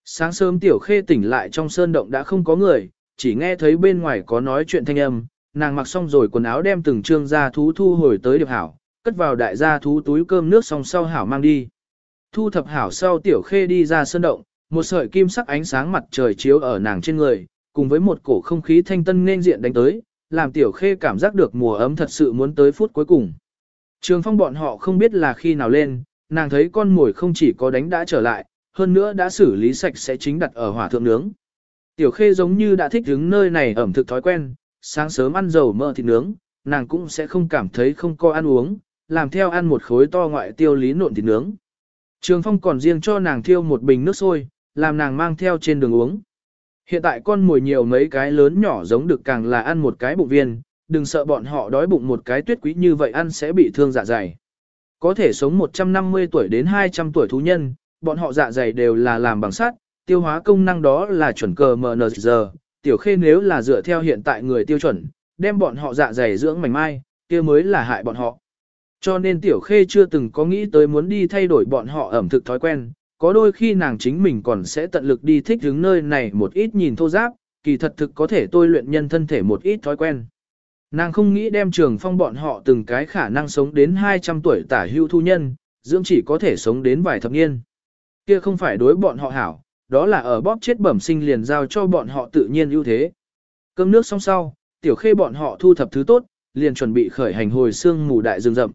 Sáng sớm tiểu khê tỉnh lại trong sơn động đã không có người, chỉ nghe thấy bên ngoài có nói chuyện thanh âm, nàng mặc xong rồi quần áo đem từng trương gia thú thu hồi tới điệp hảo, cất vào đại gia thú túi cơm nước xong sau hảo mang đi. Thu thập hảo sau tiểu khê đi ra sơn động, một sợi kim sắc ánh sáng mặt trời chiếu ở nàng trên người, cùng với một cổ không khí thanh tân nên diện đánh tới, làm tiểu khê cảm giác được mùa ấm thật sự muốn tới phút cuối cùng. Trường phong bọn họ không biết là khi nào lên, nàng thấy con mồi không chỉ có đánh đã trở lại, hơn nữa đã xử lý sạch sẽ chính đặt ở hỏa thượng nướng. Tiểu khê giống như đã thích đứng nơi này ẩm thực thói quen, sáng sớm ăn dầu mỡ thịt nướng, nàng cũng sẽ không cảm thấy không có ăn uống, làm theo ăn một khối to ngoại tiêu lý nộn thịt nướng. Trường phong còn riêng cho nàng thiêu một bình nước sôi, làm nàng mang theo trên đường uống. Hiện tại con mồi nhiều mấy cái lớn nhỏ giống được càng là ăn một cái bụng viên, đừng sợ bọn họ đói bụng một cái tuyết quý như vậy ăn sẽ bị thương dạ dày. Có thể sống 150 tuổi đến 200 tuổi thú nhân, bọn họ dạ dày đều là làm bằng sắt, tiêu hóa công năng đó là chuẩn cờ MNZ. Tiểu khê nếu là dựa theo hiện tại người tiêu chuẩn, đem bọn họ dạ dày dưỡng mảnh mai, kia mới là hại bọn họ. Cho nên tiểu khê chưa từng có nghĩ tới muốn đi thay đổi bọn họ ẩm thực thói quen, có đôi khi nàng chính mình còn sẽ tận lực đi thích hướng nơi này một ít nhìn thô giáp, kỳ thật thực có thể tôi luyện nhân thân thể một ít thói quen. Nàng không nghĩ đem trường phong bọn họ từng cái khả năng sống đến 200 tuổi tả hưu thu nhân, dưỡng chỉ có thể sống đến vài thập niên. Kia không phải đối bọn họ hảo, đó là ở bóp chết bẩm sinh liền giao cho bọn họ tự nhiên ưu thế. Cơm nước xong sau, tiểu khê bọn họ thu thập thứ tốt, liền chuẩn bị khởi hành hồi xương mù đại rừng rậm.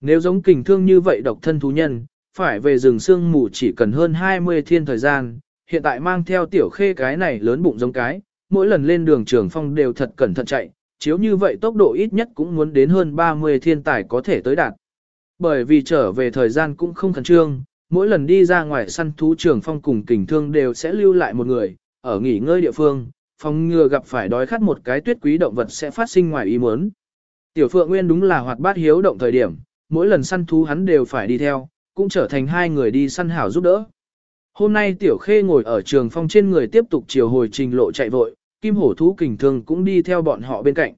Nếu giống kình thương như vậy độc thân thú nhân, phải về rừng xương mù chỉ cần hơn 20 thiên thời gian, hiện tại mang theo tiểu khê cái này lớn bụng giống cái, mỗi lần lên đường trường phong đều thật cẩn thận chạy, chiếu như vậy tốc độ ít nhất cũng muốn đến hơn 30 thiên tài có thể tới đạt. Bởi vì trở về thời gian cũng không khẩn trương, mỗi lần đi ra ngoài săn thú trường phong cùng kình thương đều sẽ lưu lại một người, ở nghỉ ngơi địa phương, phong ngừa gặp phải đói khát một cái tuyết quý động vật sẽ phát sinh ngoài ý muốn. Tiểu Phượng Nguyên đúng là hoạt bát hiếu động thời điểm, mỗi lần săn thú hắn đều phải đi theo, cũng trở thành hai người đi săn hảo giúp đỡ. Hôm nay Tiểu Khê ngồi ở trường phong trên người tiếp tục chiều hồi trình lộ chạy vội, Kim Hổ Thú Kình Thương cũng đi theo bọn họ bên cạnh.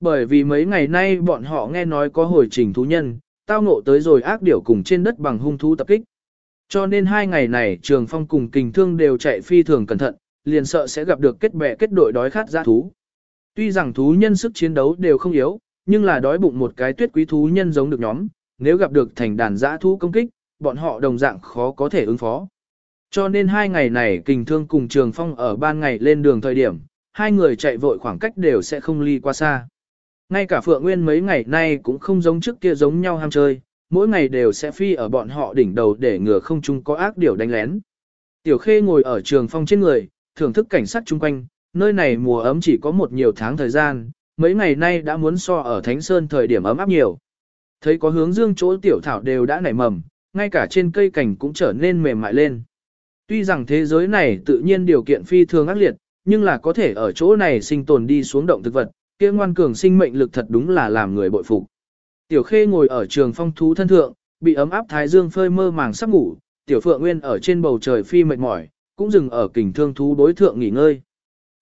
Bởi vì mấy ngày nay bọn họ nghe nói có hồi trình thú nhân, tao ngộ tới rồi ác điểu cùng trên đất bằng hung thú tập kích. Cho nên hai ngày này trường phong cùng kình thương đều chạy phi thường cẩn thận, liền sợ sẽ gặp được kết bè kết đội đói khát giã thú. Tuy rằng thú nhân sức chiến đấu đều không yếu, nhưng là đói bụng một cái tuyết quý thú nhân giống được nhóm, nếu gặp được thành đàn giã thú công kích, bọn họ đồng dạng khó có thể ứng phó. Cho nên hai ngày này kình thương cùng trường phong ở ban ngày lên đường thời điểm, hai người chạy vội khoảng cách đều sẽ không ly qua xa. Ngay cả Phượng Nguyên mấy ngày nay cũng không giống trước kia giống nhau ham chơi, mỗi ngày đều sẽ phi ở bọn họ đỉnh đầu để ngừa không chung có ác điều đánh lén. Tiểu Khê ngồi ở trường phong trên người, thưởng thức cảnh sát chung quanh, nơi này mùa ấm chỉ có một nhiều tháng thời gian, mấy ngày nay đã muốn so ở Thánh Sơn thời điểm ấm áp nhiều. Thấy có hướng dương chỗ tiểu thảo đều đã nảy mầm, ngay cả trên cây cảnh cũng trở nên mềm mại lên. Tuy rằng thế giới này tự nhiên điều kiện phi thường ác liệt, nhưng là có thể ở chỗ này sinh tồn đi xuống động thực vật, kia ngoan cường sinh mệnh lực thật đúng là làm người bội phục. Tiểu Khê ngồi ở trường phong thú thân thượng, bị ấm áp thái dương phơi mơ màng sắp ngủ, Tiểu Phượng Nguyên ở trên bầu trời phi mệt mỏi, cũng dừng ở kình thương thú đối thượng nghỉ ngơi.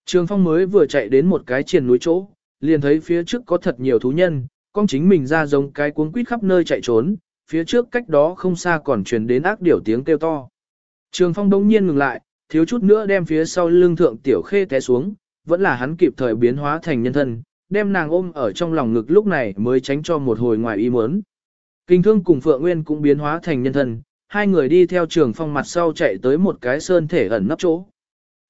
Trường phong mới vừa chạy đến một cái triền núi chỗ, liền thấy phía trước có thật nhiều thú nhân, con chính mình ra giống cái cuống quýt khắp nơi chạy trốn, phía trước cách đó không xa còn truyền đến ác điểu tiếng kêu to. Trường phong đông nhiên ngừng lại, thiếu chút nữa đem phía sau lưng thượng tiểu khê té xuống, vẫn là hắn kịp thời biến hóa thành nhân thân, đem nàng ôm ở trong lòng ngực lúc này mới tránh cho một hồi ngoài ý muốn. Kinh thương cùng Phượng Nguyên cũng biến hóa thành nhân thân, hai người đi theo trường phong mặt sau chạy tới một cái sơn thể ẩn nấp chỗ.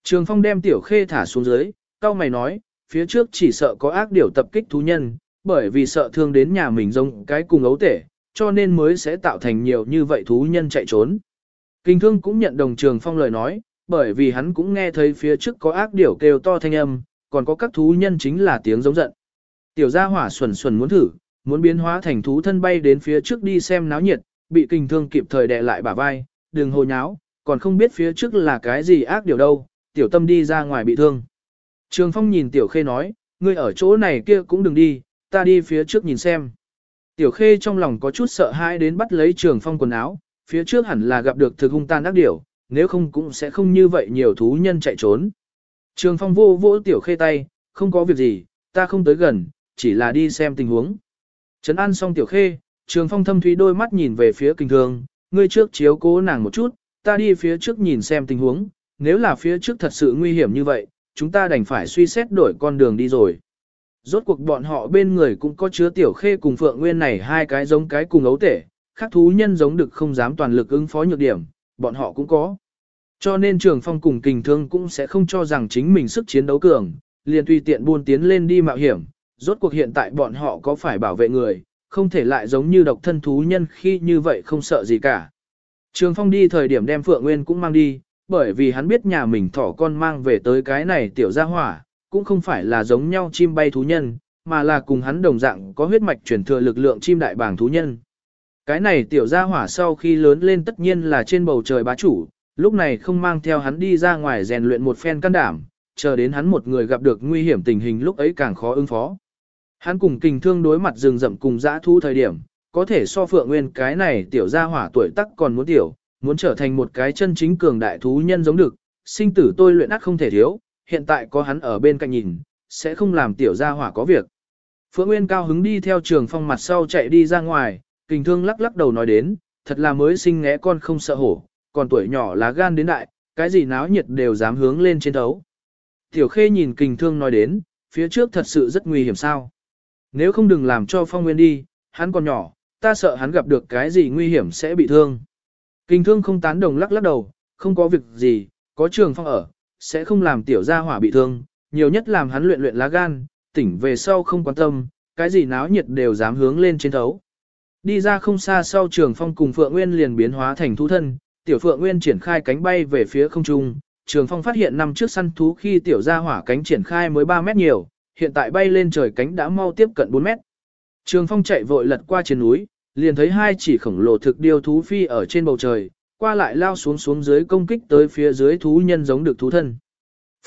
Trường phong đem tiểu khê thả xuống dưới, cao mày nói, phía trước chỉ sợ có ác điều tập kích thú nhân, bởi vì sợ thương đến nhà mình giống cái cùng ấu tể, cho nên mới sẽ tạo thành nhiều như vậy thú nhân chạy trốn. Kinh thương cũng nhận đồng trường phong lời nói, bởi vì hắn cũng nghe thấy phía trước có ác điểu kêu to thanh âm, còn có các thú nhân chính là tiếng giống giận. Tiểu gia hỏa xuẩn xuẩn muốn thử, muốn biến hóa thành thú thân bay đến phía trước đi xem náo nhiệt, bị kinh thương kịp thời đè lại bả vai, đừng hồ nháo, còn không biết phía trước là cái gì ác điều đâu, tiểu tâm đi ra ngoài bị thương. Trường Phong nhìn tiểu khê nói, ngươi ở chỗ này kia cũng đừng đi, ta đi phía trước nhìn xem. Tiểu khê trong lòng có chút sợ hãi đến bắt lấy trường phong quần áo, phía trước hẳn là gặp được thực hung tan ác điểu, nếu không cũng sẽ không như vậy nhiều thú nhân chạy trốn. Trường phong vô vô tiểu khê tay, không có việc gì, ta không tới gần, chỉ là đi xem tình huống. Trấn an xong tiểu khê, trường phong thâm thúy đôi mắt nhìn về phía kinh thường, ngươi trước chiếu cố nàng một chút, ta đi phía trước nhìn xem tình huống, nếu là phía trước thật sự nguy hiểm như vậy, chúng ta đành phải suy xét đổi con đường đi rồi. Rốt cuộc bọn họ bên người cũng có chứa tiểu khê cùng phượng nguyên này hai cái giống cái cùng ấu tể, khác thú nhân giống được không dám toàn lực ứng phó nhược điểm, bọn họ cũng có. Cho nên trường phong cùng kình thương cũng sẽ không cho rằng chính mình sức chiến đấu cường, liền tùy tiện buôn tiến lên đi mạo hiểm, rốt cuộc hiện tại bọn họ có phải bảo vệ người, không thể lại giống như độc thân thú nhân khi như vậy không sợ gì cả. Trường phong đi thời điểm đem Phượng Nguyên cũng mang đi, bởi vì hắn biết nhà mình thỏ con mang về tới cái này tiểu gia hỏa, cũng không phải là giống nhau chim bay thú nhân, mà là cùng hắn đồng dạng có huyết mạch truyền thừa lực lượng chim đại bàng thú nhân. Cái này tiểu gia hỏa sau khi lớn lên tất nhiên là trên bầu trời bá chủ, lúc này không mang theo hắn đi ra ngoài rèn luyện một phen can đảm, chờ đến hắn một người gặp được nguy hiểm tình hình lúc ấy càng khó ứng phó. Hắn cùng kình thương đối mặt rừng rậm cùng dã thu thời điểm, có thể so phượng nguyên cái này tiểu gia hỏa tuổi tắc còn muốn tiểu, muốn trở thành một cái chân chính cường đại thú nhân giống được, sinh tử tôi luyện ác không thể thiếu, hiện tại có hắn ở bên cạnh nhìn, sẽ không làm tiểu gia hỏa có việc. Phượng Nguyên cao hứng đi theo trường phong mặt sau chạy đi ra ngoài, kình thương lắc lắc đầu nói đến, thật là mới sinh ngẽ con không sợ hổ, còn tuổi nhỏ lá gan đến đại, cái gì náo nhiệt đều dám hướng lên trên đấu. Tiểu khê nhìn kình thương nói đến, phía trước thật sự rất nguy hiểm sao. Nếu không đừng làm cho phong nguyên đi, hắn còn nhỏ, ta sợ hắn gặp được cái gì nguy hiểm sẽ bị thương. Kình thương không tán đồng lắc lắc đầu, không có việc gì, có trường phong ở, sẽ không làm tiểu gia hỏa bị thương, nhiều nhất làm hắn luyện luyện lá gan, tỉnh về sau không quan tâm, cái gì náo nhiệt đều dám hướng lên trên thấu. Đi ra không xa sau trường phong cùng Phượng Nguyên liền biến hóa thành thú thân, tiểu Phượng Nguyên triển khai cánh bay về phía không trung, trường phong phát hiện năm trước săn thú khi tiểu gia hỏa cánh triển khai mới 3 mét nhiều, hiện tại bay lên trời cánh đã mau tiếp cận 4 mét. Trường phong chạy vội lật qua trên núi, liền thấy hai chỉ khổng lồ thực điêu thú phi ở trên bầu trời, qua lại lao xuống xuống dưới công kích tới phía dưới thú nhân giống được thú thân.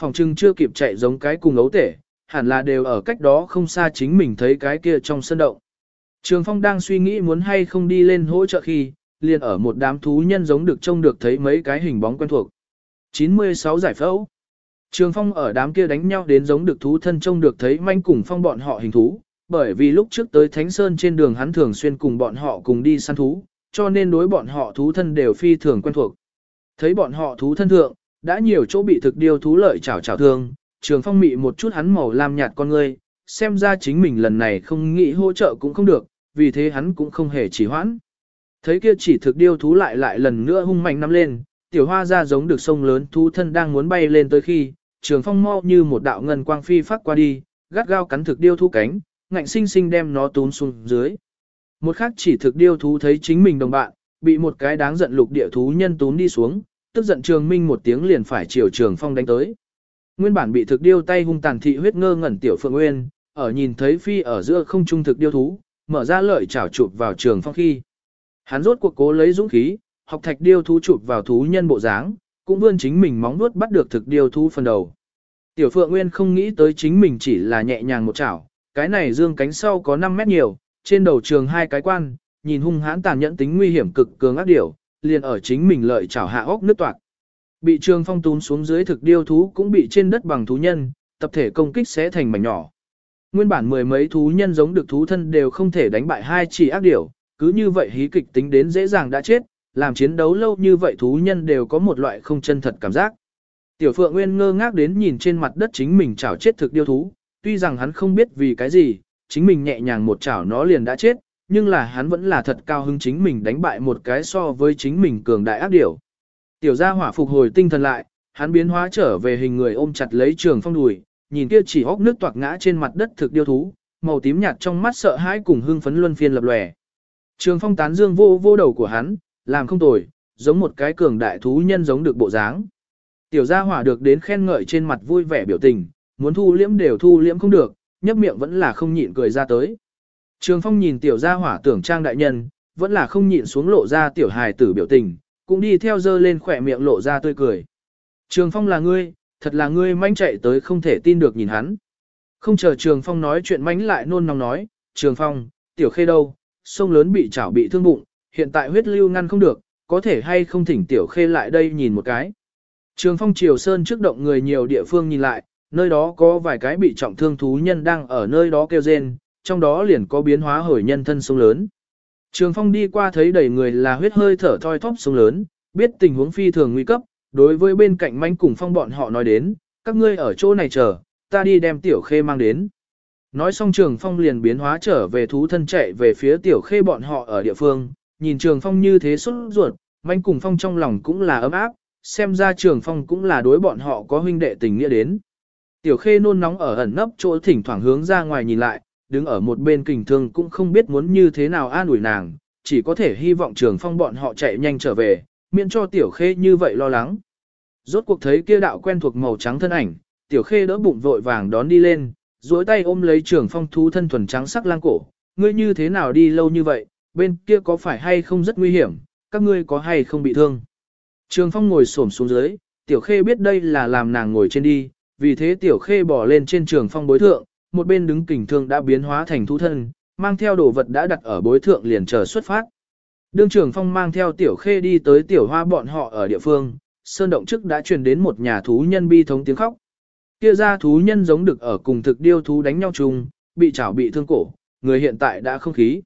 Phòng trưng chưa kịp chạy giống cái cùng ấu tể, hẳn là đều ở cách đó không xa chính mình thấy cái kia trong sân động. Trường Phong đang suy nghĩ muốn hay không đi lên hỗ trợ khi, liền ở một đám thú nhân giống được trông được thấy mấy cái hình bóng quen thuộc. 96 giải phẫu. Trường Phong ở đám kia đánh nhau đến giống được thú thân trông được thấy manh cùng phong bọn họ hình thú, bởi vì lúc trước tới Thánh Sơn trên đường hắn thường xuyên cùng bọn họ cùng đi săn thú, cho nên đối bọn họ thú thân đều phi thường quen thuộc. Thấy bọn họ thú thân thượng, đã nhiều chỗ bị thực điêu thú lợi chảo chảo thương, trường phong mị một chút hắn màu lam nhạt con ngươi, xem ra chính mình lần này không nghĩ hỗ trợ cũng không được, vì thế hắn cũng không hề chỉ hoãn. Thấy kia chỉ thực điêu thú lại lại lần nữa hung mạnh nắm lên, tiểu hoa ra giống được sông lớn thú thân đang muốn bay lên tới khi, trường phong mau như một đạo ngân quang phi phát qua đi, gắt gao cắn thực điêu thú cánh, ngạnh sinh sinh đem nó túm xuống dưới. Một khác chỉ thực điêu thú thấy chính mình đồng bạn, bị một cái đáng giận lục địa thú nhân túm đi xuống, tức giận trường minh một tiếng liền phải chiều trường phong đánh tới. Nguyên bản bị thực điêu tay hung tàn thị huyết ngơ ngẩn tiểu phượng nguyên, ở nhìn thấy phi ở giữa không trung thực điêu thú, mở ra lợi chảo chụp vào trường phong khi. Hắn rốt cuộc cố lấy dũng khí, học thạch điêu thú chụp vào thú nhân bộ dáng, cũng vươn chính mình móng nuốt bắt được thực điêu thú phần đầu. Tiểu phượng nguyên không nghĩ tới chính mình chỉ là nhẹ nhàng một chảo, cái này dương cánh sau có 5 mét nhiều, trên đầu trường hai cái quan, nhìn hung hãn tàn nhẫn tính nguy hiểm cực cường ác điểu, liền ở chính mình lợi chảo hạ ốc nước toạc. Bị trường phong tún xuống dưới thực điêu thú cũng bị trên đất bằng thú nhân, tập thể công kích sẽ thành mảnh nhỏ. Nguyên bản mười mấy thú nhân giống được thú thân đều không thể đánh bại hai chỉ ác điểu, cứ như vậy hí kịch tính đến dễ dàng đã chết, làm chiến đấu lâu như vậy thú nhân đều có một loại không chân thật cảm giác. Tiểu Phượng Nguyên ngơ ngác đến nhìn trên mặt đất chính mình chảo chết thực điêu thú, tuy rằng hắn không biết vì cái gì, chính mình nhẹ nhàng một chảo nó liền đã chết, nhưng là hắn vẫn là thật cao hứng chính mình đánh bại một cái so với chính mình cường đại ác điểu. Tiểu gia hỏa phục hồi tinh thần lại, hắn biến hóa trở về hình người ôm chặt lấy trường phong đùi, nhìn kia chỉ hốc nước toạc ngã trên mặt đất thực điêu thú, màu tím nhạt trong mắt sợ hãi cùng hưng phấn luân phiên lập lòe. Trường phong tán dương vô vô đầu của hắn, làm không tồi, giống một cái cường đại thú nhân giống được bộ dáng. Tiểu gia hỏa được đến khen ngợi trên mặt vui vẻ biểu tình, muốn thu liễm đều thu liễm không được, nhấp miệng vẫn là không nhịn cười ra tới. Trường phong nhìn tiểu gia hỏa tưởng trang đại nhân, vẫn là không nhịn xuống lộ ra tiểu hài tử biểu tình, cũng đi theo dơ lên khỏe miệng lộ ra tươi cười. Trường phong là ngươi, thật là ngươi manh chạy tới không thể tin được nhìn hắn. Không chờ Trường Phong nói chuyện mánh lại nôn nóng nói, Trường Phong, tiểu khê đâu, sông lớn bị chảo bị thương bụng, hiện tại huyết lưu ngăn không được, có thể hay không thỉnh tiểu khê lại đây nhìn một cái. Trường Phong Triều Sơn trước động người nhiều địa phương nhìn lại, nơi đó có vài cái bị trọng thương thú nhân đang ở nơi đó kêu rên, trong đó liền có biến hóa hồi nhân thân sông lớn. Trường Phong đi qua thấy đầy người là huyết hơi thở thoi thóp sông lớn, biết tình huống phi thường nguy cấp, đối với bên cạnh manh cùng phong bọn họ nói đến, các ngươi ở chỗ này chờ, ta đi đem tiểu khê mang đến. Nói xong trường phong liền biến hóa trở về thú thân chạy về phía tiểu khê bọn họ ở địa phương, nhìn trường phong như thế xuất ruột, manh cùng phong trong lòng cũng là ấm áp, xem ra trường phong cũng là đối bọn họ có huynh đệ tình nghĩa đến. Tiểu khê nôn nóng ở ẩn nấp chỗ thỉnh thoảng hướng ra ngoài nhìn lại, đứng ở một bên kình thương cũng không biết muốn như thế nào an ủi nàng, chỉ có thể hy vọng trường phong bọn họ chạy nhanh trở về, miễn cho tiểu khê như vậy lo lắng. Rốt cuộc thấy kia đạo quen thuộc màu trắng thân ảnh, tiểu khê đỡ bụng vội vàng đón đi lên, duỗi tay ôm lấy trường phong thú thân thuần trắng sắc lang cổ, ngươi như thế nào đi lâu như vậy, bên kia có phải hay không rất nguy hiểm, các ngươi có hay không bị thương. Trường phong ngồi xổm xuống dưới, tiểu khê biết đây là làm nàng ngồi trên đi, vì thế tiểu khê bỏ lên trên trường phong bối thượng, một bên đứng kình thương đã biến hóa thành thú thân, mang theo đồ vật đã đặt ở bối thượng liền chờ xuất phát. Đương trường phong mang theo tiểu khê đi tới tiểu hoa bọn họ ở địa phương, sơn động trước đã truyền đến một nhà thú nhân bi thống tiếng khóc. Kia ra thú nhân giống được ở cùng thực điêu thú đánh nhau chung, bị chảo bị thương cổ, người hiện tại đã không khí.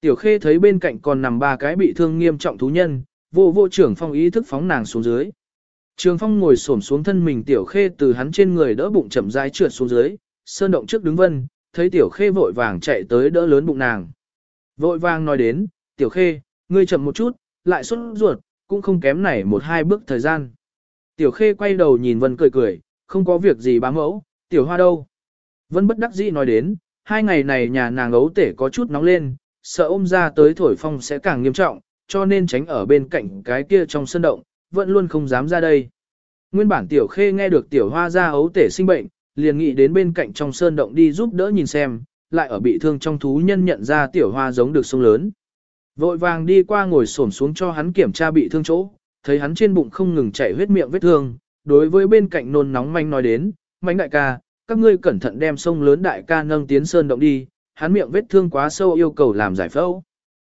Tiểu khê thấy bên cạnh còn nằm ba cái bị thương nghiêm trọng thú nhân, vô vô trưởng phong ý thức phóng nàng xuống dưới. Trường phong ngồi xổm xuống thân mình tiểu khê từ hắn trên người đỡ bụng chậm rãi trượt xuống dưới, sơn động trước đứng vân, thấy tiểu khê vội vàng chạy tới đỡ lớn bụng nàng. Vội vàng nói đến, tiểu khê, ngươi chậm một chút, lại xuất ruột, cũng không kém này một hai bước thời gian. Tiểu khê quay đầu nhìn vân cười cười, không có việc gì bám mẫu, tiểu hoa đâu. Vân bất đắc dĩ nói đến, hai ngày này nhà nàng ấu tể có chút nóng lên, sợ ôm ra tới thổi phong sẽ càng nghiêm trọng, cho nên tránh ở bên cạnh cái kia trong sân động, vẫn luôn không dám ra đây. Nguyên bản tiểu khê nghe được tiểu hoa ra ấu tể sinh bệnh, liền nghĩ đến bên cạnh trong sơn động đi giúp đỡ nhìn xem, lại ở bị thương trong thú nhân nhận ra tiểu hoa giống được sông lớn. Vội vàng đi qua ngồi xổm xuống cho hắn kiểm tra bị thương chỗ, thấy hắn trên bụng không ngừng chảy huyết miệng vết thương, đối với bên cạnh nôn nóng manh nói đến, manh đại ca, các ngươi cẩn thận đem sông lớn đại ca nâng tiến sơn động đi, hắn miệng vết thương quá sâu yêu cầu làm giải phẫu.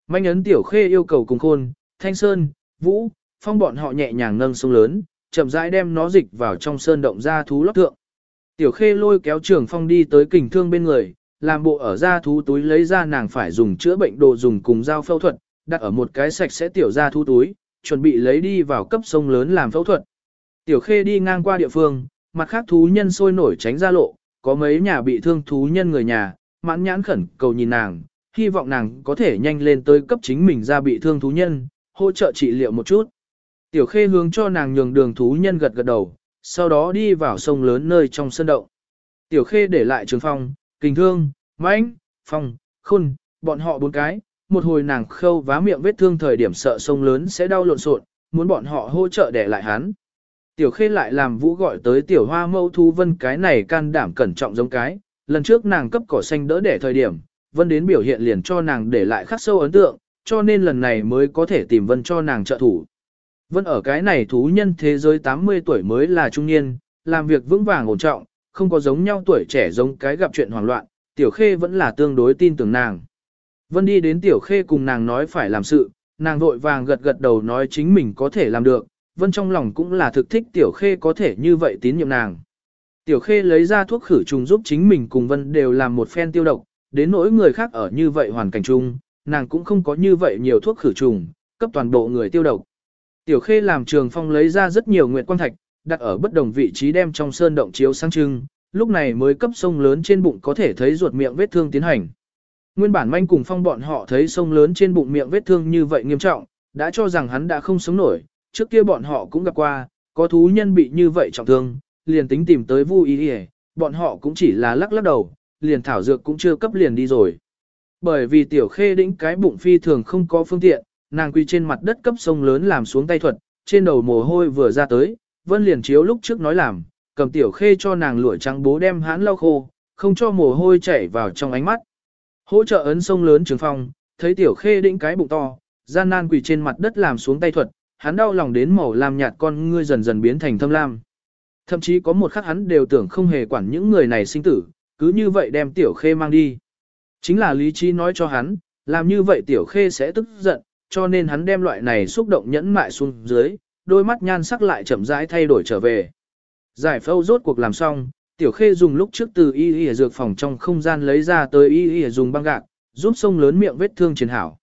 Manh ấn tiểu khê yêu cầu cùng khôn, thanh sơn, vũ, phong bọn họ nhẹ nhàng nâng sông lớn, chậm rãi đem nó dịch vào trong sơn động ra thú lót thượng. Tiểu khê lôi kéo trường phong đi tới kình thương bên người, làm bộ ở ra thú túi lấy ra nàng phải dùng chữa bệnh đồ dùng cùng dao phẫu thuật, đặt ở một cái sạch sẽ tiểu ra thú túi, chuẩn bị lấy đi vào cấp sông lớn làm phẫu thuật. Tiểu khê đi ngang qua địa phương, mặt khác thú nhân sôi nổi tránh ra lộ, có mấy nhà bị thương thú nhân người nhà, mãn nhãn khẩn cầu nhìn nàng, hy vọng nàng có thể nhanh lên tới cấp chính mình ra bị thương thú nhân, hỗ trợ trị liệu một chút. Tiểu khê hướng cho nàng nhường đường thú nhân gật gật đầu, sau đó đi vào sông lớn nơi trong sân động. Tiểu khê để lại trường phong, kinh thương, mãnh, phong, khôn, bọn họ bốn cái, một hồi nàng khâu vá miệng vết thương thời điểm sợ sông lớn sẽ đau lộn xộn, muốn bọn họ hỗ trợ để lại hắn. Tiểu khê lại làm vũ gọi tới tiểu hoa mâu thu vân cái này can đảm cẩn trọng giống cái, lần trước nàng cấp cỏ xanh đỡ để thời điểm, vân đến biểu hiện liền cho nàng để lại khắc sâu ấn tượng, cho nên lần này mới có thể tìm vân cho nàng trợ thủ. Vân ở cái này thú nhân thế giới 80 tuổi mới là trung niên, làm việc vững vàng ổn trọng, không có giống nhau tuổi trẻ giống cái gặp chuyện hoảng loạn, tiểu khê vẫn là tương đối tin tưởng nàng. Vân đi đến tiểu khê cùng nàng nói phải làm sự, nàng vội vàng gật gật đầu nói chính mình có thể làm được, Vân trong lòng cũng là thực thích tiểu khê có thể như vậy tín nhiệm nàng. Tiểu khê lấy ra thuốc khử trùng giúp chính mình cùng Vân đều làm một phen tiêu độc, đến nỗi người khác ở như vậy hoàn cảnh chung, nàng cũng không có như vậy nhiều thuốc khử trùng, cấp toàn bộ người tiêu độc. Tiểu Khê làm Trường Phong lấy ra rất nhiều nguyệt quang thạch, đặt ở bất đồng vị trí đem trong sơn động chiếu sáng trưng, lúc này mới cấp sông lớn trên bụng có thể thấy ruột miệng vết thương tiến hành. Nguyên bản manh cùng phong bọn họ thấy sông lớn trên bụng miệng vết thương như vậy nghiêm trọng, đã cho rằng hắn đã không sống nổi, trước kia bọn họ cũng gặp qua, có thú nhân bị như vậy trọng thương, liền tính tìm tới Vu Y Y, bọn họ cũng chỉ là lắc lắc đầu, liền thảo dược cũng chưa cấp liền đi rồi. Bởi vì tiểu khê đĩnh cái bụng phi thường không có phương tiện, nàng quy trên mặt đất cấp sông lớn làm xuống tay thuật, trên đầu mồ hôi vừa ra tới, vân liền chiếu lúc trước nói làm, cầm tiểu khê cho nàng lụa trắng bố đem hãn lau khô, không cho mồ hôi chảy vào trong ánh mắt. Hỗ trợ ấn sông lớn trường phong, thấy tiểu khê đĩnh cái bụng to, gian nan quỳ trên mặt đất làm xuống tay thuật, hắn đau lòng đến màu lam nhạt con ngươi dần dần biến thành thâm lam. Thậm chí có một khắc hắn đều tưởng không hề quản những người này sinh tử, cứ như vậy đem tiểu khê mang đi. Chính là lý trí nói cho hắn, làm như vậy tiểu khê sẽ tức giận, cho nên hắn đem loại này xúc động nhẫn mại xuống dưới, đôi mắt nhan sắc lại chậm rãi thay đổi trở về. Giải phẫu rốt cuộc làm xong, tiểu khê dùng lúc trước từ y y dược phòng trong không gian lấy ra tới y y dùng băng gạc, giúp sông lớn miệng vết thương chiến hảo.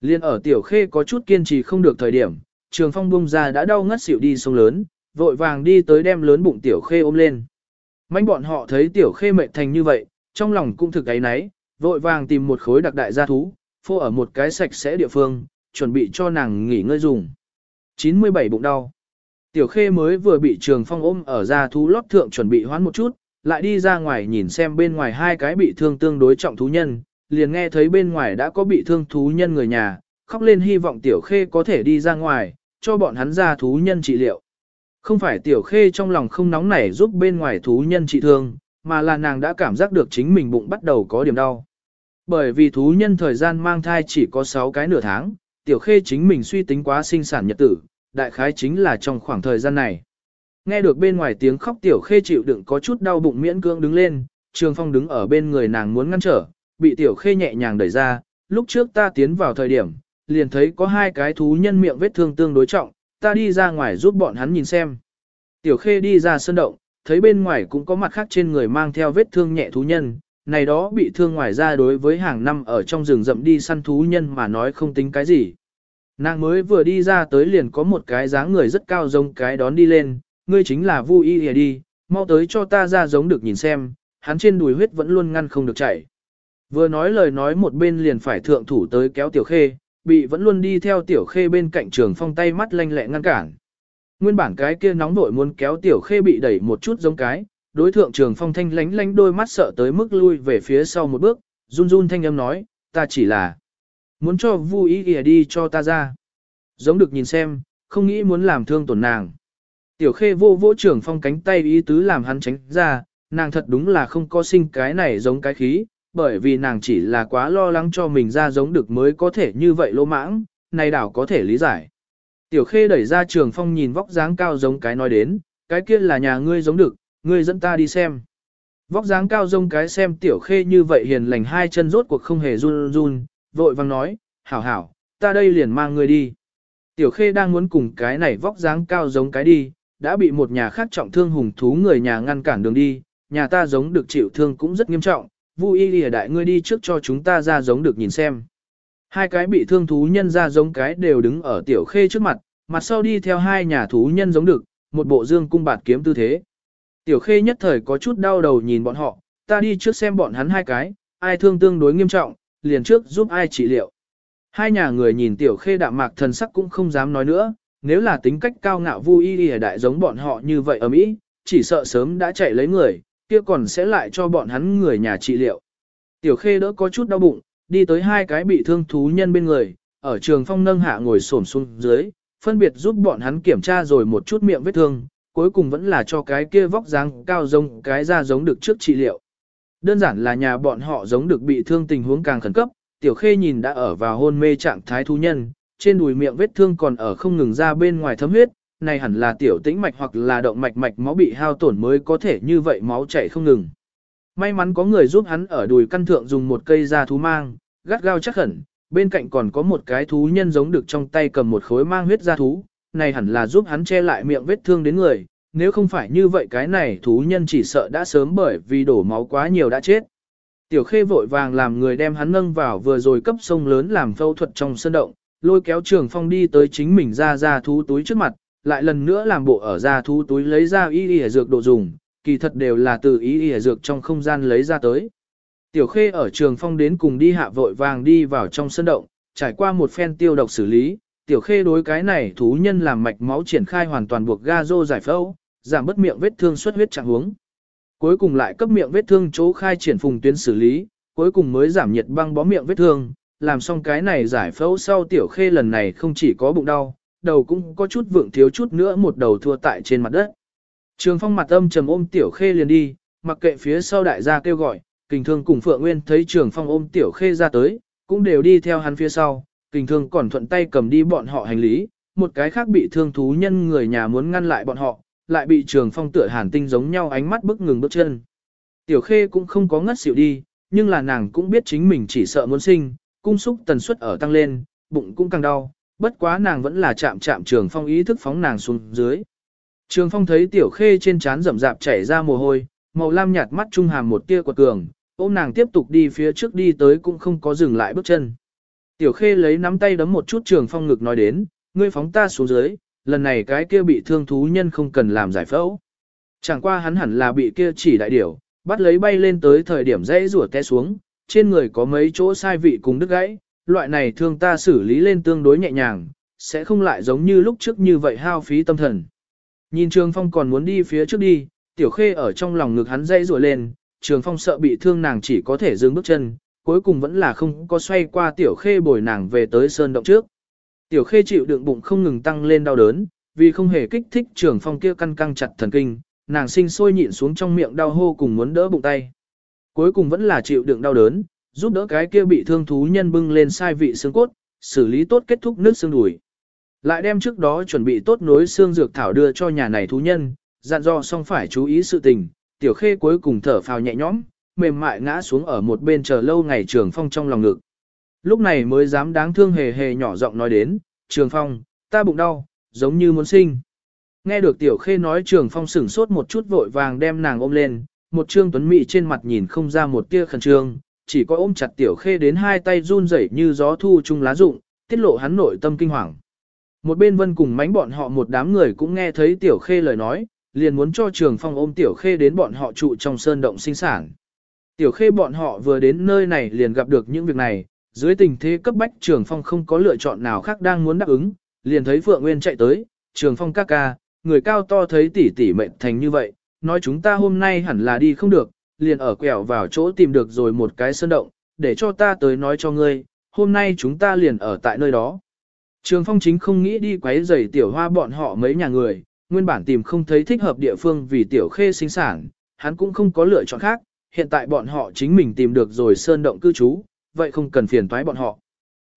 Liên ở tiểu khê có chút kiên trì không được thời điểm, trường phong bung ra đã đau ngất xỉu đi sông lớn, vội vàng đi tới đem lớn bụng tiểu khê ôm lên. Mánh bọn họ thấy tiểu khê mệt thành như vậy, trong lòng cũng thực ấy náy, vội vàng tìm một khối đặc đại gia thú, phô ở một cái sạch sẽ địa phương, chuẩn bị cho nàng nghỉ ngơi dùng. 97 bụng đau. Tiểu khê mới vừa bị trường phong ôm ở gia thú lót thượng chuẩn bị hoán một chút, lại đi ra ngoài nhìn xem bên ngoài hai cái bị thương tương đối trọng thú nhân, liền nghe thấy bên ngoài đã có bị thương thú nhân người nhà, khóc lên hy vọng tiểu khê có thể đi ra ngoài, cho bọn hắn ra thú nhân trị liệu. Không phải tiểu khê trong lòng không nóng nảy giúp bên ngoài thú nhân trị thương, mà là nàng đã cảm giác được chính mình bụng bắt đầu có điểm đau. Bởi vì thú nhân thời gian mang thai chỉ có 6 cái nửa tháng, tiểu khê chính mình suy tính quá sinh sản nhật tử, đại khái chính là trong khoảng thời gian này. Nghe được bên ngoài tiếng khóc tiểu khê chịu đựng có chút đau bụng miễn cưỡng đứng lên, Trường Phong đứng ở bên người nàng muốn ngăn trở, bị tiểu khê nhẹ nhàng đẩy ra, lúc trước ta tiến vào thời điểm, liền thấy có hai cái thú nhân miệng vết thương tương đối trọng, ta đi ra ngoài giúp bọn hắn nhìn xem. Tiểu khê đi ra sơn động, thấy bên ngoài cũng có mặt khác trên người mang theo vết thương nhẹ thú nhân, này đó bị thương ngoài ra đối với hàng năm ở trong rừng rậm đi săn thú nhân mà nói không tính cái gì. Nàng mới vừa đi ra tới liền có một cái dáng người rất cao giống cái đón đi lên, ngươi chính là Vu Y đi, mau tới cho ta ra giống được nhìn xem, hắn trên đùi huyết vẫn luôn ngăn không được chảy. Vừa nói lời nói một bên liền phải thượng thủ tới kéo tiểu khê, bị vẫn luôn đi theo tiểu khê bên cạnh trường phong tay mắt lanh lẹ ngăn cản. Nguyên bản cái kia nóng nổi muốn kéo tiểu khê bị đẩy một chút giống cái, đối thượng trường phong thanh lánh lánh đôi mắt sợ tới mức lui về phía sau một bước, run run thanh âm nói, ta chỉ là muốn cho Vu ý đi cho ta ra. Giống được nhìn xem, không nghĩ muốn làm thương tổn nàng. Tiểu khê vô vỗ trường phong cánh tay ý tứ làm hắn tránh ra, nàng thật đúng là không có sinh cái này giống cái khí, bởi vì nàng chỉ là quá lo lắng cho mình ra giống được mới có thể như vậy lỗ mãng, này đảo có thể lý giải. Tiểu khê đẩy ra trường phong nhìn vóc dáng cao giống cái nói đến, cái kia là nhà ngươi giống được, ngươi dẫn ta đi xem. Vóc dáng cao giống cái xem tiểu khê như vậy hiền lành hai chân rốt cuộc không hề run run, vội vang nói, hảo hảo, ta đây liền mang ngươi đi. Tiểu khê đang muốn cùng cái này vóc dáng cao giống cái đi, đã bị một nhà khác trọng thương hùng thú người nhà ngăn cản đường đi, nhà ta giống được chịu thương cũng rất nghiêm trọng, Vu y lìa đại ngươi đi trước cho chúng ta ra giống được nhìn xem. Hai cái bị thương thú nhân ra giống cái đều đứng ở tiểu khê trước mặt, mặt sau đi theo hai nhà thú nhân giống được, một bộ dương cung bạt kiếm tư thế. Tiểu khê nhất thời có chút đau đầu nhìn bọn họ, ta đi trước xem bọn hắn hai cái, ai thương tương đối nghiêm trọng, liền trước giúp ai trị liệu. Hai nhà người nhìn tiểu khê đạm mạc thần sắc cũng không dám nói nữa, nếu là tính cách cao ngạo vui y y đại giống bọn họ như vậy ở Mỹ, chỉ sợ sớm đã chạy lấy người, kia còn sẽ lại cho bọn hắn người nhà trị liệu. Tiểu khê đỡ có chút đau bụng, đi tới hai cái bị thương thú nhân bên người, ở trường phong nâng hạ ngồi xổm xuống dưới, phân biệt giúp bọn hắn kiểm tra rồi một chút miệng vết thương, cuối cùng vẫn là cho cái kia vóc dáng cao giống cái da giống được trước trị liệu. Đơn giản là nhà bọn họ giống được bị thương tình huống càng khẩn cấp, tiểu khê nhìn đã ở vào hôn mê trạng thái thú nhân, trên đùi miệng vết thương còn ở không ngừng ra bên ngoài thấm huyết, này hẳn là tiểu tĩnh mạch hoặc là động mạch mạch máu bị hao tổn mới có thể như vậy máu chảy không ngừng. May mắn có người giúp hắn ở đùi căn thượng dùng một cây da thú mang, gắt gao chắc khẩn, bên cạnh còn có một cái thú nhân giống được trong tay cầm một khối mang huyết da thú, này hẳn là giúp hắn che lại miệng vết thương đến người, nếu không phải như vậy cái này thú nhân chỉ sợ đã sớm bởi vì đổ máu quá nhiều đã chết. Tiểu khê vội vàng làm người đem hắn nâng vào vừa rồi cấp sông lớn làm phẫu thuật trong sân động, lôi kéo trường phong đi tới chính mình ra ra thú túi trước mặt, lại lần nữa làm bộ ở ra thú túi lấy ra y y dược độ dùng, kỳ thật đều là từ y y dược trong không gian lấy ra tới. Tiểu khê ở trường phong đến cùng đi hạ vội vàng đi vào trong sân động, trải qua một phen tiêu độc xử lý, tiểu khê đối cái này thú nhân làm mạch máu triển khai hoàn toàn buộc ga rô giải phẫu, giảm bất miệng vết thương xuất huyết trạng huống. Cuối cùng lại cấp miệng vết thương chỗ khai triển phùng tuyến xử lý, cuối cùng mới giảm nhiệt băng bó miệng vết thương, làm xong cái này giải phẫu sau tiểu khê lần này không chỉ có bụng đau, đầu cũng có chút vượng thiếu chút nữa một đầu thua tại trên mặt đất. Trường phong mặt âm trầm ôm tiểu khê liền đi, mặc kệ phía sau đại gia kêu gọi, kình thương cùng Phượng Nguyên thấy trường phong ôm tiểu khê ra tới, cũng đều đi theo hắn phía sau, kình thương còn thuận tay cầm đi bọn họ hành lý, một cái khác bị thương thú nhân người nhà muốn ngăn lại bọn họ, lại bị trường phong tựa hàn tinh giống nhau ánh mắt bức ngừng bước chân. Tiểu khê cũng không có ngất xỉu đi, nhưng là nàng cũng biết chính mình chỉ sợ muốn sinh, cung xúc tần suất ở tăng lên, bụng cũng càng đau, bất quá nàng vẫn là chạm chạm trường phong ý thức phóng nàng xuống dưới. Trường phong thấy tiểu khê trên trán rậm rạp chảy ra mồ hôi, màu lam nhạt mắt trung hàm một tia quật cường, ôm nàng tiếp tục đi phía trước đi tới cũng không có dừng lại bước chân. Tiểu khê lấy nắm tay đấm một chút trường phong ngực nói đến, ngươi phóng ta xuống dưới, lần này cái kia bị thương thú nhân không cần làm giải phẫu. Chẳng qua hắn hẳn là bị kia chỉ đại điểu, bắt lấy bay lên tới thời điểm dãy rủa té xuống, trên người có mấy chỗ sai vị cùng đứt gãy, loại này thương ta xử lý lên tương đối nhẹ nhàng, sẽ không lại giống như lúc trước như vậy hao phí tâm thần. Nhìn Trường Phong còn muốn đi phía trước đi, Tiểu Khê ở trong lòng ngực hắn dây rủa lên, Trường Phong sợ bị thương nàng chỉ có thể dừng bước chân, cuối cùng vẫn là không có xoay qua Tiểu Khê bồi nàng về tới sơn động trước. Tiểu Khê chịu đựng bụng không ngừng tăng lên đau đớn, vì không hề kích thích Trường Phong kia căn căng chặt thần kinh, nàng sinh sôi nhịn xuống trong miệng đau hô cùng muốn đỡ bụng tay. Cuối cùng vẫn là chịu đựng đau đớn, giúp đỡ cái kia bị thương thú nhân bưng lên sai vị xương cốt, xử lý tốt kết thúc nước xương đùi. Lại đem trước đó chuẩn bị tốt nối xương dược thảo đưa cho nhà này thú nhân, dặn dò xong phải chú ý sự tình, tiểu khê cuối cùng thở phào nhẹ nhõm, mềm mại ngã xuống ở một bên chờ lâu ngày trường phong trong lòng ngực. Lúc này mới dám đáng thương hề hề nhỏ giọng nói đến, trường phong, ta bụng đau, giống như muốn sinh. Nghe được tiểu khê nói trường phong sửng sốt một chút vội vàng đem nàng ôm lên, một trương tuấn mỹ trên mặt nhìn không ra một tia khẩn trương, chỉ có ôm chặt tiểu khê đến hai tay run rẩy như gió thu chung lá rụng, tiết lộ hắn nội tâm kinh hoàng. Một bên vân cùng mánh bọn họ một đám người cũng nghe thấy tiểu khê lời nói, liền muốn cho trường phong ôm tiểu khê đến bọn họ trụ trong sơn động sinh sản. Tiểu khê bọn họ vừa đến nơi này liền gặp được những việc này, dưới tình thế cấp bách trường phong không có lựa chọn nào khác đang muốn đáp ứng, liền thấy Phượng Nguyên chạy tới, trường phong ca ca, người cao to thấy tỷ tỷ mệnh thành như vậy, nói chúng ta hôm nay hẳn là đi không được, liền ở quẹo vào chỗ tìm được rồi một cái sơn động, để cho ta tới nói cho ngươi, hôm nay chúng ta liền ở tại nơi đó. Trường phong chính không nghĩ đi quấy rầy tiểu hoa bọn họ mấy nhà người, nguyên bản tìm không thấy thích hợp địa phương vì tiểu khê sinh sản, hắn cũng không có lựa chọn khác, hiện tại bọn họ chính mình tìm được rồi sơn động cư trú, vậy không cần phiền toái bọn họ.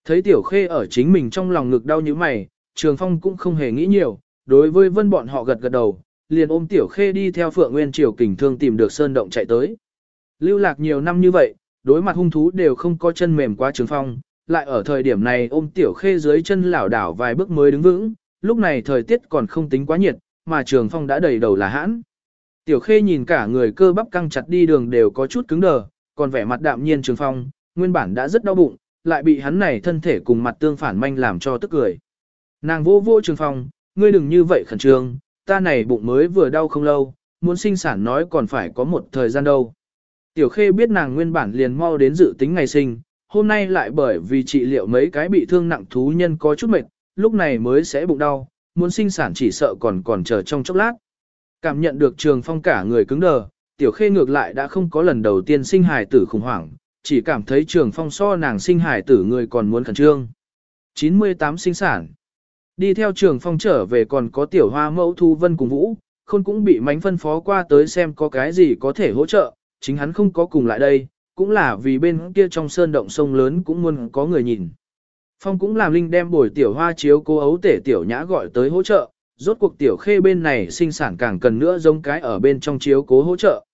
Thấy tiểu khê ở chính mình trong lòng ngực đau như mày, trường phong cũng không hề nghĩ nhiều, đối với vân bọn họ gật gật đầu, liền ôm tiểu khê đi theo phượng nguyên triều kình thương tìm được sơn động chạy tới. Lưu lạc nhiều năm như vậy, đối mặt hung thú đều không có chân mềm quá trường phong, lại ở thời điểm này ôm tiểu khê dưới chân lảo đảo vài bước mới đứng vững, lúc này thời tiết còn không tính quá nhiệt, mà trường phong đã đầy đầu là hãn. Tiểu khê nhìn cả người cơ bắp căng chặt đi đường đều có chút cứng đờ, còn vẻ mặt đạm nhiên trường phong, nguyên bản đã rất đau bụng, lại bị hắn này thân thể cùng mặt tương phản manh làm cho tức cười. Nàng vô vô trường phong, ngươi đừng như vậy khẩn trương, ta này bụng mới vừa đau không lâu, muốn sinh sản nói còn phải có một thời gian đâu. Tiểu khê biết nàng nguyên bản liền mau đến dự tính ngày sinh, hôm nay lại bởi vì trị liệu mấy cái bị thương nặng thú nhân có chút mệt, lúc này mới sẽ bụng đau, muốn sinh sản chỉ sợ còn còn chờ trong chốc lát. Cảm nhận được trường phong cả người cứng đờ, tiểu khê ngược lại đã không có lần đầu tiên sinh hài tử khủng hoảng, chỉ cảm thấy trường phong so nàng sinh hài tử người còn muốn khẩn trương. 98 sinh sản Đi theo trường phong trở về còn có tiểu hoa mẫu thu vân cùng vũ, khôn cũng bị mánh phân phó qua tới xem có cái gì có thể hỗ trợ, chính hắn không có cùng lại đây, cũng là vì bên kia trong sơn động sông lớn cũng muốn có người nhìn. Phong cũng làm Linh đem bồi tiểu hoa chiếu cố ấu tể tiểu nhã gọi tới hỗ trợ, rốt cuộc tiểu khê bên này sinh sản càng cần nữa giống cái ở bên trong chiếu cố hỗ trợ.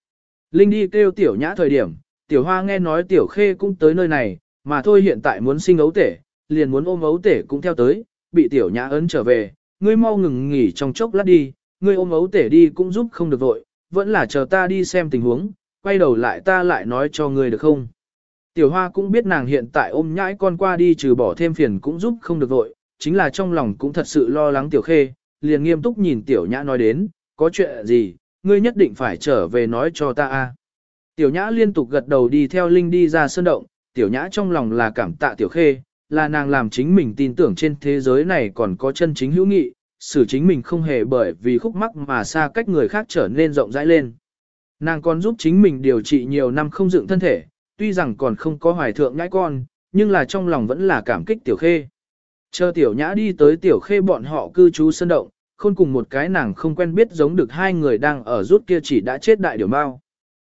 Linh đi kêu tiểu nhã thời điểm, tiểu hoa nghe nói tiểu khê cũng tới nơi này, mà thôi hiện tại muốn sinh ấu tể, liền muốn ôm ấu tể cũng theo tới, bị tiểu nhã ấn trở về, ngươi mau ngừng nghỉ trong chốc lát đi, ngươi ôm ấu tể đi cũng giúp không được vội, vẫn là chờ ta đi xem tình huống, quay đầu lại ta lại nói cho ngươi được không? Tiểu hoa cũng biết nàng hiện tại ôm nhãi con qua đi trừ bỏ thêm phiền cũng giúp không được vội, chính là trong lòng cũng thật sự lo lắng tiểu khê, liền nghiêm túc nhìn tiểu nhã nói đến, có chuyện gì, ngươi nhất định phải trở về nói cho ta a. Tiểu nhã liên tục gật đầu đi theo Linh đi ra sơn động, tiểu nhã trong lòng là cảm tạ tiểu khê, là nàng làm chính mình tin tưởng trên thế giới này còn có chân chính hữu nghị, xử chính mình không hề bởi vì khúc mắc mà xa cách người khác trở nên rộng rãi lên. Nàng còn giúp chính mình điều trị nhiều năm không dựng thân thể, tuy rằng còn không có hoài thượng nhãi con, nhưng là trong lòng vẫn là cảm kích tiểu khê. Chờ tiểu nhã đi tới tiểu khê bọn họ cư trú sân động, khôn cùng một cái nàng không quen biết giống được hai người đang ở rút kia chỉ đã chết đại điểu mau.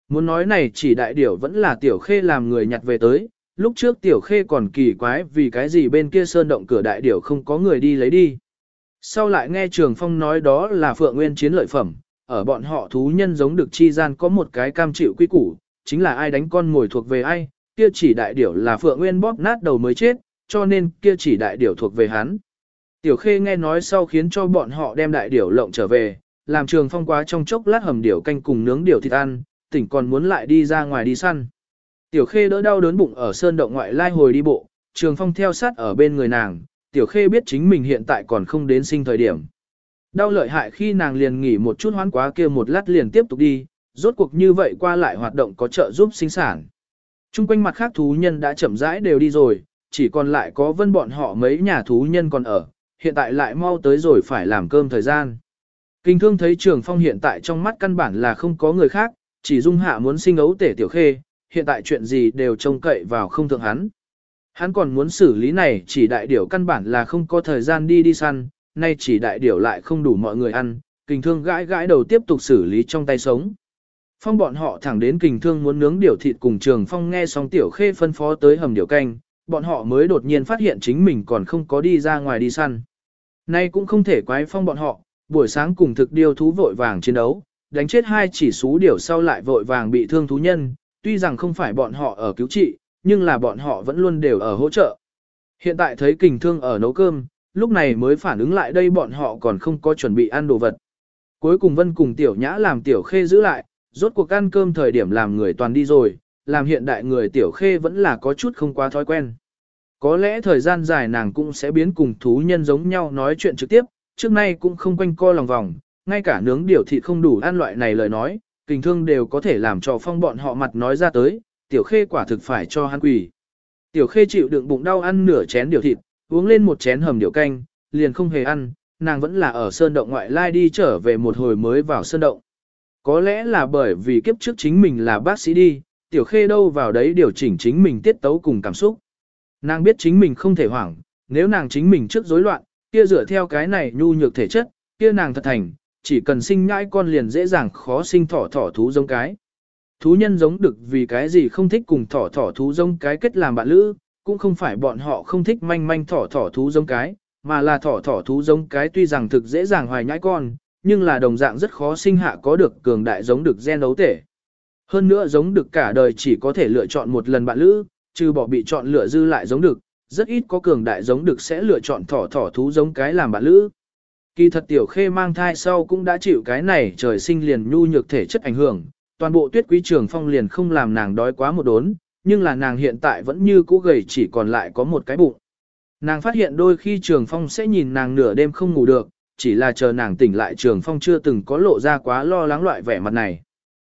Muốn nói này chỉ đại điểu vẫn là tiểu khê làm người nhặt về tới, lúc trước tiểu khê còn kỳ quái vì cái gì bên kia sơn động cửa đại điểu không có người đi lấy đi. Sau lại nghe Trường Phong nói đó là Phượng Nguyên chiến lợi phẩm, ở bọn họ thú nhân giống được chi gian có một cái cam chịu quy củ, chính là ai đánh con ngồi thuộc về ai, kia chỉ đại điểu là Phượng Nguyên bóp nát đầu mới chết, cho nên kia chỉ đại điểu thuộc về hắn. Tiểu Khê nghe nói sau khiến cho bọn họ đem đại điểu lộng trở về, làm Trường Phong quá trong chốc lát hầm điểu canh cùng nướng điểu thịt ăn, tỉnh còn muốn lại đi ra ngoài đi săn. Tiểu Khê đỡ đau đớn bụng ở sơn động ngoại lai hồi đi bộ, Trường Phong theo sát ở bên người nàng, Tiểu Khê biết chính mình hiện tại còn không đến sinh thời điểm. Đau lợi hại khi nàng liền nghỉ một chút hoán quá kia một lát liền tiếp tục đi, rốt cuộc như vậy qua lại hoạt động có trợ giúp sinh sản. Trung quanh mặt khác thú nhân đã chậm rãi đều đi rồi, chỉ còn lại có vân bọn họ mấy nhà thú nhân còn ở, hiện tại lại mau tới rồi phải làm cơm thời gian. Kinh thương thấy trường phong hiện tại trong mắt căn bản là không có người khác, chỉ dung hạ muốn sinh ấu tể tiểu khê, hiện tại chuyện gì đều trông cậy vào không thượng hắn. Hắn còn muốn xử lý này chỉ đại điểu căn bản là không có thời gian đi đi săn, nay chỉ đại điểu lại không đủ mọi người ăn, kình thương gãi gãi đầu tiếp tục xử lý trong tay sống. Phong bọn họ thẳng đến kình thương muốn nướng điểu thịt cùng trường phong nghe xong tiểu khê phân phó tới hầm điểu canh, bọn họ mới đột nhiên phát hiện chính mình còn không có đi ra ngoài đi săn. Nay cũng không thể quái phong bọn họ, buổi sáng cùng thực điêu thú vội vàng chiến đấu, đánh chết hai chỉ xú điểu sau lại vội vàng bị thương thú nhân, tuy rằng không phải bọn họ ở cứu trị, nhưng là bọn họ vẫn luôn đều ở hỗ trợ. Hiện tại thấy kình thương ở nấu cơm, lúc này mới phản ứng lại đây bọn họ còn không có chuẩn bị ăn đồ vật. Cuối cùng Vân cùng Tiểu Nhã làm Tiểu Khê giữ lại, rốt cuộc ăn cơm thời điểm làm người toàn đi rồi, làm hiện đại người Tiểu Khê vẫn là có chút không quá thói quen. Có lẽ thời gian dài nàng cũng sẽ biến cùng thú nhân giống nhau nói chuyện trực tiếp, trước nay cũng không quanh co lòng vòng, ngay cả nướng điều thịt không đủ ăn loại này lời nói, kình thương đều có thể làm cho phong bọn họ mặt nói ra tới, tiểu khê quả thực phải cho hắn quỳ. Tiểu khê chịu đựng bụng đau ăn nửa chén điều thịt, uống lên một chén hầm điều canh, liền không hề ăn, nàng vẫn là ở sơn động ngoại lai đi trở về một hồi mới vào sơn động. Có lẽ là bởi vì kiếp trước chính mình là bác sĩ đi, tiểu khê đâu vào đấy điều chỉnh chính mình tiết tấu cùng cảm xúc. Nàng biết chính mình không thể hoảng, nếu nàng chính mình trước rối loạn, kia dựa theo cái này nhu nhược thể chất, kia nàng thật thành, chỉ cần sinh nhãi con liền dễ dàng khó sinh thỏ thỏ thú giống cái. Thú nhân giống được vì cái gì không thích cùng thỏ thỏ thú giống cái kết làm bạn lữ, cũng không phải bọn họ không thích manh manh thỏ thỏ thú giống cái, mà là thỏ thỏ thú giống cái tuy rằng thực dễ dàng hoài nhãi con, nhưng là đồng dạng rất khó sinh hạ có được cường đại giống được gen đấu thể Hơn nữa giống được cả đời chỉ có thể lựa chọn một lần bạn lữ, trừ bỏ bị chọn lựa dư lại giống được, rất ít có cường đại giống được sẽ lựa chọn thỏ thỏ thú giống cái làm bạn lữ. Kỳ thật tiểu khê mang thai sau cũng đã chịu cái này trời sinh liền nhu nhược thể chất ảnh hưởng, toàn bộ tuyết quý trường phong liền không làm nàng đói quá một đốn, nhưng là nàng hiện tại vẫn như cũ gầy chỉ còn lại có một cái bụng. Nàng phát hiện đôi khi trường phong sẽ nhìn nàng nửa đêm không ngủ được, chỉ là chờ nàng tỉnh lại trường phong chưa từng có lộ ra quá lo lắng loại vẻ mặt này.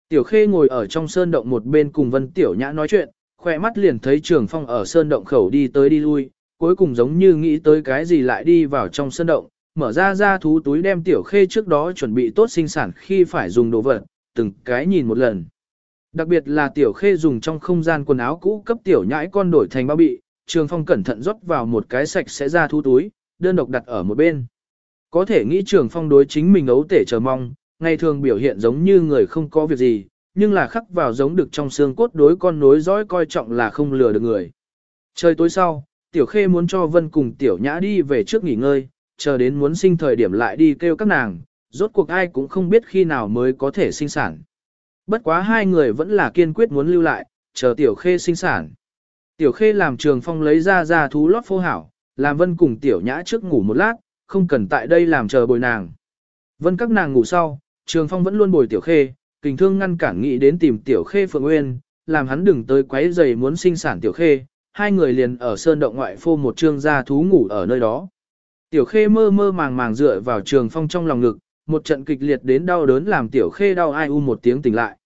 Tiểu khê ngồi ở trong sơn động một bên cùng vân tiểu nhã nói chuyện, khỏe mắt liền thấy trường phong ở sơn động khẩu đi tới đi lui, cuối cùng giống như nghĩ tới cái gì lại đi vào trong sơn động, mở ra ra thú túi đem tiểu khê trước đó chuẩn bị tốt sinh sản khi phải dùng đồ vật, từng cái nhìn một lần. Đặc biệt là tiểu khê dùng trong không gian quần áo cũ cấp tiểu nhãi con đổi thành bao bị, trường phong cẩn thận rót vào một cái sạch sẽ ra thú túi, đơn độc đặt ở một bên. Có thể nghĩ trường phong đối chính mình ấu tể chờ mong, ngày thường biểu hiện giống như người không có việc gì, nhưng là khắc vào giống được trong xương cốt đối con nối dõi coi trọng là không lừa được người. Trời tối sau, tiểu khê muốn cho vân cùng tiểu nhã đi về trước nghỉ ngơi, chờ đến muốn sinh thời điểm lại đi kêu các nàng, rốt cuộc ai cũng không biết khi nào mới có thể sinh sản. Bất quá hai người vẫn là kiên quyết muốn lưu lại, chờ tiểu khê sinh sản. Tiểu khê làm trường phong lấy ra ra thú lót phô hảo, làm vân cùng tiểu nhã trước ngủ một lát, không cần tại đây làm chờ bồi nàng. Vân các nàng ngủ sau, trường phong vẫn luôn bồi tiểu khê, kình thương ngăn cản nghĩ đến tìm tiểu khê phượng nguyên, làm hắn đừng tới quấy giày muốn sinh sản tiểu khê, hai người liền ở sơn động ngoại phô một trương gia thú ngủ ở nơi đó. Tiểu khê mơ mơ màng màng dựa vào trường phong trong lòng ngực, một trận kịch liệt đến đau đớn làm tiểu khê đau ai u một tiếng tỉnh lại.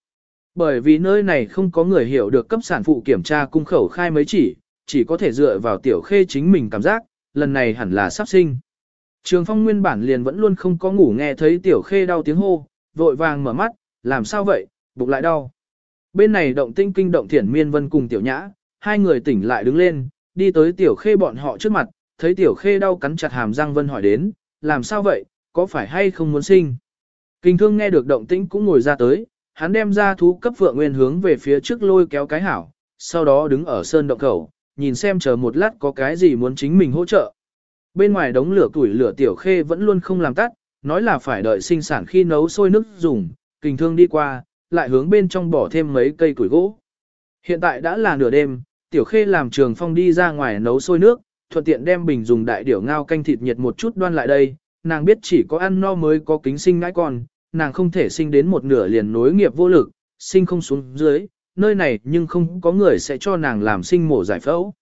Bởi vì nơi này không có người hiểu được cấp sản phụ kiểm tra cung khẩu khai mấy chỉ, chỉ có thể dựa vào tiểu khê chính mình cảm giác, lần này hẳn là sắp sinh. Trường phong nguyên bản liền vẫn luôn không có ngủ nghe thấy tiểu khê đau tiếng hô, vội vàng mở mắt, làm sao vậy, bụng lại đau. Bên này động tinh kinh động thiển miên vân cùng tiểu nhã, hai người tỉnh lại đứng lên, đi tới tiểu khê bọn họ trước mặt, thấy tiểu khê đau cắn chặt hàm răng vân hỏi đến, làm sao vậy, có phải hay không muốn sinh? Kinh thương nghe được động tĩnh cũng ngồi ra tới, hắn đem ra thú cấp phượng nguyên hướng về phía trước lôi kéo cái hảo, sau đó đứng ở sơn động khẩu, nhìn xem chờ một lát có cái gì muốn chính mình hỗ trợ. Bên ngoài đống lửa tuổi lửa tiểu khê vẫn luôn không làm tắt, nói là phải đợi sinh sản khi nấu sôi nước dùng, kinh thương đi qua, lại hướng bên trong bỏ thêm mấy cây củi gỗ. Hiện tại đã là nửa đêm, tiểu khê làm trường phong đi ra ngoài nấu sôi nước, thuận tiện đem bình dùng đại điểu ngao canh thịt nhiệt một chút đoan lại đây, nàng biết chỉ có ăn no mới có kính sinh ngãi con, nàng không thể sinh đến một nửa liền nối nghiệp vô lực, sinh không xuống dưới, nơi này nhưng không có người sẽ cho nàng làm sinh mổ giải phẫu.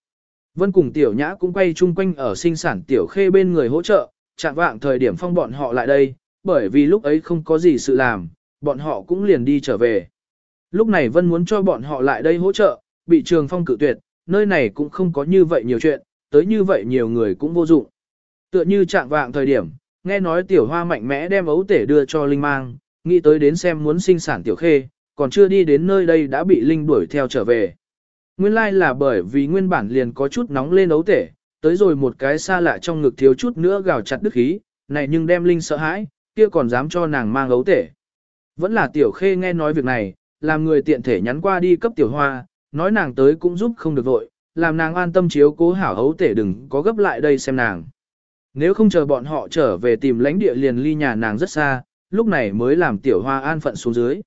Vân cùng tiểu nhã cũng quay chung quanh ở sinh sản tiểu khê bên người hỗ trợ, chạm vạng thời điểm phong bọn họ lại đây, bởi vì lúc ấy không có gì sự làm, bọn họ cũng liền đi trở về. Lúc này Vân muốn cho bọn họ lại đây hỗ trợ, bị trường phong cự tuyệt, nơi này cũng không có như vậy nhiều chuyện, tới như vậy nhiều người cũng vô dụng. Tựa như trạng vạng thời điểm, nghe nói tiểu hoa mạnh mẽ đem ấu tể đưa cho Linh mang, nghĩ tới đến xem muốn sinh sản tiểu khê, còn chưa đi đến nơi đây đã bị Linh đuổi theo trở về. Nguyên lai like là bởi vì nguyên bản liền có chút nóng lên ấu tể, tới rồi một cái xa lạ trong ngực thiếu chút nữa gào chặt đức khí, này nhưng đem Linh sợ hãi, kia còn dám cho nàng mang ấu tể. Vẫn là tiểu khê nghe nói việc này, làm người tiện thể nhắn qua đi cấp tiểu hoa, nói nàng tới cũng giúp không được vội, làm nàng an tâm chiếu cố hảo hấu tể đừng có gấp lại đây xem nàng. Nếu không chờ bọn họ trở về tìm lãnh địa liền ly nhà nàng rất xa, lúc này mới làm tiểu hoa an phận xuống dưới.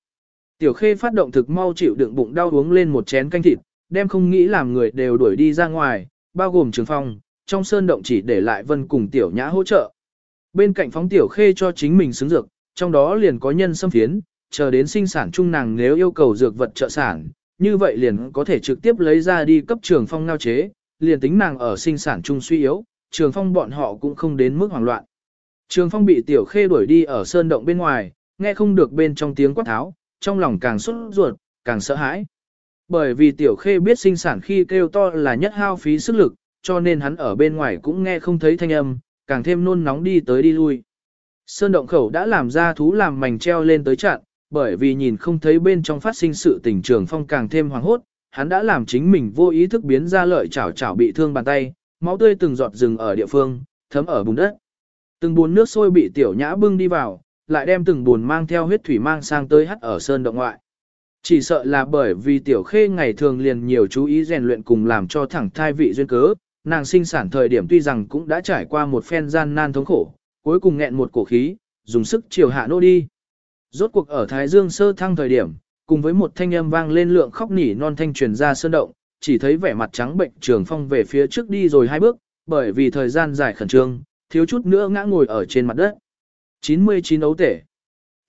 Tiểu khê phát động thực mau chịu đựng bụng đau uống lên một chén canh thịt, đem không nghĩ làm người đều đuổi đi ra ngoài, bao gồm trường phong, trong sơn động chỉ để lại vân cùng tiểu nhã hỗ trợ. Bên cạnh phóng tiểu khê cho chính mình xứng dược, trong đó liền có nhân xâm phiến, chờ đến sinh sản chung nàng nếu yêu cầu dược vật trợ sản, như vậy liền có thể trực tiếp lấy ra đi cấp trường phong ngao chế, liền tính nàng ở sinh sản chung suy yếu, trường phong bọn họ cũng không đến mức hoảng loạn. Trường phong bị tiểu khê đuổi đi ở sơn động bên ngoài, nghe không được bên trong tiếng quát tháo, trong lòng càng xuất ruột, càng sợ hãi. Bởi vì tiểu khê biết sinh sản khi kêu to là nhất hao phí sức lực, cho nên hắn ở bên ngoài cũng nghe không thấy thanh âm, càng thêm nôn nóng đi tới đi lui. Sơn động khẩu đã làm ra thú làm mảnh treo lên tới chặn, bởi vì nhìn không thấy bên trong phát sinh sự tình trường phong càng thêm hoảng hốt, hắn đã làm chính mình vô ý thức biến ra lợi chảo chảo bị thương bàn tay, máu tươi từng giọt rừng ở địa phương, thấm ở bùn đất. Từng buồn nước sôi bị tiểu nhã bưng đi vào, lại đem từng buồn mang theo huyết thủy mang sang tới hắt ở sơn động ngoại. Chỉ sợ là bởi vì tiểu khê ngày thường liền nhiều chú ý rèn luyện cùng làm cho thẳng thai vị duyên cớ, nàng sinh sản thời điểm tuy rằng cũng đã trải qua một phen gian nan thống khổ, cuối cùng nghẹn một cổ khí, dùng sức chiều hạ nô đi. Rốt cuộc ở Thái Dương sơ thăng thời điểm, cùng với một thanh âm vang lên lượng khóc nỉ non thanh truyền ra sơn động, chỉ thấy vẻ mặt trắng bệnh trường phong về phía trước đi rồi hai bước, bởi vì thời gian dài khẩn trương, thiếu chút nữa ngã ngồi ở trên mặt đất. 99 ấu tể.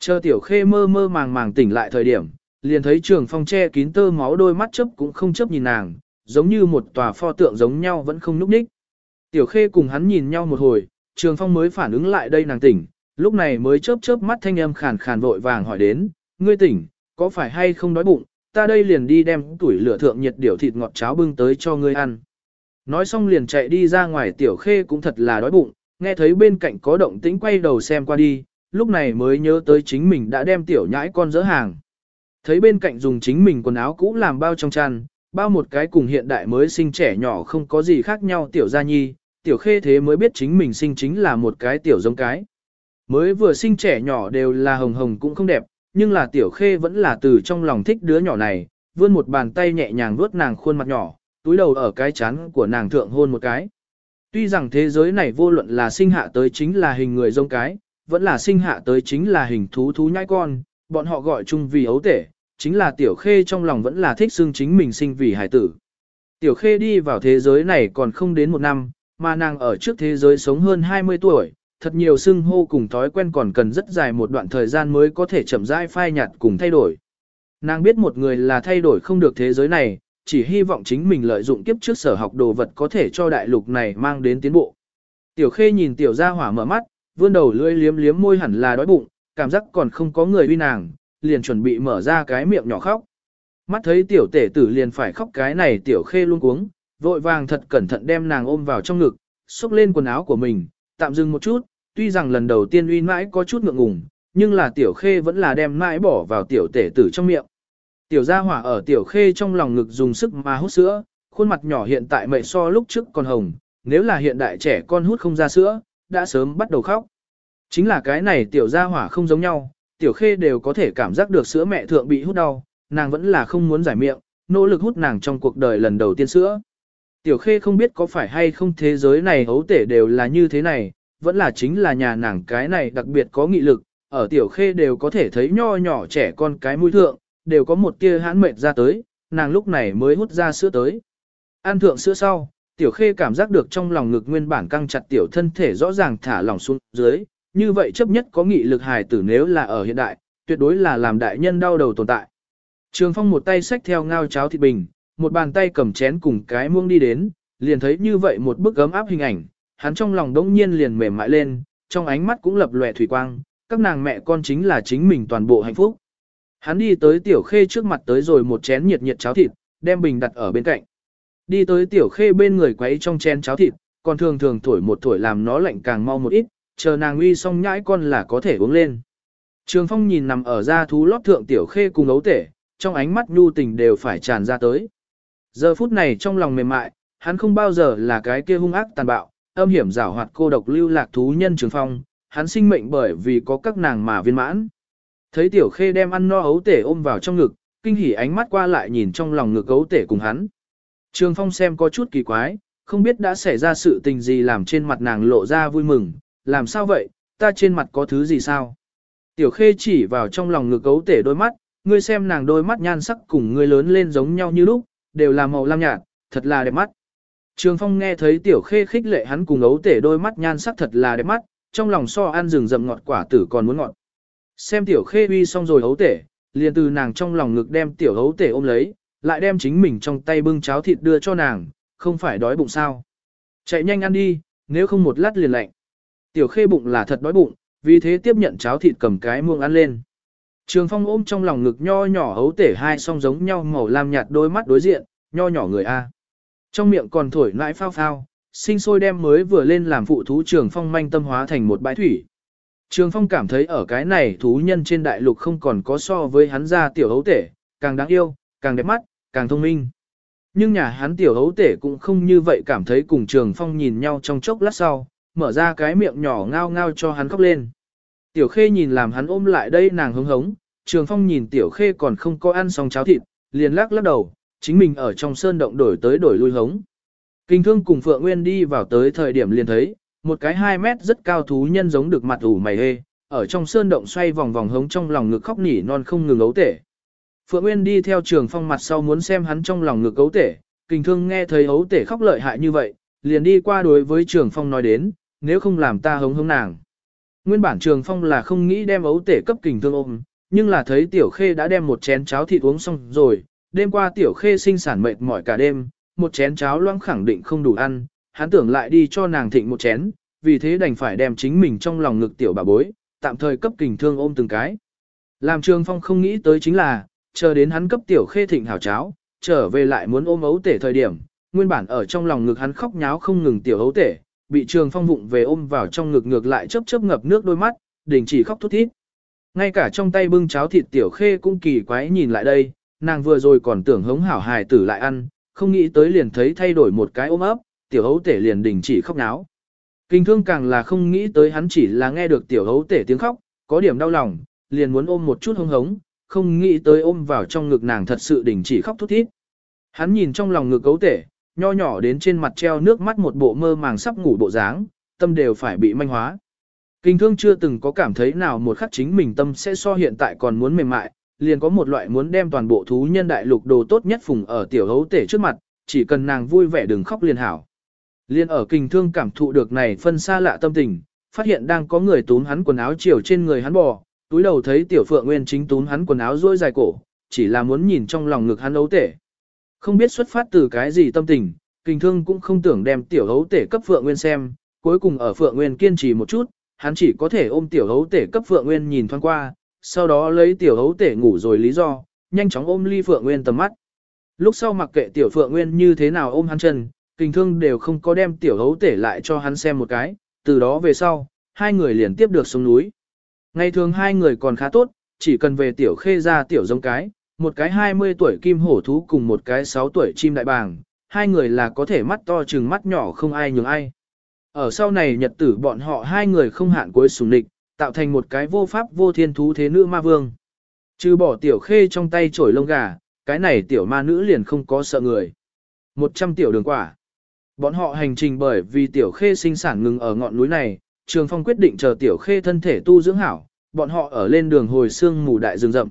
Chờ tiểu khê mơ mơ màng màng tỉnh lại thời điểm, liền thấy trường phong che kín tơ máu đôi mắt chấp cũng không chấp nhìn nàng, giống như một tòa pho tượng giống nhau vẫn không núp ních. Tiểu khê cùng hắn nhìn nhau một hồi, trường phong mới phản ứng lại đây nàng tỉnh, lúc này mới chớp chớp mắt thanh âm khàn khàn vội vàng hỏi đến, ngươi tỉnh, có phải hay không đói bụng, ta đây liền đi đem tuổi lửa thượng nhiệt điểu thịt ngọt cháo bưng tới cho ngươi ăn. Nói xong liền chạy đi ra ngoài tiểu khê cũng thật là đói bụng, nghe thấy bên cạnh có động tĩnh quay đầu xem qua đi, lúc này mới nhớ tới chính mình đã đem tiểu nhãi con dỡ hàng. Thấy bên cạnh dùng chính mình quần áo cũ làm bao trong chăn, bao một cái cùng hiện đại mới sinh trẻ nhỏ không có gì khác nhau tiểu gia nhi, tiểu khê thế mới biết chính mình sinh chính là một cái tiểu giống cái. Mới vừa sinh trẻ nhỏ đều là hồng hồng cũng không đẹp, nhưng là tiểu khê vẫn là từ trong lòng thích đứa nhỏ này, vươn một bàn tay nhẹ nhàng vuốt nàng khuôn mặt nhỏ, túi đầu ở cái chán của nàng thượng hôn một cái. Tuy rằng thế giới này vô luận là sinh hạ tới chính là hình người giống cái, vẫn là sinh hạ tới chính là hình thú thú nhãi con, bọn họ gọi chung vì ấu tể, chính là tiểu khê trong lòng vẫn là thích xương chính mình sinh vì hải tử. Tiểu khê đi vào thế giới này còn không đến một năm, mà nàng ở trước thế giới sống hơn 20 tuổi, thật nhiều xưng hô cùng thói quen còn cần rất dài một đoạn thời gian mới có thể chậm rãi phai nhạt cùng thay đổi. Nàng biết một người là thay đổi không được thế giới này, chỉ hy vọng chính mình lợi dụng kiếp trước sở học đồ vật có thể cho đại lục này mang đến tiến bộ. Tiểu khê nhìn tiểu gia hỏa mở mắt, vươn đầu lưỡi liếm liếm môi hẳn là đói bụng, cảm giác còn không có người uy nàng, liền chuẩn bị mở ra cái miệng nhỏ khóc. Mắt thấy tiểu tể tử liền phải khóc cái này tiểu khê luôn cuống, vội vàng thật cẩn thận đem nàng ôm vào trong ngực, xúc lên quần áo của mình, tạm dừng một chút, tuy rằng lần đầu tiên uy mãi có chút ngượng ngùng, nhưng là tiểu khê vẫn là đem mãi bỏ vào tiểu tể tử trong miệng. Tiểu gia hỏa ở tiểu khê trong lòng ngực dùng sức mà hút sữa, khuôn mặt nhỏ hiện tại mệ so lúc trước còn hồng, nếu là hiện đại trẻ con hút không ra sữa, đã sớm bắt đầu khóc. Chính là cái này tiểu gia hỏa không giống nhau, tiểu khê đều có thể cảm giác được sữa mẹ thượng bị hút đau, nàng vẫn là không muốn giải miệng, nỗ lực hút nàng trong cuộc đời lần đầu tiên sữa. Tiểu khê không biết có phải hay không thế giới này hấu tể đều là như thế này, vẫn là chính là nhà nàng cái này đặc biệt có nghị lực, ở tiểu khê đều có thể thấy nho nhỏ trẻ con cái mũi thượng, đều có một tia hãn mệt ra tới, nàng lúc này mới hút ra sữa tới. Ăn thượng sữa sau, tiểu khê cảm giác được trong lòng ngực nguyên bản căng chặt tiểu thân thể rõ ràng thả lỏng xuống dưới, như vậy chấp nhất có nghị lực hài tử nếu là ở hiện đại, tuyệt đối là làm đại nhân đau đầu tồn tại. Trường phong một tay xách theo ngao cháo thịt bình, một bàn tay cầm chén cùng cái muông đi đến, liền thấy như vậy một bức gấm áp hình ảnh, hắn trong lòng đống nhiên liền mềm mại lên, trong ánh mắt cũng lập lòe thủy quang, các nàng mẹ con chính là chính mình toàn bộ hạnh phúc. Hắn đi tới tiểu khê trước mặt tới rồi một chén nhiệt nhiệt cháo thịt, đem bình đặt ở bên cạnh. Đi tới tiểu khê bên người quấy trong chén cháo thịt, còn thường thường thổi một thổi làm nó lạnh càng mau một ít, chờ nàng uy xong nhãi con là có thể uống lên. Trường phong nhìn nằm ở ra thú lót thượng tiểu khê cùng ấu tể, trong ánh mắt nhu tình đều phải tràn ra tới. Giờ phút này trong lòng mềm mại, hắn không bao giờ là cái kia hung ác tàn bạo, âm hiểm giảo hoạt cô độc lưu lạc thú nhân trường phong, hắn sinh mệnh bởi vì có các nàng mà viên mãn. Thấy tiểu khê đem ăn no ấu tể ôm vào trong ngực, kinh hỉ ánh mắt qua lại nhìn trong lòng ngực ấu tể cùng hắn. Trường phong xem có chút kỳ quái, không biết đã xảy ra sự tình gì làm trên mặt nàng lộ ra vui mừng, làm sao vậy, ta trên mặt có thứ gì sao? Tiểu khê chỉ vào trong lòng ngực ấu tể đôi mắt, ngươi xem nàng đôi mắt nhan sắc cùng ngươi lớn lên giống nhau như lúc, đều là màu lam nhạt, thật là đẹp mắt. Trường Phong nghe thấy tiểu khê khích lệ hắn cùng ấu tể đôi mắt nhan sắc thật là đẹp mắt, trong lòng so ăn rừng rậm ngọt quả tử còn muốn ngọt. Xem tiểu khê uy xong rồi ấu tể, liền từ nàng trong lòng ngực đem tiểu ấu tể ôm lấy, lại đem chính mình trong tay bưng cháo thịt đưa cho nàng, không phải đói bụng sao. Chạy nhanh ăn đi, nếu không một lát liền lạnh. Tiểu khê bụng là thật đói bụng, vì thế tiếp nhận cháo thịt cầm cái muông ăn lên. Trường phong ôm trong lòng ngực nho nhỏ ấu tể hai song giống nhau màu lam nhạt đôi mắt đối diện, nho nhỏ người A. Trong miệng còn thổi nãi phao phao, sinh sôi đem mới vừa lên làm phụ thú trường phong manh tâm hóa thành một bãi thủy. Trường phong cảm thấy ở cái này thú nhân trên đại lục không còn có so với hắn ra tiểu hấu tể, càng đáng yêu, càng đẹp mắt, càng thông minh. Nhưng nhà hắn tiểu hấu tể cũng không như vậy cảm thấy cùng trường phong nhìn nhau trong chốc lát sau, mở ra cái miệng nhỏ ngao ngao cho hắn khóc lên. Tiểu khê nhìn làm hắn ôm lại đây nàng hứng hống, trường phong nhìn tiểu khê còn không có ăn xong cháo thịt, liền lắc lắc đầu, chính mình ở trong sơn động đổi tới đổi lui hống. Kinh thương cùng Phượng Nguyên đi vào tới thời điểm liền thấy, một cái 2 mét rất cao thú nhân giống được mặt ủ mày hê, ở trong sơn động xoay vòng vòng hống trong lòng ngực khóc nỉ non không ngừng ấu tể. Phượng Nguyên đi theo trường phong mặt sau muốn xem hắn trong lòng ngực ấu tể, kinh thương nghe thấy ấu tể khóc lợi hại như vậy, liền đi qua đối với trường phong nói đến, nếu không làm ta hống hống nàng. Nguyên bản trường phong là không nghĩ đem ấu tể cấp kinh thương ôm, nhưng là thấy tiểu khê đã đem một chén cháo thịt uống xong rồi, đêm qua tiểu khê sinh sản mệt mỏi cả đêm, một chén cháo loãng khẳng định không đủ ăn, hắn tưởng lại đi cho nàng thịnh một chén, vì thế đành phải đem chính mình trong lòng ngực tiểu bà bối, tạm thời cấp kình thương ôm từng cái. Làm trường phong không nghĩ tới chính là, chờ đến hắn cấp tiểu khê thịnh hảo cháo, trở về lại muốn ôm ấu tể thời điểm, nguyên bản ở trong lòng ngực hắn khóc nháo không ngừng tiểu ấu tể, bị trường phong vụng về ôm vào trong ngực ngược lại chớp chớp ngập nước đôi mắt, đình chỉ khóc thút thít. Ngay cả trong tay bưng cháo thịt tiểu khê cũng kỳ quái nhìn lại đây, nàng vừa rồi còn tưởng hống hảo hài tử lại ăn, không nghĩ tới liền thấy thay đổi một cái ôm ấp, tiểu hấu tể liền đình chỉ khóc náo. Kinh thương càng là không nghĩ tới hắn chỉ là nghe được tiểu hấu tể tiếng khóc, có điểm đau lòng, liền muốn ôm một chút hống hống, không nghĩ tới ôm vào trong ngực nàng thật sự đình chỉ khóc thút thít. Hắn nhìn trong lòng ngực cấu tể, nho nhỏ đến trên mặt treo nước mắt một bộ mơ màng sắp ngủ bộ dáng, tâm đều phải bị manh hóa. Kinh thương chưa từng có cảm thấy nào một khắc chính mình tâm sẽ so hiện tại còn muốn mềm mại, liền có một loại muốn đem toàn bộ thú nhân đại lục đồ tốt nhất phùng ở tiểu hấu tể trước mặt, chỉ cần nàng vui vẻ đừng khóc liền hảo. Liên ở kinh thương cảm thụ được này phân xa lạ tâm tình, phát hiện đang có người túm hắn quần áo chiều trên người hắn bò, túi đầu thấy tiểu phượng nguyên chính túm hắn quần áo rối dài cổ, chỉ là muốn nhìn trong lòng ngực hắn ấu tể. Không biết xuất phát từ cái gì tâm tình, kinh thương cũng không tưởng đem tiểu hấu tể cấp phượng nguyên xem, cuối cùng ở phượng nguyên kiên trì một chút, hắn chỉ có thể ôm tiểu hấu tể cấp phượng nguyên nhìn thoáng qua, sau đó lấy tiểu hấu tể ngủ rồi lý do, nhanh chóng ôm ly phượng nguyên tầm mắt. Lúc sau mặc kệ tiểu phượng nguyên như thế nào ôm hắn chân, kinh thương đều không có đem tiểu hấu tể lại cho hắn xem một cái, từ đó về sau, hai người liền tiếp được xuống núi. Ngày thường hai người còn khá tốt, chỉ cần về tiểu khê ra tiểu giống cái, một cái 20 tuổi kim hổ thú cùng một cái 6 tuổi chim đại bàng, hai người là có thể mắt to chừng mắt nhỏ không ai nhường ai. Ở sau này nhật tử bọn họ hai người không hạn cuối sùng địch, tạo thành một cái vô pháp vô thiên thú thế nữ ma vương. Trừ bỏ tiểu khê trong tay chổi lông gà, cái này tiểu ma nữ liền không có sợ người. 100 tiểu đường quả. Bọn họ hành trình bởi vì tiểu khê sinh sản ngừng ở ngọn núi này, Trường Phong quyết định chờ tiểu khê thân thể tu dưỡng hảo, bọn họ ở lên đường hồi xương mù đại rừng rậm.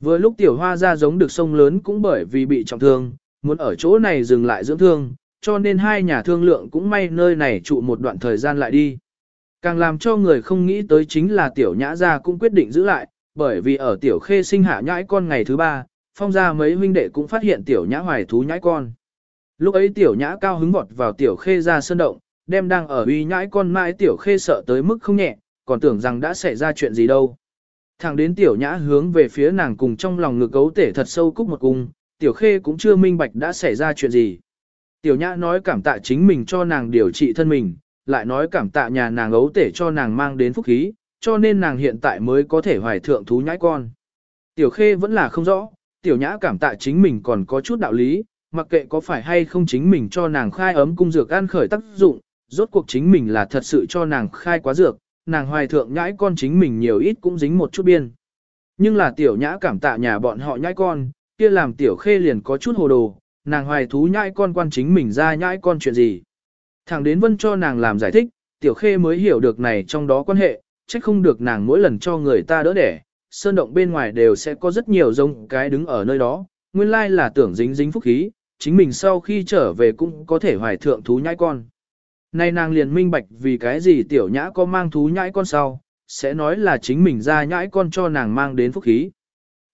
Vừa lúc tiểu hoa ra giống được sông lớn cũng bởi vì bị trọng thương, muốn ở chỗ này dừng lại dưỡng thương, cho nên hai nhà thương lượng cũng may nơi này trụ một đoạn thời gian lại đi. Càng làm cho người không nghĩ tới chính là tiểu nhã gia cũng quyết định giữ lại, bởi vì ở tiểu khê sinh hạ nhãi con ngày thứ ba, phong gia mấy huynh đệ cũng phát hiện tiểu nhã hoài thú nhãi con. Lúc ấy tiểu nhã cao hứng vọt vào tiểu khê ra sơn động, đem đang ở uy nhãi con mãi tiểu khê sợ tới mức không nhẹ, còn tưởng rằng đã xảy ra chuyện gì đâu. Thẳng đến tiểu nhã hướng về phía nàng cùng trong lòng ngực gấu tể thật sâu cúc một cung, tiểu khê cũng chưa minh bạch đã xảy ra chuyện gì. Tiểu nhã nói cảm tạ chính mình cho nàng điều trị thân mình, lại nói cảm tạ nhà nàng ấu tể cho nàng mang đến phúc khí, cho nên nàng hiện tại mới có thể hoài thượng thú nhãi con. Tiểu khê vẫn là không rõ, tiểu nhã cảm tạ chính mình còn có chút đạo lý, mặc kệ có phải hay không chính mình cho nàng khai ấm cung dược ăn khởi tác dụng, rốt cuộc chính mình là thật sự cho nàng khai quá dược, nàng hoài thượng nhãi con chính mình nhiều ít cũng dính một chút biên. Nhưng là tiểu nhã cảm tạ nhà bọn họ nhãi con, kia làm tiểu khê liền có chút hồ đồ, nàng hoài thú nhãi con quan chính mình ra nhãi con chuyện gì. Thẳng đến vân cho nàng làm giải thích, tiểu khê mới hiểu được này trong đó quan hệ, trách không được nàng mỗi lần cho người ta đỡ đẻ, sơn động bên ngoài đều sẽ có rất nhiều giống cái đứng ở nơi đó, nguyên lai là tưởng dính dính phúc khí, chính mình sau khi trở về cũng có thể hoài thượng thú nhãi con. Nay nàng liền minh bạch vì cái gì tiểu nhã có mang thú nhãi con sau, sẽ nói là chính mình ra nhãi con cho nàng mang đến phúc khí.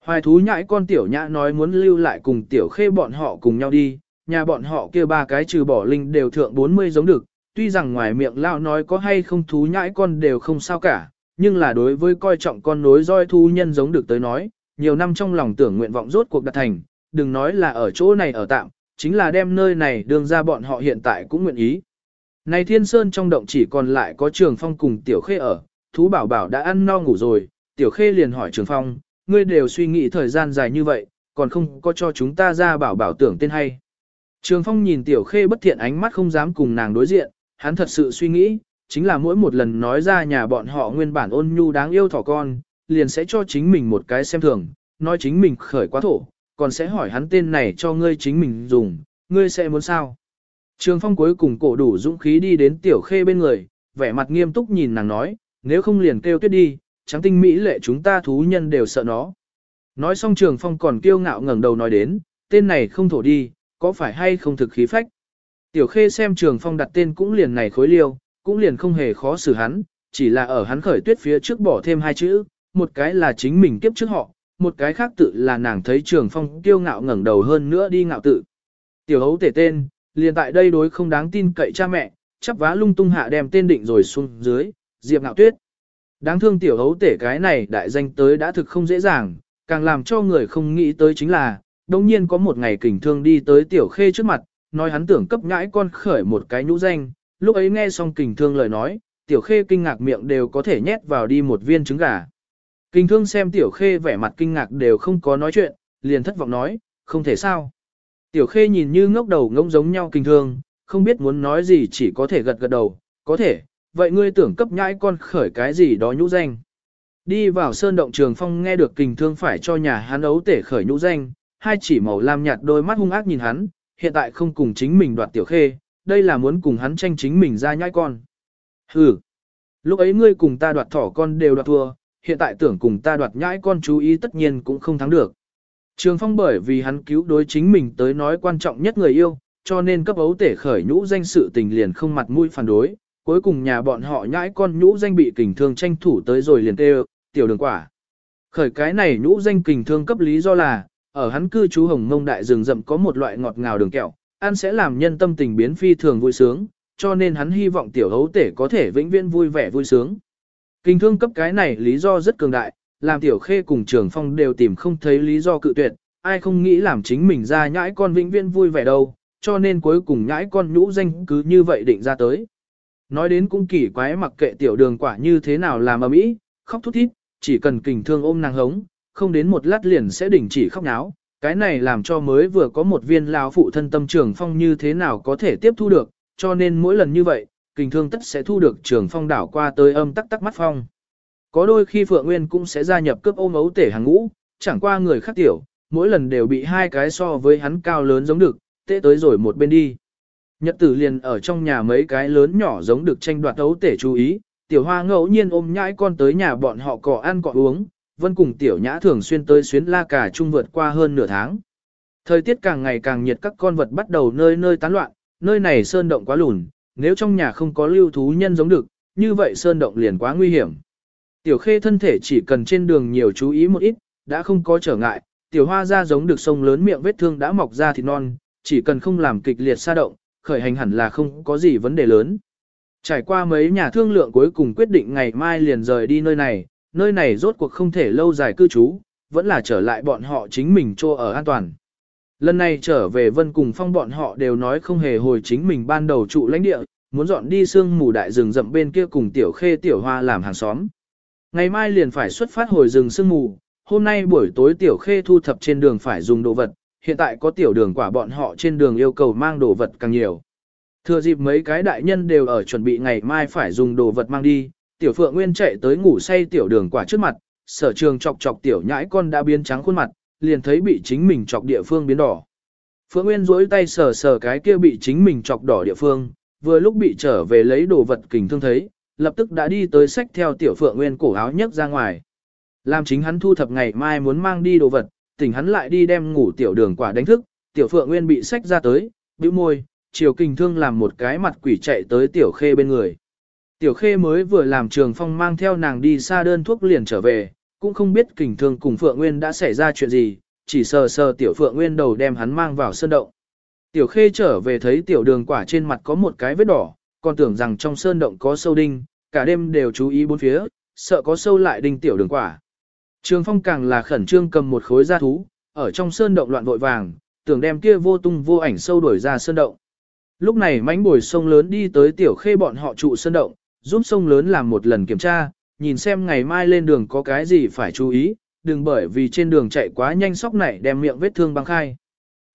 Hoài thú nhãi con tiểu nhã nói muốn lưu lại cùng tiểu khê bọn họ cùng nhau đi, nhà bọn họ kia ba cái trừ bỏ linh đều thượng 40 giống được, tuy rằng ngoài miệng lao nói có hay không thú nhãi con đều không sao cả, nhưng là đối với coi trọng con nối roi thú nhân giống được tới nói, nhiều năm trong lòng tưởng nguyện vọng rốt cuộc đạt thành, đừng nói là ở chỗ này ở tạm, chính là đem nơi này đường ra bọn họ hiện tại cũng nguyện ý. Này thiên sơn trong động chỉ còn lại có trường phong cùng tiểu khê ở, thú bảo bảo đã ăn no ngủ rồi, tiểu khê liền hỏi trường phong, ngươi đều suy nghĩ thời gian dài như vậy, còn không có cho chúng ta ra bảo bảo tưởng tên hay. Trường phong nhìn tiểu khê bất thiện ánh mắt không dám cùng nàng đối diện, hắn thật sự suy nghĩ, chính là mỗi một lần nói ra nhà bọn họ nguyên bản ôn nhu đáng yêu thỏ con, liền sẽ cho chính mình một cái xem thường, nói chính mình khởi quá thổ, còn sẽ hỏi hắn tên này cho ngươi chính mình dùng, ngươi sẽ muốn sao. Trường phong cuối cùng cổ đủ dũng khí đi đến tiểu khê bên người, vẻ mặt nghiêm túc nhìn nàng nói, nếu không liền kêu tuyết đi, trắng tinh mỹ lệ chúng ta thú nhân đều sợ nó. Nói xong trường phong còn kiêu ngạo ngẩng đầu nói đến, tên này không thổ đi, có phải hay không thực khí phách. Tiểu khê xem trường phong đặt tên cũng liền này khối liêu, cũng liền không hề khó xử hắn, chỉ là ở hắn khởi tuyết phía trước bỏ thêm hai chữ, một cái là chính mình kiếp trước họ, một cái khác tự là nàng thấy trường phong kiêu ngạo ngẩng đầu hơn nữa đi ngạo tự. Tiểu hấu tể tên, liền tại đây đối không đáng tin cậy cha mẹ, chắp vá lung tung hạ đem tên định rồi xuống dưới, Diệp Ngạo Tuyết. Đáng thương tiểu hấu tể cái này đại danh tới đã thực không dễ dàng, càng làm cho người không nghĩ tới chính là, đồng nhiên có một ngày kình thương đi tới tiểu khê trước mặt, nói hắn tưởng cấp nhãi con khởi một cái nhũ danh, lúc ấy nghe xong kình thương lời nói, tiểu khê kinh ngạc miệng đều có thể nhét vào đi một viên trứng gà. Kình thương xem tiểu khê vẻ mặt kinh ngạc đều không có nói chuyện, liền thất vọng nói, không thể sao. Tiểu khê nhìn như ngốc đầu ngông giống nhau kình thương, không biết muốn nói gì chỉ có thể gật gật đầu, có thể, vậy ngươi tưởng cấp nhãi con khởi cái gì đó nhũ danh. Đi vào sơn động trường phong nghe được kình thương phải cho nhà hắn ấu tể khởi nhũ danh, hai chỉ màu lam nhạt đôi mắt hung ác nhìn hắn, hiện tại không cùng chính mình đoạt tiểu khê, đây là muốn cùng hắn tranh chính mình ra nhãi con. Hừ, lúc ấy ngươi cùng ta đoạt thỏ con đều đoạt thua, hiện tại tưởng cùng ta đoạt nhãi con chú ý tất nhiên cũng không thắng được. Trường Phong bởi vì hắn cứu đối chính mình tới nói quan trọng nhất người yêu, cho nên cấp ấu tể khởi nhũ danh sự tình liền không mặt mũi phản đối, Cuối cùng nhà bọn họ nhãi con nhũ danh bị kình thương tranh thủ tới rồi liền kêu, tiểu đường quả. Khởi cái này nhũ danh kình thương cấp lý do là, ở hắn cư trú hồng mông đại rừng rậm có một loại ngọt ngào đường kẹo, ăn sẽ làm nhân tâm tình biến phi thường vui sướng, cho nên hắn hy vọng tiểu hấu tể có thể vĩnh viễn vui vẻ vui sướng. Kinh thương cấp cái này lý do rất cường đại, làm tiểu khê cùng trường phong đều tìm không thấy lý do cự tuyệt, ai không nghĩ làm chính mình ra nhãi con vĩnh viễn vui vẻ đâu, cho nên cuối cùng nhãi con nhũ danh cứ như vậy định ra tới. Nói đến cũng kỳ quái mặc kệ tiểu đường quả như thế nào làm ở mỹ, khóc thút thít, chỉ cần kình thương ôm nàng hống, không đến một lát liền sẽ đình chỉ khóc náo. Cái này làm cho mới vừa có một viên lão phụ thân tâm trường phong như thế nào có thể tiếp thu được, cho nên mỗi lần như vậy, kình thương tất sẽ thu được trường phong đảo qua tới âm tắc tắc mắt phong. Có đôi khi Phượng Nguyên cũng sẽ gia nhập cướp ôm ấu tể hàng ngũ, chẳng qua người khác tiểu, mỗi lần đều bị hai cái so với hắn cao lớn giống được, tệ tới rồi một bên đi. Nhật tử liền ở trong nhà mấy cái lớn nhỏ giống được tranh đoạt ấu tể chú ý, tiểu hoa ngẫu nhiên ôm nhãi con tới nhà bọn họ cỏ ăn cỏ uống, vân cùng tiểu nhã thường xuyên tới xuyến la cả chung vượt qua hơn nửa tháng. Thời tiết càng ngày càng nhiệt các con vật bắt đầu nơi nơi tán loạn, nơi này sơn động quá lùn, nếu trong nhà không có lưu thú nhân giống được, như vậy sơn động liền quá nguy hiểm. Tiểu khê thân thể chỉ cần trên đường nhiều chú ý một ít, đã không có trở ngại, tiểu hoa ra giống được sông lớn miệng vết thương đã mọc ra thịt non, chỉ cần không làm kịch liệt sa động, khởi hành hẳn là không có gì vấn đề lớn. Trải qua mấy nhà thương lượng cuối cùng quyết định ngày mai liền rời đi nơi này, nơi này rốt cuộc không thể lâu dài cư trú, vẫn là trở lại bọn họ chính mình cho ở an toàn. Lần này trở về vân cùng phong bọn họ đều nói không hề hồi chính mình ban đầu trụ lãnh địa, muốn dọn đi sương mù đại rừng rậm bên kia cùng tiểu khê tiểu hoa làm hàng xóm. Ngày mai liền phải xuất phát hồi rừng sương mù, hôm nay buổi tối tiểu khê thu thập trên đường phải dùng đồ vật, hiện tại có tiểu đường quả bọn họ trên đường yêu cầu mang đồ vật càng nhiều. Thừa dịp mấy cái đại nhân đều ở chuẩn bị ngày mai phải dùng đồ vật mang đi, tiểu phượng nguyên chạy tới ngủ say tiểu đường quả trước mặt, sở trường chọc chọc tiểu nhãi con đã biến trắng khuôn mặt, liền thấy bị chính mình chọc địa phương biến đỏ. Phượng Nguyên duỗi tay sờ sờ cái kia bị chính mình chọc đỏ địa phương, vừa lúc bị trở về lấy đồ vật kình thương thấy, lập tức đã đi tới sách theo tiểu Phượng Nguyên cổ áo nhấc ra ngoài. Làm chính hắn thu thập ngày mai muốn mang đi đồ vật, tỉnh hắn lại đi đem ngủ tiểu đường quả đánh thức, tiểu Phượng Nguyên bị sách ra tới, bĩu môi, chiều kình thương làm một cái mặt quỷ chạy tới tiểu khê bên người. Tiểu khê mới vừa làm trường phong mang theo nàng đi xa đơn thuốc liền trở về, cũng không biết kình thương cùng Phượng Nguyên đã xảy ra chuyện gì, chỉ sờ sờ tiểu Phượng Nguyên đầu đem hắn mang vào sơn động. Tiểu khê trở về thấy tiểu đường quả trên mặt có một cái vết đỏ, còn tưởng rằng trong sơn động có sâu đinh, cả đêm đều chú ý bốn phía, sợ có sâu lại đinh tiểu đường quả. Trường phong càng là khẩn trương cầm một khối da thú, ở trong sơn động loạn vội vàng, tưởng đem kia vô tung vô ảnh sâu đuổi ra sơn động. Lúc này mánh bồi sông lớn đi tới tiểu khê bọn họ trụ sơn động, giúp sông lớn làm một lần kiểm tra, nhìn xem ngày mai lên đường có cái gì phải chú ý, đừng bởi vì trên đường chạy quá nhanh sóc này đem miệng vết thương băng khai.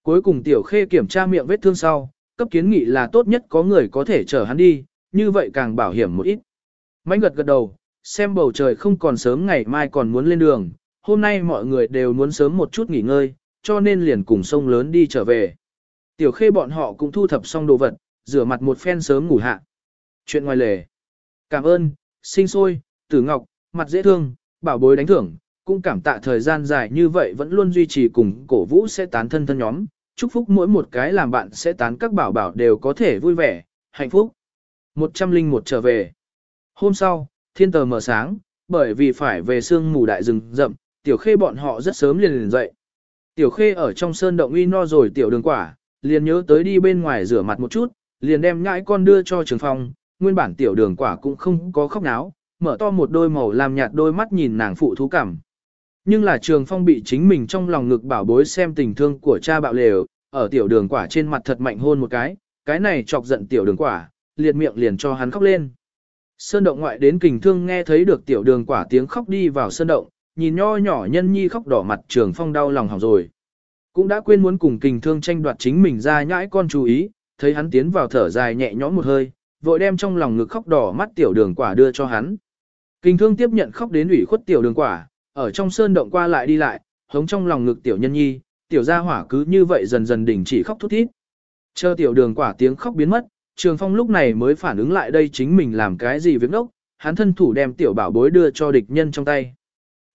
Cuối cùng tiểu khê kiểm tra miệng vết thương sau, cấp kiến nghị là tốt nhất có người có thể chở hắn đi, như vậy càng bảo hiểm một ít. Mánh gật gật đầu, xem bầu trời không còn sớm ngày mai còn muốn lên đường, hôm nay mọi người đều muốn sớm một chút nghỉ ngơi, cho nên liền cùng sông lớn đi trở về. Tiểu khê bọn họ cũng thu thập xong đồ vật, rửa mặt một phen sớm ngủ hạ. Chuyện ngoài lề. Cảm ơn, sinh sôi, tử ngọc, mặt dễ thương, bảo bối đánh thưởng, cũng cảm tạ thời gian dài như vậy vẫn luôn duy trì cùng cổ vũ sẽ tán thân thân nhóm, chúc phúc mỗi một cái làm bạn sẽ tán các bảo bảo đều có thể vui vẻ, hạnh phúc. Một trăm linh một trở về. Hôm sau, thiên tờ mở sáng, bởi vì phải về sương mù đại rừng rậm, tiểu khê bọn họ rất sớm liền liền dậy. Tiểu khê ở trong sơn động uy no rồi tiểu đường quả, liền nhớ tới đi bên ngoài rửa mặt một chút, liền đem ngãi con đưa cho trường phong, nguyên bản tiểu đường quả cũng không có khóc náo, mở to một đôi màu làm nhạt đôi mắt nhìn nàng phụ thú cảm. Nhưng là trường phong bị chính mình trong lòng ngực bảo bối xem tình thương của cha bạo lều, ở tiểu đường quả trên mặt thật mạnh hôn một cái, cái này chọc giận tiểu đường quả, liệt miệng liền cho hắn khóc lên. Sơn động ngoại đến kình thương nghe thấy được tiểu đường quả tiếng khóc đi vào sơn động, nhìn nho nhỏ nhân nhi khóc đỏ mặt trường phong đau lòng hỏng rồi. Cũng đã quên muốn cùng kình thương tranh đoạt chính mình ra nhãi con chú ý, thấy hắn tiến vào thở dài nhẹ nhõm một hơi, vội đem trong lòng ngực khóc đỏ mắt tiểu đường quả đưa cho hắn. kinh thương tiếp nhận khóc đến ủy khuất tiểu đường quả, ở trong sơn động qua lại đi lại, hống trong lòng ngực tiểu nhân nhi, tiểu gia hỏa cứ như vậy dần dần đình chỉ khóc thút thít. Chờ tiểu đường quả tiếng khóc biến mất, trường phong lúc này mới phản ứng lại đây chính mình làm cái gì việc nốc, hắn thân thủ đem tiểu bảo bối đưa cho địch nhân trong tay.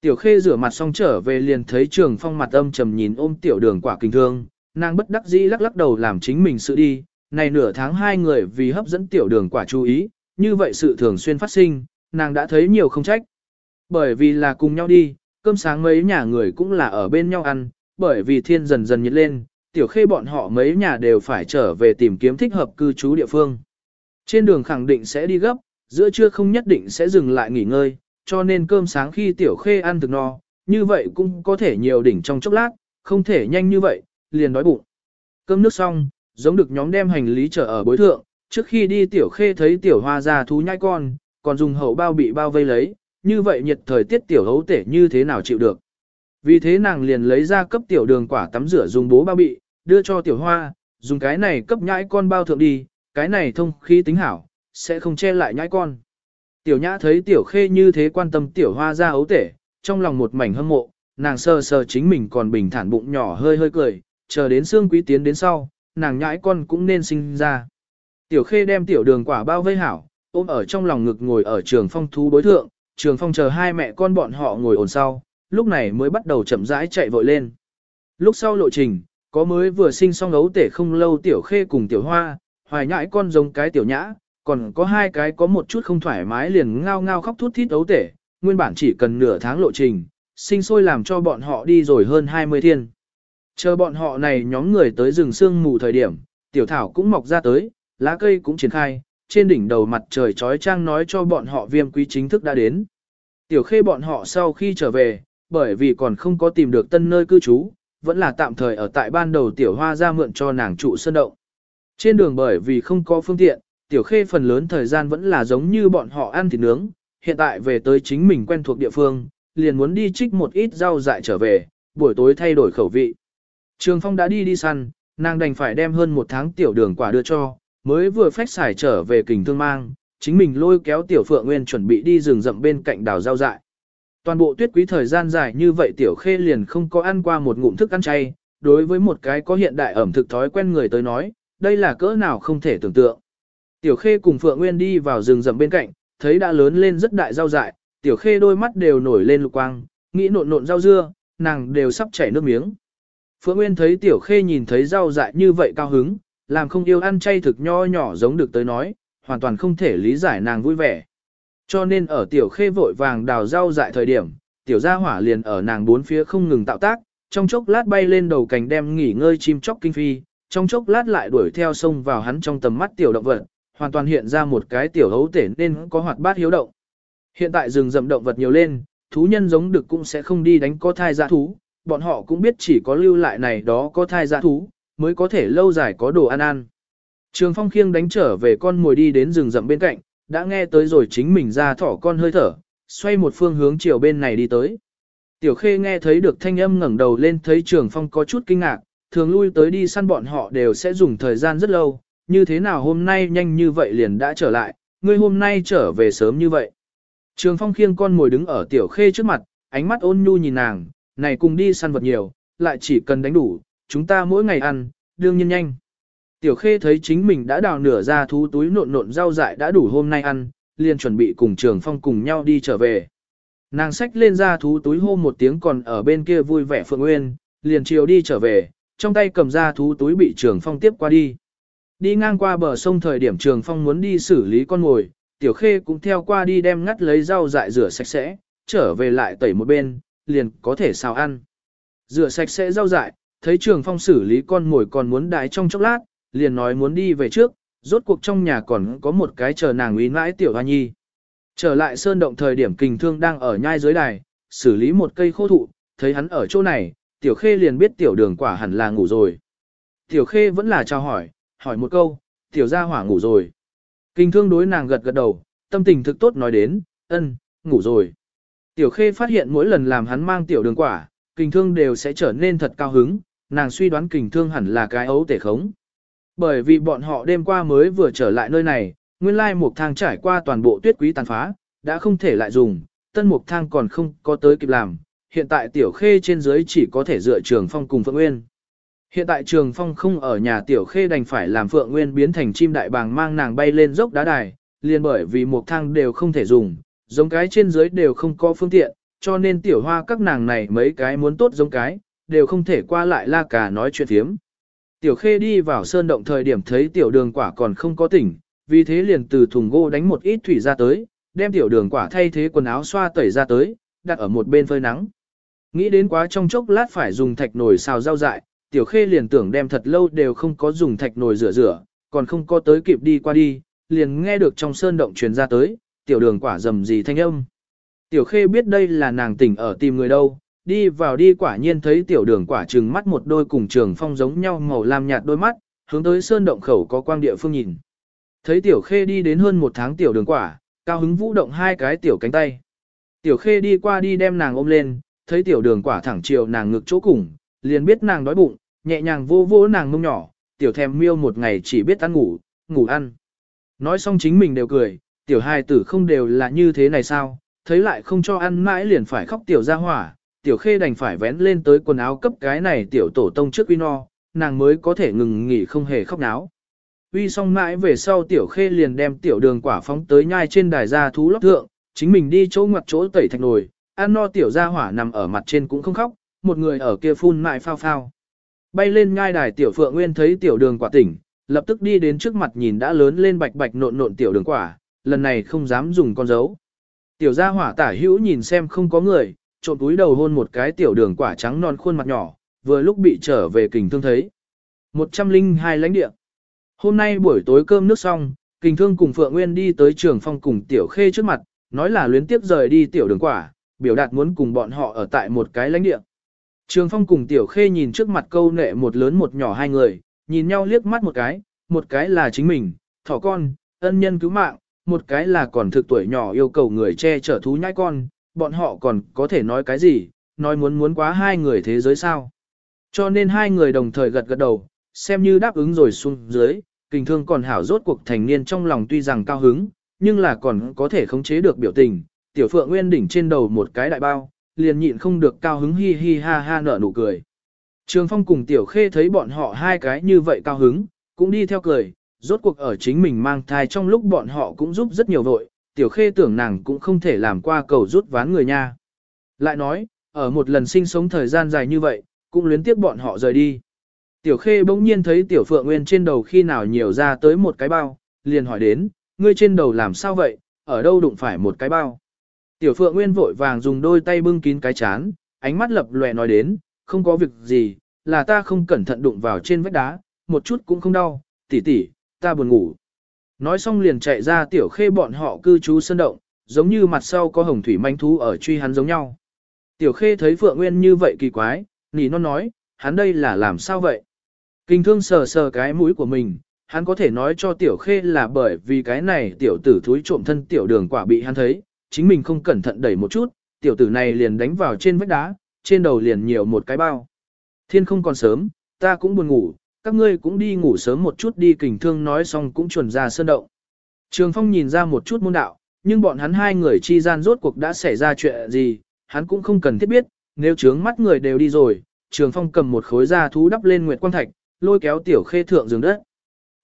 Tiểu khê rửa mặt xong trở về liền thấy trường phong mặt âm trầm nhìn ôm tiểu đường quả kinh thương, nàng bất đắc dĩ lắc lắc đầu làm chính mình sự đi, này nửa tháng hai người vì hấp dẫn tiểu đường quả chú ý, như vậy sự thường xuyên phát sinh, nàng đã thấy nhiều không trách. Bởi vì là cùng nhau đi, cơm sáng mấy nhà người cũng là ở bên nhau ăn, bởi vì thiên dần dần nhiệt lên, tiểu khê bọn họ mấy nhà đều phải trở về tìm kiếm thích hợp cư trú địa phương. Trên đường khẳng định sẽ đi gấp, giữa trưa không nhất định sẽ dừng lại nghỉ ngơi, cho nên cơm sáng khi tiểu khê ăn thực no, như vậy cũng có thể nhiều đỉnh trong chốc lát, không thể nhanh như vậy, liền đói bụng. Cơm nước xong, giống được nhóm đem hành lý trở ở bối thượng, trước khi đi tiểu khê thấy tiểu hoa ra thú nhai con, còn dùng hậu bao bị bao vây lấy, như vậy nhiệt thời tiết tiểu hấu tể như thế nào chịu được. Vì thế nàng liền lấy ra cấp tiểu đường quả tắm rửa dùng bố bao bị, đưa cho tiểu hoa, dùng cái này cấp nhãi con bao thượng đi, cái này thông khí tính hảo, sẽ không che lại nhãi con. Tiểu nhã thấy tiểu khê như thế quan tâm tiểu hoa ra ấu tể, trong lòng một mảnh hâm mộ, nàng sờ sờ chính mình còn bình thản bụng nhỏ hơi hơi cười, chờ đến xương quý tiến đến sau, nàng nhãi con cũng nên sinh ra. Tiểu khê đem tiểu đường quả bao vây hảo, ôm ở trong lòng ngực ngồi ở trường phong thú đối thượng, trường phong chờ hai mẹ con bọn họ ngồi ổn sau, lúc này mới bắt đầu chậm rãi chạy vội lên. Lúc sau lộ trình, có mới vừa sinh xong ấu tể không lâu tiểu khê cùng tiểu hoa, hoài nhãi con giống cái tiểu nhã, còn có hai cái có một chút không thoải mái liền ngao ngao khóc thút thít ấu tể, nguyên bản chỉ cần nửa tháng lộ trình, sinh sôi làm cho bọn họ đi rồi hơn 20 thiên. Chờ bọn họ này nhóm người tới rừng sương mù thời điểm, tiểu thảo cũng mọc ra tới, lá cây cũng triển khai, trên đỉnh đầu mặt trời trói trang nói cho bọn họ viêm quý chính thức đã đến. Tiểu khê bọn họ sau khi trở về, bởi vì còn không có tìm được tân nơi cư trú, vẫn là tạm thời ở tại ban đầu tiểu hoa ra mượn cho nàng trụ sơn động. Trên đường bởi vì không có phương tiện, tiểu khê phần lớn thời gian vẫn là giống như bọn họ ăn thịt nướng, hiện tại về tới chính mình quen thuộc địa phương, liền muốn đi trích một ít rau dại trở về, buổi tối thay đổi khẩu vị. Trường Phong đã đi đi săn, nàng đành phải đem hơn một tháng tiểu đường quả đưa cho, mới vừa phách xài trở về kình thương mang, chính mình lôi kéo tiểu phượng nguyên chuẩn bị đi rừng rậm bên cạnh đào rau dại. Toàn bộ tuyết quý thời gian dài như vậy tiểu khê liền không có ăn qua một ngụm thức ăn chay, đối với một cái có hiện đại ẩm thực thói quen người tới nói, đây là cỡ nào không thể tưởng tượng. Tiểu khê cùng phượng nguyên đi vào rừng rậm bên cạnh, thấy đã lớn lên rất đại rau dại, tiểu khê đôi mắt đều nổi lên lục quang, nghĩ nộn nộn rau dưa, nàng đều sắp chảy nước miếng. Phượng Nguyên thấy tiểu khê nhìn thấy rau dại như vậy cao hứng, làm không yêu ăn chay thực nho nhỏ giống được tới nói, hoàn toàn không thể lý giải nàng vui vẻ. Cho nên ở tiểu khê vội vàng đào rau dại thời điểm, tiểu gia hỏa liền ở nàng bốn phía không ngừng tạo tác, trong chốc lát bay lên đầu cành đem nghỉ ngơi chim chóc kinh phi, trong chốc lát lại đuổi theo sông vào hắn trong tầm mắt tiểu động vật, hoàn toàn hiện ra một cái tiểu hấu tể nên có hoạt bát hiếu động. Hiện tại rừng rậm động vật nhiều lên, thú nhân giống được cũng sẽ không đi đánh có thai dã thú, bọn họ cũng biết chỉ có lưu lại này đó có thai dã thú, mới có thể lâu dài có đồ ăn ăn. Trường phong khiêng đánh trở về con mồi đi đến rừng rậm bên cạnh, đã nghe tới rồi chính mình ra thỏ con hơi thở, xoay một phương hướng chiều bên này đi tới. Tiểu khê nghe thấy được thanh âm ngẩng đầu lên thấy trường phong có chút kinh ngạc, thường lui tới đi săn bọn họ đều sẽ dùng thời gian rất lâu, như thế nào hôm nay nhanh như vậy liền đã trở lại, ngươi hôm nay trở về sớm như vậy. Trường phong khiêng con mồi đứng ở tiểu khê trước mặt, ánh mắt ôn nhu nhìn nàng, này cùng đi săn vật nhiều, lại chỉ cần đánh đủ, chúng ta mỗi ngày ăn, đương nhiên nhanh. Tiểu khê thấy chính mình đã đào nửa ra thú túi nộn nộn rau dại đã đủ hôm nay ăn, liền chuẩn bị cùng trường phong cùng nhau đi trở về. Nàng xách lên ra thú túi hô một tiếng còn ở bên kia vui vẻ phượng nguyên, liền chiều đi trở về, trong tay cầm ra thú túi bị trường phong tiếp qua đi. Đi ngang qua bờ sông thời điểm trường phong muốn đi xử lý con mồi, tiểu khê cũng theo qua đi đem ngắt lấy rau dại rửa sạch sẽ, trở về lại tẩy một bên, liền có thể xào ăn. Rửa sạch sẽ rau dại, thấy trường phong xử lý con mồi còn muốn đái trong chốc lát, liền nói muốn đi về trước, rốt cuộc trong nhà còn có một cái chờ nàng uy mãi tiểu hoa nhi. Trở lại sơn động thời điểm kình thương đang ở nhai dưới đài, xử lý một cây khô thụ, thấy hắn ở chỗ này, tiểu khê liền biết tiểu đường quả hẳn là ngủ rồi. Tiểu khê vẫn là chào hỏi, hỏi một câu, tiểu gia hỏa ngủ rồi. Kình thương đối nàng gật gật đầu, tâm tình thực tốt nói đến, ân, ngủ rồi. Tiểu khê phát hiện mỗi lần làm hắn mang tiểu đường quả, kình thương đều sẽ trở nên thật cao hứng, nàng suy đoán kình thương hẳn là cái ấu tể khống. Bởi vì bọn họ đêm qua mới vừa trở lại nơi này, nguyên lai một thang trải qua toàn bộ tuyết quý tàn phá, đã không thể lại dùng, tân mục thang còn không có tới kịp làm, hiện tại tiểu khê trên dưới chỉ có thể dựa trường phong cùng Phượng Nguyên. Hiện tại trường phong không ở nhà tiểu khê đành phải làm Phượng Nguyên biến thành chim đại bàng mang nàng bay lên dốc đá đài, liền bởi vì mục thang đều không thể dùng, giống cái trên dưới đều không có phương tiện, cho nên tiểu hoa các nàng này mấy cái muốn tốt giống cái, đều không thể qua lại la cả nói chuyện thiếm. Tiểu khê đi vào sơn động thời điểm thấy tiểu đường quả còn không có tỉnh, vì thế liền từ thùng gỗ đánh một ít thủy ra tới, đem tiểu đường quả thay thế quần áo xoa tẩy ra tới, đặt ở một bên phơi nắng. Nghĩ đến quá trong chốc lát phải dùng thạch nồi xào rau dại, tiểu khê liền tưởng đem thật lâu đều không có dùng thạch nồi rửa rửa, còn không có tới kịp đi qua đi, liền nghe được trong sơn động truyền ra tới, tiểu đường quả rầm gì thanh âm. Tiểu khê biết đây là nàng tỉnh ở tìm người đâu, đi vào đi quả nhiên thấy tiểu đường quả trừng mắt một đôi cùng trường phong giống nhau màu lam nhạt đôi mắt, hướng tới sơn động khẩu có quang địa phương nhìn. Thấy tiểu khê đi đến hơn một tháng tiểu đường quả, cao hứng vũ động hai cái tiểu cánh tay. Tiểu khê đi qua đi đem nàng ôm lên, thấy tiểu đường quả thẳng chiều nàng ngực chỗ cùng, liền biết nàng đói bụng, nhẹ nhàng vô vô nàng mông nhỏ, tiểu thèm miêu một ngày chỉ biết ăn ngủ, ngủ ăn. Nói xong chính mình đều cười, tiểu hài tử không đều là như thế này sao, thấy lại không cho ăn mãi liền phải khóc tiểu ra hỏa, tiểu khê đành phải vén lên tới quần áo cấp cái này tiểu tổ tông trước uy no, nàng mới có thể ngừng nghỉ không hề khóc náo. Uy xong mãi về sau tiểu khê liền đem tiểu đường quả phóng tới nhai trên đài ra thú lóc thượng, chính mình đi chỗ ngoặt chỗ tẩy thạch nồi, ăn no tiểu ra hỏa nằm ở mặt trên cũng không khóc, một người ở kia phun mãi phao phao. Bay lên ngai đài tiểu phượng nguyên thấy tiểu đường quả tỉnh, lập tức đi đến trước mặt nhìn đã lớn lên bạch bạch nộn nộn tiểu đường quả, lần này không dám dùng con dấu. Tiểu gia hỏa tả hữu nhìn xem không có người, trộn túi đầu hôn một cái tiểu đường quả trắng non khuôn mặt nhỏ, vừa lúc bị trở về kình thương thấy. 102 lãnh địa. Hôm nay buổi tối cơm nước xong, kình thương cùng Phượng Nguyên đi tới trường phong cùng tiểu khê trước mặt, nói là luyến tiếp rời đi tiểu đường quả, biểu đạt muốn cùng bọn họ ở tại một cái lãnh địa. Trường phong cùng tiểu khê nhìn trước mặt câu nệ một lớn một nhỏ hai người, nhìn nhau liếc mắt một cái, một cái là chính mình, thỏ con, ân nhân cứu mạng, một cái là còn thực tuổi nhỏ yêu cầu người che chở thú nhãi con, bọn họ còn có thể nói cái gì, nói muốn muốn quá hai người thế giới sao. Cho nên hai người đồng thời gật gật đầu, xem như đáp ứng rồi xuống dưới, kình thương còn hảo rốt cuộc thành niên trong lòng tuy rằng cao hứng, nhưng là còn có thể khống chế được biểu tình, tiểu phượng nguyên đỉnh trên đầu một cái đại bao, liền nhịn không được cao hứng hi hi ha ha nở nụ cười. Trường phong cùng tiểu khê thấy bọn họ hai cái như vậy cao hứng, cũng đi theo cười, rốt cuộc ở chính mình mang thai trong lúc bọn họ cũng giúp rất nhiều vội, tiểu khê tưởng nàng cũng không thể làm qua cầu rút ván người nha. Lại nói, ở một lần sinh sống thời gian dài như vậy, cũng luyến tiếc bọn họ rời đi. Tiểu khê bỗng nhiên thấy tiểu phượng nguyên trên đầu khi nào nhiều ra tới một cái bao, liền hỏi đến, ngươi trên đầu làm sao vậy, ở đâu đụng phải một cái bao. Tiểu phượng nguyên vội vàng dùng đôi tay bưng kín cái chán, ánh mắt lập lòe nói đến, không có việc gì, là ta không cẩn thận đụng vào trên vách đá, một chút cũng không đau, tỷ tỷ, ta buồn ngủ. Nói xong liền chạy ra tiểu khê bọn họ cư trú sân động, giống như mặt sau có hồng thủy manh thú ở truy hắn giống nhau. Tiểu khê thấy Phượng Nguyên như vậy kỳ quái, nỉ non nói, hắn đây là làm sao vậy? Kinh thương sờ sờ cái mũi của mình, hắn có thể nói cho tiểu khê là bởi vì cái này tiểu tử thúi trộm thân tiểu đường quả bị hắn thấy, chính mình không cẩn thận đẩy một chút, tiểu tử này liền đánh vào trên vách đá, trên đầu liền nhiều một cái bao. Thiên không còn sớm, ta cũng buồn ngủ, các ngươi cũng đi ngủ sớm một chút đi kình thương nói xong cũng chuẩn ra sơn động. Trường Phong nhìn ra một chút môn đạo, nhưng bọn hắn hai người chi gian rốt cuộc đã xảy ra chuyện gì, hắn cũng không cần thiết biết, nếu trướng mắt người đều đi rồi, Trường Phong cầm một khối da thú đắp lên nguyệt quang thạch, lôi kéo tiểu khê thượng giường đất.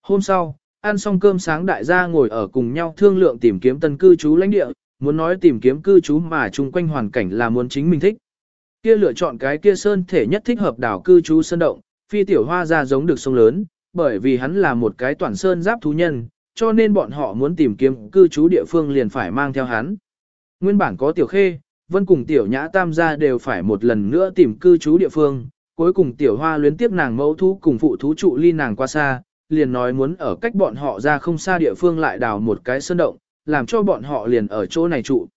Hôm sau, ăn xong cơm sáng đại gia ngồi ở cùng nhau thương lượng tìm kiếm tân cư trú lãnh địa, muốn nói tìm kiếm cư trú mà chung quanh hoàn cảnh là muốn chính mình thích. Kia lựa chọn cái kia sơn thể nhất thích hợp đảo cư trú sơn động, phi tiểu hoa ra giống được sông lớn, bởi vì hắn là một cái toàn sơn giáp thú nhân, cho nên bọn họ muốn tìm kiếm cư trú địa phương liền phải mang theo hắn. Nguyên bản có tiểu khê, vân cùng tiểu nhã tam gia đều phải một lần nữa tìm cư trú địa phương, cuối cùng tiểu hoa luyến tiếp nàng mẫu thú cùng phụ thú trụ ly nàng qua xa, liền nói muốn ở cách bọn họ ra không xa địa phương lại đào một cái sơn động, làm cho bọn họ liền ở chỗ này trụ.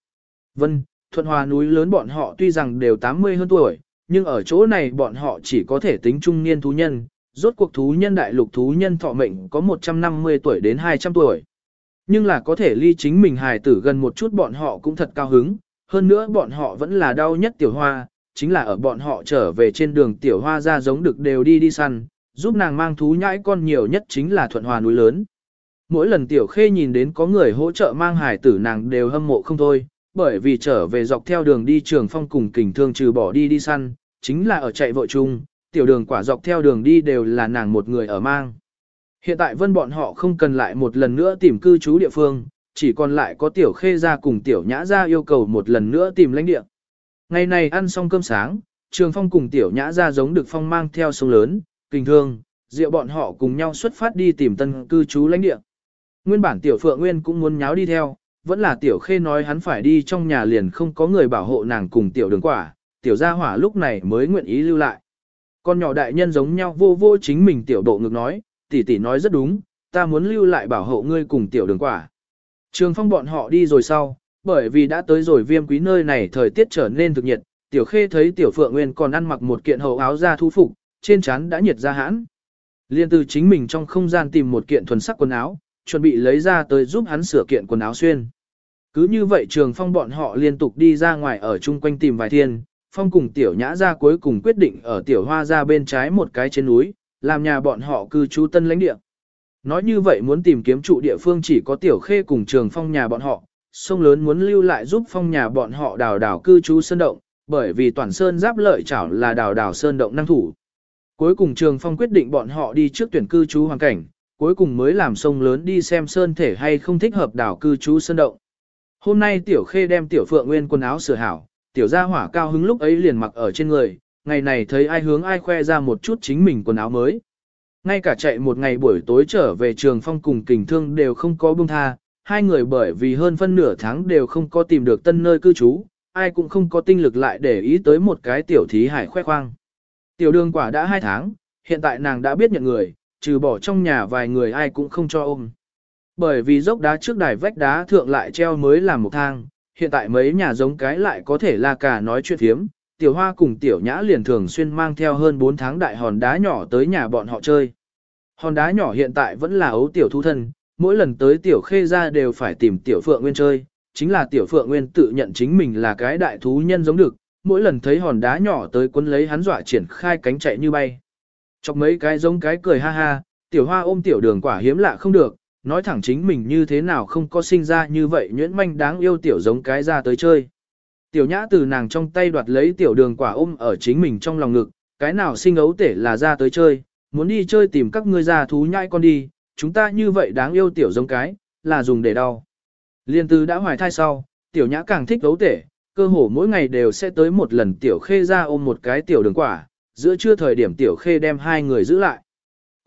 Vân, thuận hòa núi lớn bọn họ tuy rằng đều 80 hơn tuổi, nhưng ở chỗ này bọn họ chỉ có thể tính trung niên thú nhân, rốt cuộc thú nhân đại lục thú nhân thọ mệnh có 150 tuổi đến 200 tuổi. Nhưng là có thể ly chính mình hài tử gần một chút bọn họ cũng thật cao hứng, hơn nữa bọn họ vẫn là đau nhất tiểu hoa, chính là ở bọn họ trở về trên đường tiểu hoa ra giống được đều đi đi săn, giúp nàng mang thú nhãi con nhiều nhất chính là thuận hòa núi lớn. Mỗi lần tiểu khê nhìn đến có người hỗ trợ mang hài tử nàng đều hâm mộ không thôi, bởi vì trở về dọc theo đường đi trường phong cùng kình thương trừ bỏ đi đi săn, chính là ở chạy vội chung, tiểu đường quả dọc theo đường đi đều là nàng một người ở mang. Hiện tại vân bọn họ không cần lại một lần nữa tìm cư trú địa phương, chỉ còn lại có tiểu khê ra cùng tiểu nhã ra yêu cầu một lần nữa tìm lãnh địa. Ngày này ăn xong cơm sáng, trường phong cùng tiểu nhã ra giống được phong mang theo sông lớn, kình thương, rượu bọn họ cùng nhau xuất phát đi tìm tân cư trú lãnh địa. Nguyên bản tiểu phượng nguyên cũng muốn nháo đi theo, vẫn là tiểu khê nói hắn phải đi trong nhà liền không có người bảo hộ nàng cùng tiểu đường quả, tiểu gia hỏa lúc này mới nguyện ý lưu lại. Con nhỏ đại nhân giống nhau vô vô chính mình tiểu độ ngực nói, tỷ tỷ nói rất đúng, ta muốn lưu lại bảo hộ ngươi cùng tiểu đường quả. Trường phong bọn họ đi rồi sau, bởi vì đã tới rồi viêm quý nơi này thời tiết trở nên thực nhiệt, tiểu khê thấy tiểu phượng nguyên còn ăn mặc một kiện hậu áo da thu phục, trên trán đã nhiệt ra hãn. Liên từ chính mình trong không gian tìm một kiện thuần sắc quần áo, chuẩn bị lấy ra tới giúp hắn sửa kiện quần áo xuyên. Cứ như vậy trường phong bọn họ liên tục đi ra ngoài ở chung quanh tìm vài thiên, phong cùng tiểu nhã ra cuối cùng quyết định ở tiểu hoa ra bên trái một cái trên núi, làm nhà bọn họ cư trú tân lãnh địa. Nói như vậy muốn tìm kiếm trụ địa phương chỉ có tiểu khê cùng trường phong nhà bọn họ, sông lớn muốn lưu lại giúp phong nhà bọn họ đào đào cư trú sơn động, bởi vì toàn sơn giáp lợi chảo là đào đào sơn động năng thủ. Cuối cùng trường phong quyết định bọn họ đi trước tuyển cư trú hoàn cảnh, cuối cùng mới làm sông lớn đi xem sơn thể hay không thích hợp đào cư trú sơn động. Hôm nay tiểu khê đem tiểu phượng nguyên quần áo sửa hảo, tiểu gia hỏa cao hứng lúc ấy liền mặc ở trên người, ngày này thấy ai hướng ai khoe ra một chút chính mình quần áo mới. Ngay cả chạy một ngày buổi tối trở về trường phong cùng kình thương đều không có buông tha, hai người bởi vì hơn phân nửa tháng đều không có tìm được tân nơi cư trú, ai cũng không có tinh lực lại để ý tới một cái tiểu thí hải khoe khoang. Tiểu đường quả đã hai tháng, hiện tại nàng đã biết nhận người, trừ bỏ trong nhà vài người ai cũng không cho ôm. Bởi vì dốc đá trước đài vách đá thượng lại treo mới làm một thang, hiện tại mấy nhà giống cái lại có thể la cả nói chuyện hiếm tiểu hoa cùng tiểu nhã liền thường xuyên mang theo hơn 4 tháng đại hòn đá nhỏ tới nhà bọn họ chơi. Hòn đá nhỏ hiện tại vẫn là ấu tiểu thu thân, mỗi lần tới tiểu khê ra đều phải tìm tiểu phượng nguyên chơi, chính là tiểu phượng nguyên tự nhận chính mình là cái đại thú nhân giống được, mỗi lần thấy hòn đá nhỏ tới quấn lấy hắn dọa triển khai cánh chạy như bay. Chọc mấy cái giống cái cười ha ha, tiểu hoa ôm tiểu đường quả hiếm lạ không được, nói thẳng chính mình như thế nào không có sinh ra như vậy nhuyễn manh đáng yêu tiểu giống cái ra tới chơi. Tiểu nhã từ nàng trong tay đoạt lấy tiểu đường quả ôm ở chính mình trong lòng ngực, cái nào sinh ấu tể là ra tới chơi, muốn đi chơi tìm các ngươi già thú nhãi con đi, chúng ta như vậy đáng yêu tiểu giống cái, là dùng để đau. Liên tư đã hoài thai sau, tiểu nhã càng thích ấu tể, cơ hồ mỗi ngày đều sẽ tới một lần tiểu khê ra ôm một cái tiểu đường quả, giữa trưa thời điểm tiểu khê đem hai người giữ lại.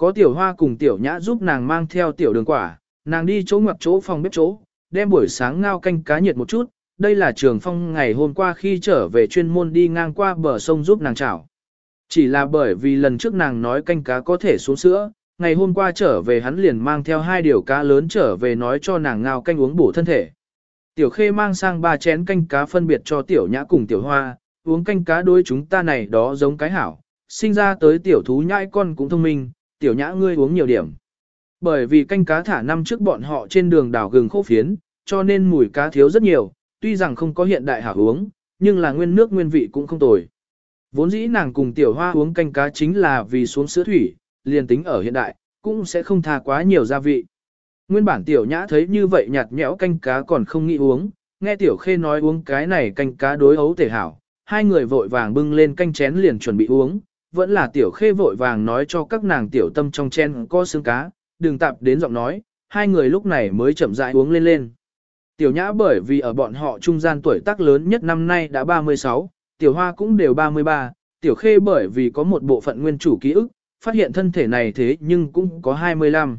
Có tiểu hoa cùng tiểu nhã giúp nàng mang theo tiểu đường quả, nàng đi chỗ ngoặc chỗ phòng bếp chỗ, đem buổi sáng ngao canh cá nhiệt một chút, đây là trường phong ngày hôm qua khi trở về chuyên môn đi ngang qua bờ sông giúp nàng chảo. Chỉ là bởi vì lần trước nàng nói canh cá có thể xuống sữa, ngày hôm qua trở về hắn liền mang theo hai điều cá lớn trở về nói cho nàng ngao canh uống bổ thân thể. Tiểu khê mang sang ba chén canh cá phân biệt cho tiểu nhã cùng tiểu hoa, uống canh cá đôi chúng ta này đó giống cái hảo, sinh ra tới tiểu thú nhãi con cũng thông minh, tiểu nhã ngươi uống nhiều điểm. Bởi vì canh cá thả năm trước bọn họ trên đường đảo gừng khô phiến, cho nên mùi cá thiếu rất nhiều, tuy rằng không có hiện đại hảo uống, nhưng là nguyên nước nguyên vị cũng không tồi. Vốn dĩ nàng cùng tiểu hoa uống canh cá chính là vì xuống sữa thủy, liền tính ở hiện đại, cũng sẽ không tha quá nhiều gia vị. Nguyên bản tiểu nhã thấy như vậy nhạt nhẽo canh cá còn không nghĩ uống, nghe tiểu khê nói uống cái này canh cá đối ấu thể hảo, hai người vội vàng bưng lên canh chén liền chuẩn bị uống, vẫn là tiểu khê vội vàng nói cho các nàng tiểu tâm trong chen có xương cá, đừng tạp đến giọng nói, hai người lúc này mới chậm rãi uống lên lên. Tiểu nhã bởi vì ở bọn họ trung gian tuổi tác lớn nhất năm nay đã 36, tiểu hoa cũng đều 33, tiểu khê bởi vì có một bộ phận nguyên chủ ký ức, phát hiện thân thể này thế nhưng cũng có 25.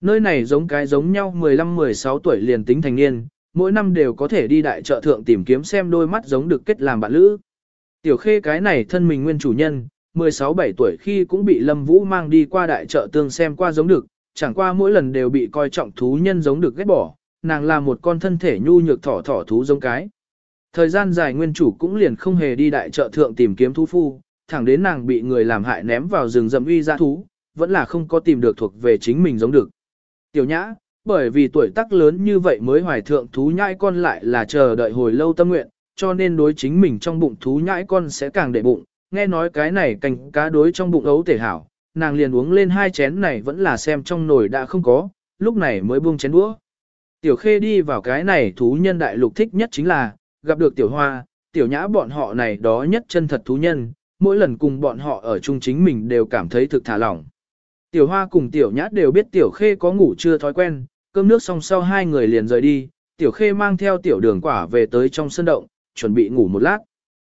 Nơi này giống cái giống nhau 15-16 tuổi liền tính thành niên, mỗi năm đều có thể đi đại chợ thượng tìm kiếm xem đôi mắt giống được kết làm bạn lữ. Tiểu khê cái này thân mình nguyên chủ nhân, 16-17 tuổi khi cũng bị Lâm Vũ mang đi qua đại chợ tương xem qua giống được, chẳng qua mỗi lần đều bị coi trọng thú nhân giống được ghét bỏ, nàng là một con thân thể nhu nhược thỏ thỏ thú giống cái. Thời gian dài nguyên chủ cũng liền không hề đi đại chợ thượng tìm kiếm thú phu, thẳng đến nàng bị người làm hại ném vào rừng rậm uy dã thú, vẫn là không có tìm được thuộc về chính mình giống được. Tiểu nhã, bởi vì tuổi tác lớn như vậy mới hoài thượng thú nhãi con lại là chờ đợi hồi lâu tâm nguyện, cho nên đối chính mình trong bụng thú nhãi con sẽ càng để bụng, nghe nói cái này canh cá đối trong bụng ấu thể hảo, nàng liền uống lên hai chén này vẫn là xem trong nồi đã không có, lúc này mới buông chén đũa. Tiểu khê đi vào cái này thú nhân đại lục thích nhất chính là, gặp được tiểu hoa, tiểu nhã bọn họ này đó nhất chân thật thú nhân, mỗi lần cùng bọn họ ở chung chính mình đều cảm thấy thực thả lỏng. Tiểu hoa cùng tiểu nhã đều biết tiểu khê có ngủ chưa thói quen, cơm nước xong sau hai người liền rời đi, tiểu khê mang theo tiểu đường quả về tới trong sân động, chuẩn bị ngủ một lát.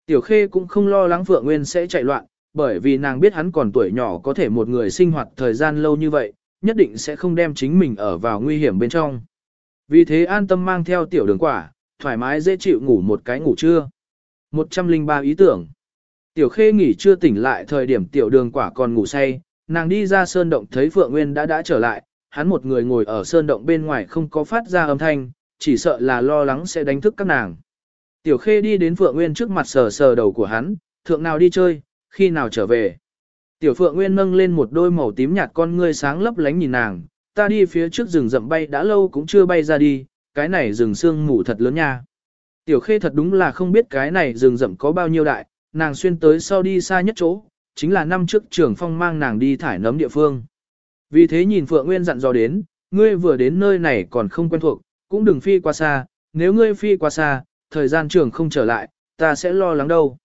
Tiểu khê cũng không lo lắng Phượng Nguyên sẽ chạy loạn, bởi vì nàng biết hắn còn tuổi nhỏ có thể một người sinh hoạt thời gian lâu như vậy, nhất định sẽ không đem chính mình ở vào nguy hiểm bên trong. Vì thế an tâm mang theo tiểu đường quả, thoải mái dễ chịu ngủ một cái ngủ trưa. 103 ý tưởng. Tiểu khê nghỉ chưa tỉnh lại thời điểm tiểu đường quả còn ngủ say, nàng đi ra sơn động thấy Phượng Nguyên đã đã trở lại, hắn một người ngồi ở sơn động bên ngoài không có phát ra âm thanh, chỉ sợ là lo lắng sẽ đánh thức các nàng. Tiểu khê đi đến Phượng Nguyên trước mặt sờ sờ đầu của hắn, thượng nào đi chơi, khi nào trở về. Tiểu Phượng Nguyên nâng lên một đôi màu tím nhạt con ngươi sáng lấp lánh nhìn nàng, ta đi phía trước rừng rậm bay đã lâu cũng chưa bay ra đi, cái này rừng sương mù thật lớn nha. Tiểu Khê thật đúng là không biết cái này rừng rậm có bao nhiêu đại, nàng xuyên tới sau đi xa nhất chỗ, chính là năm trước trưởng phong mang nàng đi thải nấm địa phương. Vì thế nhìn Phượng Nguyên dặn dò đến, ngươi vừa đến nơi này còn không quen thuộc, cũng đừng phi qua xa, nếu ngươi phi qua xa, thời gian trường không trở lại, ta sẽ lo lắng đâu.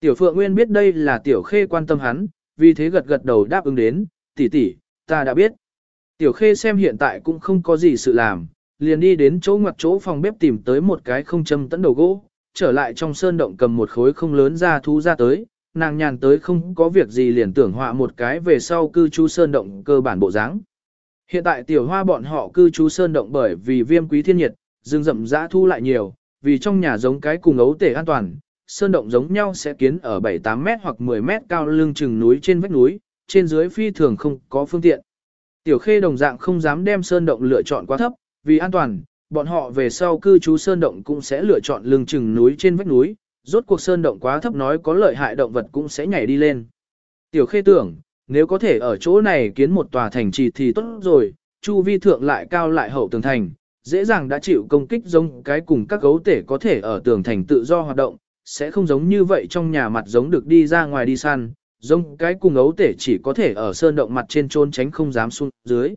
Tiểu Phượng Nguyên biết đây là Tiểu Khê quan tâm hắn, vì thế gật gật đầu đáp ứng đến, tỷ tỷ, ta đã biết. Tiểu Khê xem hiện tại cũng không có gì sự làm, liền đi đến chỗ ngoặt chỗ phòng bếp tìm tới một cái không châm tấn đầu gỗ, trở lại trong sơn động cầm một khối không lớn ra thú ra tới, nàng nhàn tới không có việc gì liền tưởng họa một cái về sau cư trú sơn động cơ bản bộ dáng. Hiện tại tiểu hoa bọn họ cư trú sơn động bởi vì viêm quý thiên nhiệt, rừng rậm dã thu lại nhiều, vì trong nhà giống cái cùng ấu tể an toàn, sơn động giống nhau sẽ kiến ở 7-8 mét hoặc 10 mét cao lưng chừng núi trên vách núi, trên dưới phi thường không có phương tiện. Tiểu khê đồng dạng không dám đem sơn động lựa chọn quá thấp, vì an toàn, bọn họ về sau cư trú sơn động cũng sẽ lựa chọn lưng chừng núi trên vách núi, rốt cuộc sơn động quá thấp nói có lợi hại động vật cũng sẽ nhảy đi lên. Tiểu khê tưởng, nếu có thể ở chỗ này kiến một tòa thành trì thì tốt rồi, chu vi thượng lại cao lại hậu tường thành, dễ dàng đã chịu công kích giống cái cùng các gấu tể có thể ở tường thành tự do hoạt động, sẽ không giống như vậy trong nhà mặt giống được đi ra ngoài đi săn, giống cái cùng ấu tể chỉ có thể ở sơn động mặt trên trôn tránh không dám xuống dưới.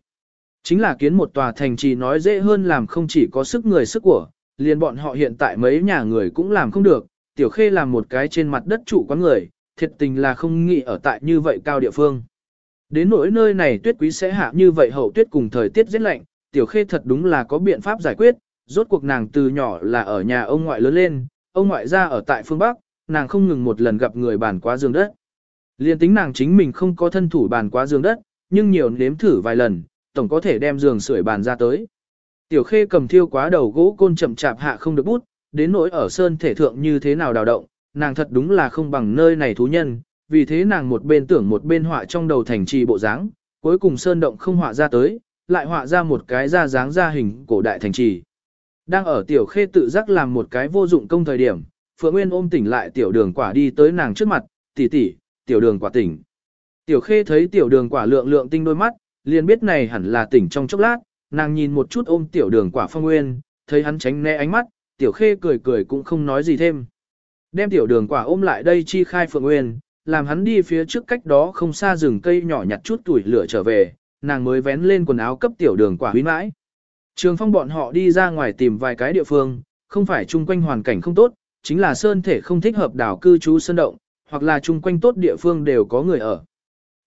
Chính là kiến một tòa thành trì nói dễ hơn làm không chỉ có sức người sức của, liền bọn họ hiện tại mấy nhà người cũng làm không được, tiểu khê làm một cái trên mặt đất trụ quán người, thiệt tình là không nghĩ ở tại như vậy cao địa phương. Đến nỗi nơi này tuyết quý sẽ hạ như vậy hậu tuyết cùng thời tiết rất lạnh, tiểu khê thật đúng là có biện pháp giải quyết, rốt cuộc nàng từ nhỏ là ở nhà ông ngoại lớn lên, ông ngoại ra ở tại phương Bắc, nàng không ngừng một lần gặp người bàn quá giường đất. Liên tính nàng chính mình không có thân thủ bàn quá giường đất, nhưng nhiều nếm thử vài lần, tổng có thể đem giường sưởi bàn ra tới. Tiểu khê cầm thiêu quá đầu gỗ côn chậm chạp hạ không được bút, đến nỗi ở sơn thể thượng như thế nào đào động, nàng thật đúng là không bằng nơi này thú nhân, vì thế nàng một bên tưởng một bên họa trong đầu thành trì bộ dáng, cuối cùng sơn động không họa ra tới, lại họa ra một cái ra dáng ra hình cổ đại thành trì. Đang ở tiểu khê tự giác làm một cái vô dụng công thời điểm, Phượng Nguyên ôm tỉnh lại tiểu đường quả đi tới nàng trước mặt, tỷ tỷ, tiểu đường quả tỉnh. Tiểu khê thấy tiểu đường quả lượng lượng tinh đôi mắt, liền biết này hẳn là tỉnh trong chốc lát, nàng nhìn một chút ôm tiểu đường quả phong nguyên, thấy hắn tránh né ánh mắt, tiểu khê cười cười cũng không nói gì thêm. Đem tiểu đường quả ôm lại đây chi khai Phượng Nguyên, làm hắn đi phía trước cách đó không xa rừng cây nhỏ nhặt chút tuổi lửa trở về, nàng mới vén lên quần áo cấp tiểu đường quả huy mãi. Trường phong bọn họ đi ra ngoài tìm vài cái địa phương, không phải chung quanh hoàn cảnh không tốt, chính là sơn thể không thích hợp đảo cư trú sơn động, hoặc là chung quanh tốt địa phương đều có người ở.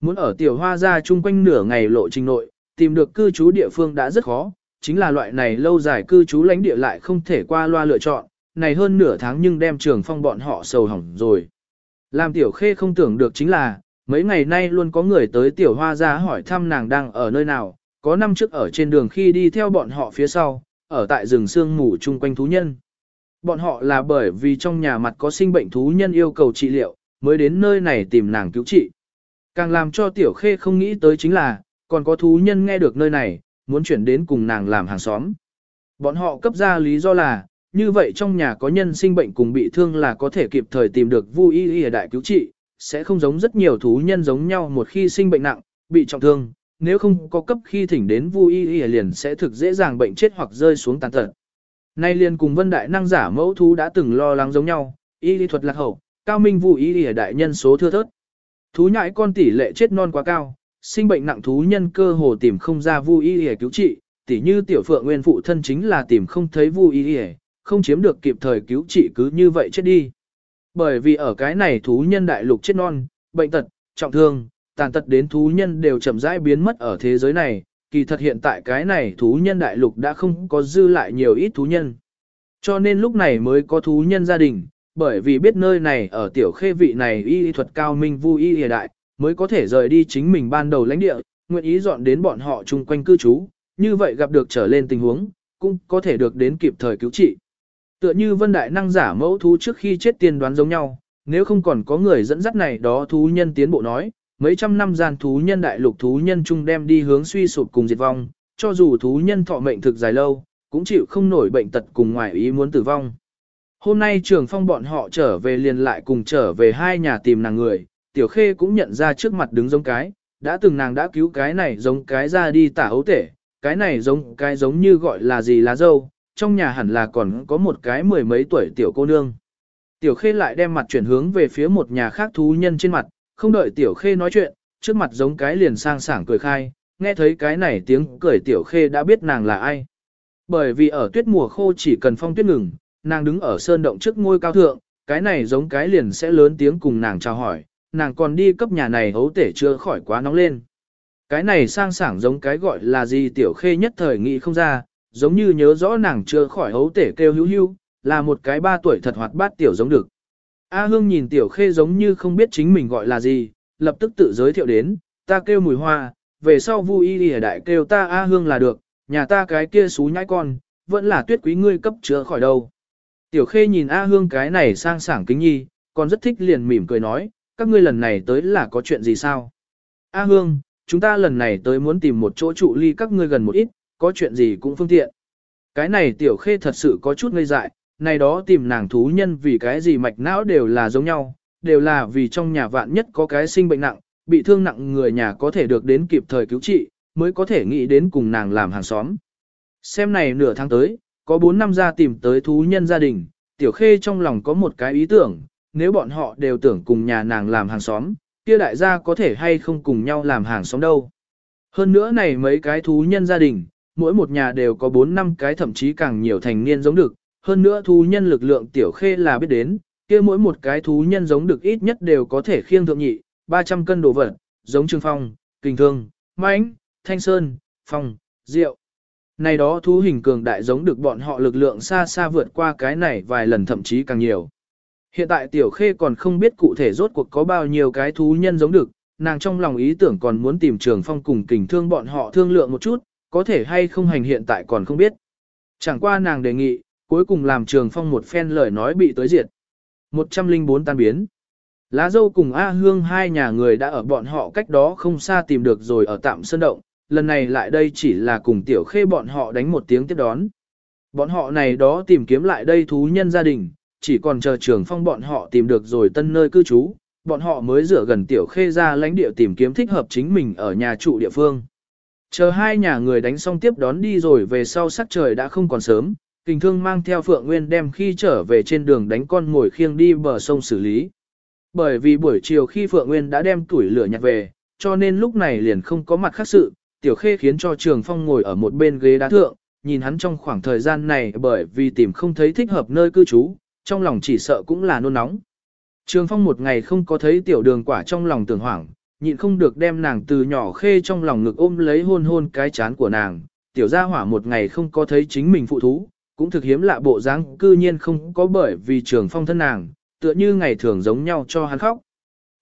Muốn ở tiểu hoa ra chung quanh nửa ngày lộ trình nội, tìm được cư trú địa phương đã rất khó, chính là loại này lâu dài cư trú lãnh địa lại không thể qua loa lựa chọn, này hơn nửa tháng nhưng đem trường phong bọn họ sầu hỏng rồi. Làm tiểu khê không tưởng được chính là, mấy ngày nay luôn có người tới tiểu hoa ra hỏi thăm nàng đang ở nơi nào, có năm trước ở trên đường khi đi theo bọn họ phía sau, ở tại rừng sương mù chung quanh thú nhân. Bọn họ là bởi vì trong nhà mặt có sinh bệnh thú nhân yêu cầu trị liệu, mới đến nơi này tìm nàng cứu trị. Càng làm cho tiểu khê không nghĩ tới chính là, còn có thú nhân nghe được nơi này, muốn chuyển đến cùng nàng làm hàng xóm. Bọn họ cấp ra lý do là, như vậy trong nhà có nhân sinh bệnh cùng bị thương là có thể kịp thời tìm được vui y y đại cứu trị, sẽ không giống rất nhiều thú nhân giống nhau một khi sinh bệnh nặng, bị trọng thương, nếu không có cấp khi thỉnh đến vui y liền sẽ thực dễ dàng bệnh chết hoặc rơi xuống tàn tật. Nay liền cùng vân đại năng giả mẫu thú đã từng lo lắng giống nhau, y lý thuật lạc hậu, cao minh vui y y đại nhân số thưa thớt. Thú nhãi con tỷ lệ chết non quá cao, sinh bệnh nặng thú nhân cơ hồ tìm không ra vui y y cứu trị, tỉ như tiểu phượng nguyên phụ thân chính là tìm không thấy vui y y, không chiếm được kịp thời cứu trị cứ như vậy chết đi. Bởi vì ở cái này thú nhân đại lục chết non, bệnh tật, trọng thương, tàn tật đến thú nhân đều chậm rãi biến mất ở thế giới này, kỳ thật hiện tại cái này thú nhân đại lục đã không có dư lại nhiều ít thú nhân. Cho nên lúc này mới có thú nhân gia đình, bởi vì biết nơi này ở tiểu khê vị này y thuật cao minh vu y hiện đại, mới có thể rời đi chính mình ban đầu lãnh địa, nguyện ý dọn đến bọn họ chung quanh cư trú, như vậy gặp được trở lên tình huống, cũng có thể được đến kịp thời cứu trị. Tựa như vân đại năng giả mẫu thú trước khi chết tiên đoán giống nhau, nếu không còn có người dẫn dắt này đó thú nhân tiến bộ nói, mấy trăm năm gian thú nhân đại lục thú nhân chung đem đi hướng suy sụp cùng diệt vong, cho dù thú nhân thọ mệnh thực dài lâu, cũng chịu không nổi bệnh tật cùng ngoài ý muốn tử vong. Hôm nay trường phong bọn họ trở về liền lại cùng trở về hai nhà tìm nàng người, tiểu khê cũng nhận ra trước mặt đứng giống cái, đã từng nàng đã cứu cái này giống cái ra đi tả ấu tể, cái này giống cái giống như gọi là gì lá dâu, trong nhà hẳn là còn có một cái mười mấy tuổi tiểu cô nương. Tiểu khê lại đem mặt chuyển hướng về phía một nhà khác thú nhân trên mặt, không đợi tiểu khê nói chuyện, trước mặt giống cái liền sang sảng cười khai, nghe thấy cái này tiếng cười tiểu khê đã biết nàng là ai. Bởi vì ở tuyết mùa khô chỉ cần phong tuyết ngừng, nàng đứng ở sơn động trước ngôi cao thượng, cái này giống cái liền sẽ lớn tiếng cùng nàng chào hỏi, nàng còn đi cấp nhà này hấu tể chưa khỏi quá nóng lên. Cái này sang sảng giống cái gọi là gì tiểu khê nhất thời nghĩ không ra, giống như nhớ rõ nàng chưa khỏi hấu tể kêu hữu hữu, là một cái ba tuổi thật hoạt bát tiểu giống được. A Hương nhìn tiểu khê giống như không biết chính mình gọi là gì, lập tức tự giới thiệu đến, ta kêu mùi hoa, về sau vui y ở đại kêu ta A Hương là được, nhà ta cái kia xú nhãi con, vẫn là tuyết quý ngươi cấp chữa khỏi đâu. Tiểu khê nhìn A Hương cái này sang sảng kính nhi, còn rất thích liền mỉm cười nói, các ngươi lần này tới là có chuyện gì sao? A Hương, chúng ta lần này tới muốn tìm một chỗ trụ ly các ngươi gần một ít, có chuyện gì cũng phương tiện. Cái này tiểu khê thật sự có chút ngây dại, này đó tìm nàng thú nhân vì cái gì mạch não đều là giống nhau, đều là vì trong nhà vạn nhất có cái sinh bệnh nặng, bị thương nặng người nhà có thể được đến kịp thời cứu trị, mới có thể nghĩ đến cùng nàng làm hàng xóm. Xem này nửa tháng tới, có 4 năm ra tìm tới thú nhân gia đình, tiểu khê trong lòng có một cái ý tưởng, nếu bọn họ đều tưởng cùng nhà nàng làm hàng xóm, kia đại gia có thể hay không cùng nhau làm hàng xóm đâu. Hơn nữa này mấy cái thú nhân gia đình, mỗi một nhà đều có 4 năm cái thậm chí càng nhiều thành niên giống được, hơn nữa thú nhân lực lượng tiểu khê là biết đến, kia mỗi một cái thú nhân giống được ít nhất đều có thể khiêng thượng nhị, 300 cân đồ vật, giống trương phong, kinh thương, mãnh, thanh sơn, phong, rượu. Này đó thú hình cường đại giống được bọn họ lực lượng xa xa vượt qua cái này vài lần thậm chí càng nhiều. Hiện tại tiểu khê còn không biết cụ thể rốt cuộc có bao nhiêu cái thú nhân giống được, nàng trong lòng ý tưởng còn muốn tìm trường phong cùng kình thương bọn họ thương lượng một chút, có thể hay không hành hiện tại còn không biết. Chẳng qua nàng đề nghị, cuối cùng làm trường phong một phen lời nói bị tới diệt. 104 tan biến. Lá dâu cùng A Hương hai nhà người đã ở bọn họ cách đó không xa tìm được rồi ở tạm sơn động, lần này lại đây chỉ là cùng tiểu khê bọn họ đánh một tiếng tiếp đón. Bọn họ này đó tìm kiếm lại đây thú nhân gia đình, chỉ còn chờ trường phong bọn họ tìm được rồi tân nơi cư trú, bọn họ mới rửa gần tiểu khê ra lãnh địa tìm kiếm thích hợp chính mình ở nhà trụ địa phương. Chờ hai nhà người đánh xong tiếp đón đi rồi về sau sắc trời đã không còn sớm, kình thương mang theo Phượng Nguyên đem khi trở về trên đường đánh con ngồi khiêng đi bờ sông xử lý. Bởi vì buổi chiều khi Phượng Nguyên đã đem tuổi lửa nhặt về, cho nên lúc này liền không có mặt khác sự, tiểu khê khiến cho trường phong ngồi ở một bên ghế đá thượng, nhìn hắn trong khoảng thời gian này bởi vì tìm không thấy thích hợp nơi cư trú, trong lòng chỉ sợ cũng là nôn nóng. Trường phong một ngày không có thấy tiểu đường quả trong lòng tưởng hoảng, nhịn không được đem nàng từ nhỏ khê trong lòng ngực ôm lấy hôn hôn cái chán của nàng, tiểu gia hỏa một ngày không có thấy chính mình phụ thú, cũng thực hiếm lạ bộ dáng cư nhiên không có bởi vì trường phong thân nàng, tựa như ngày thường giống nhau cho hắn khóc.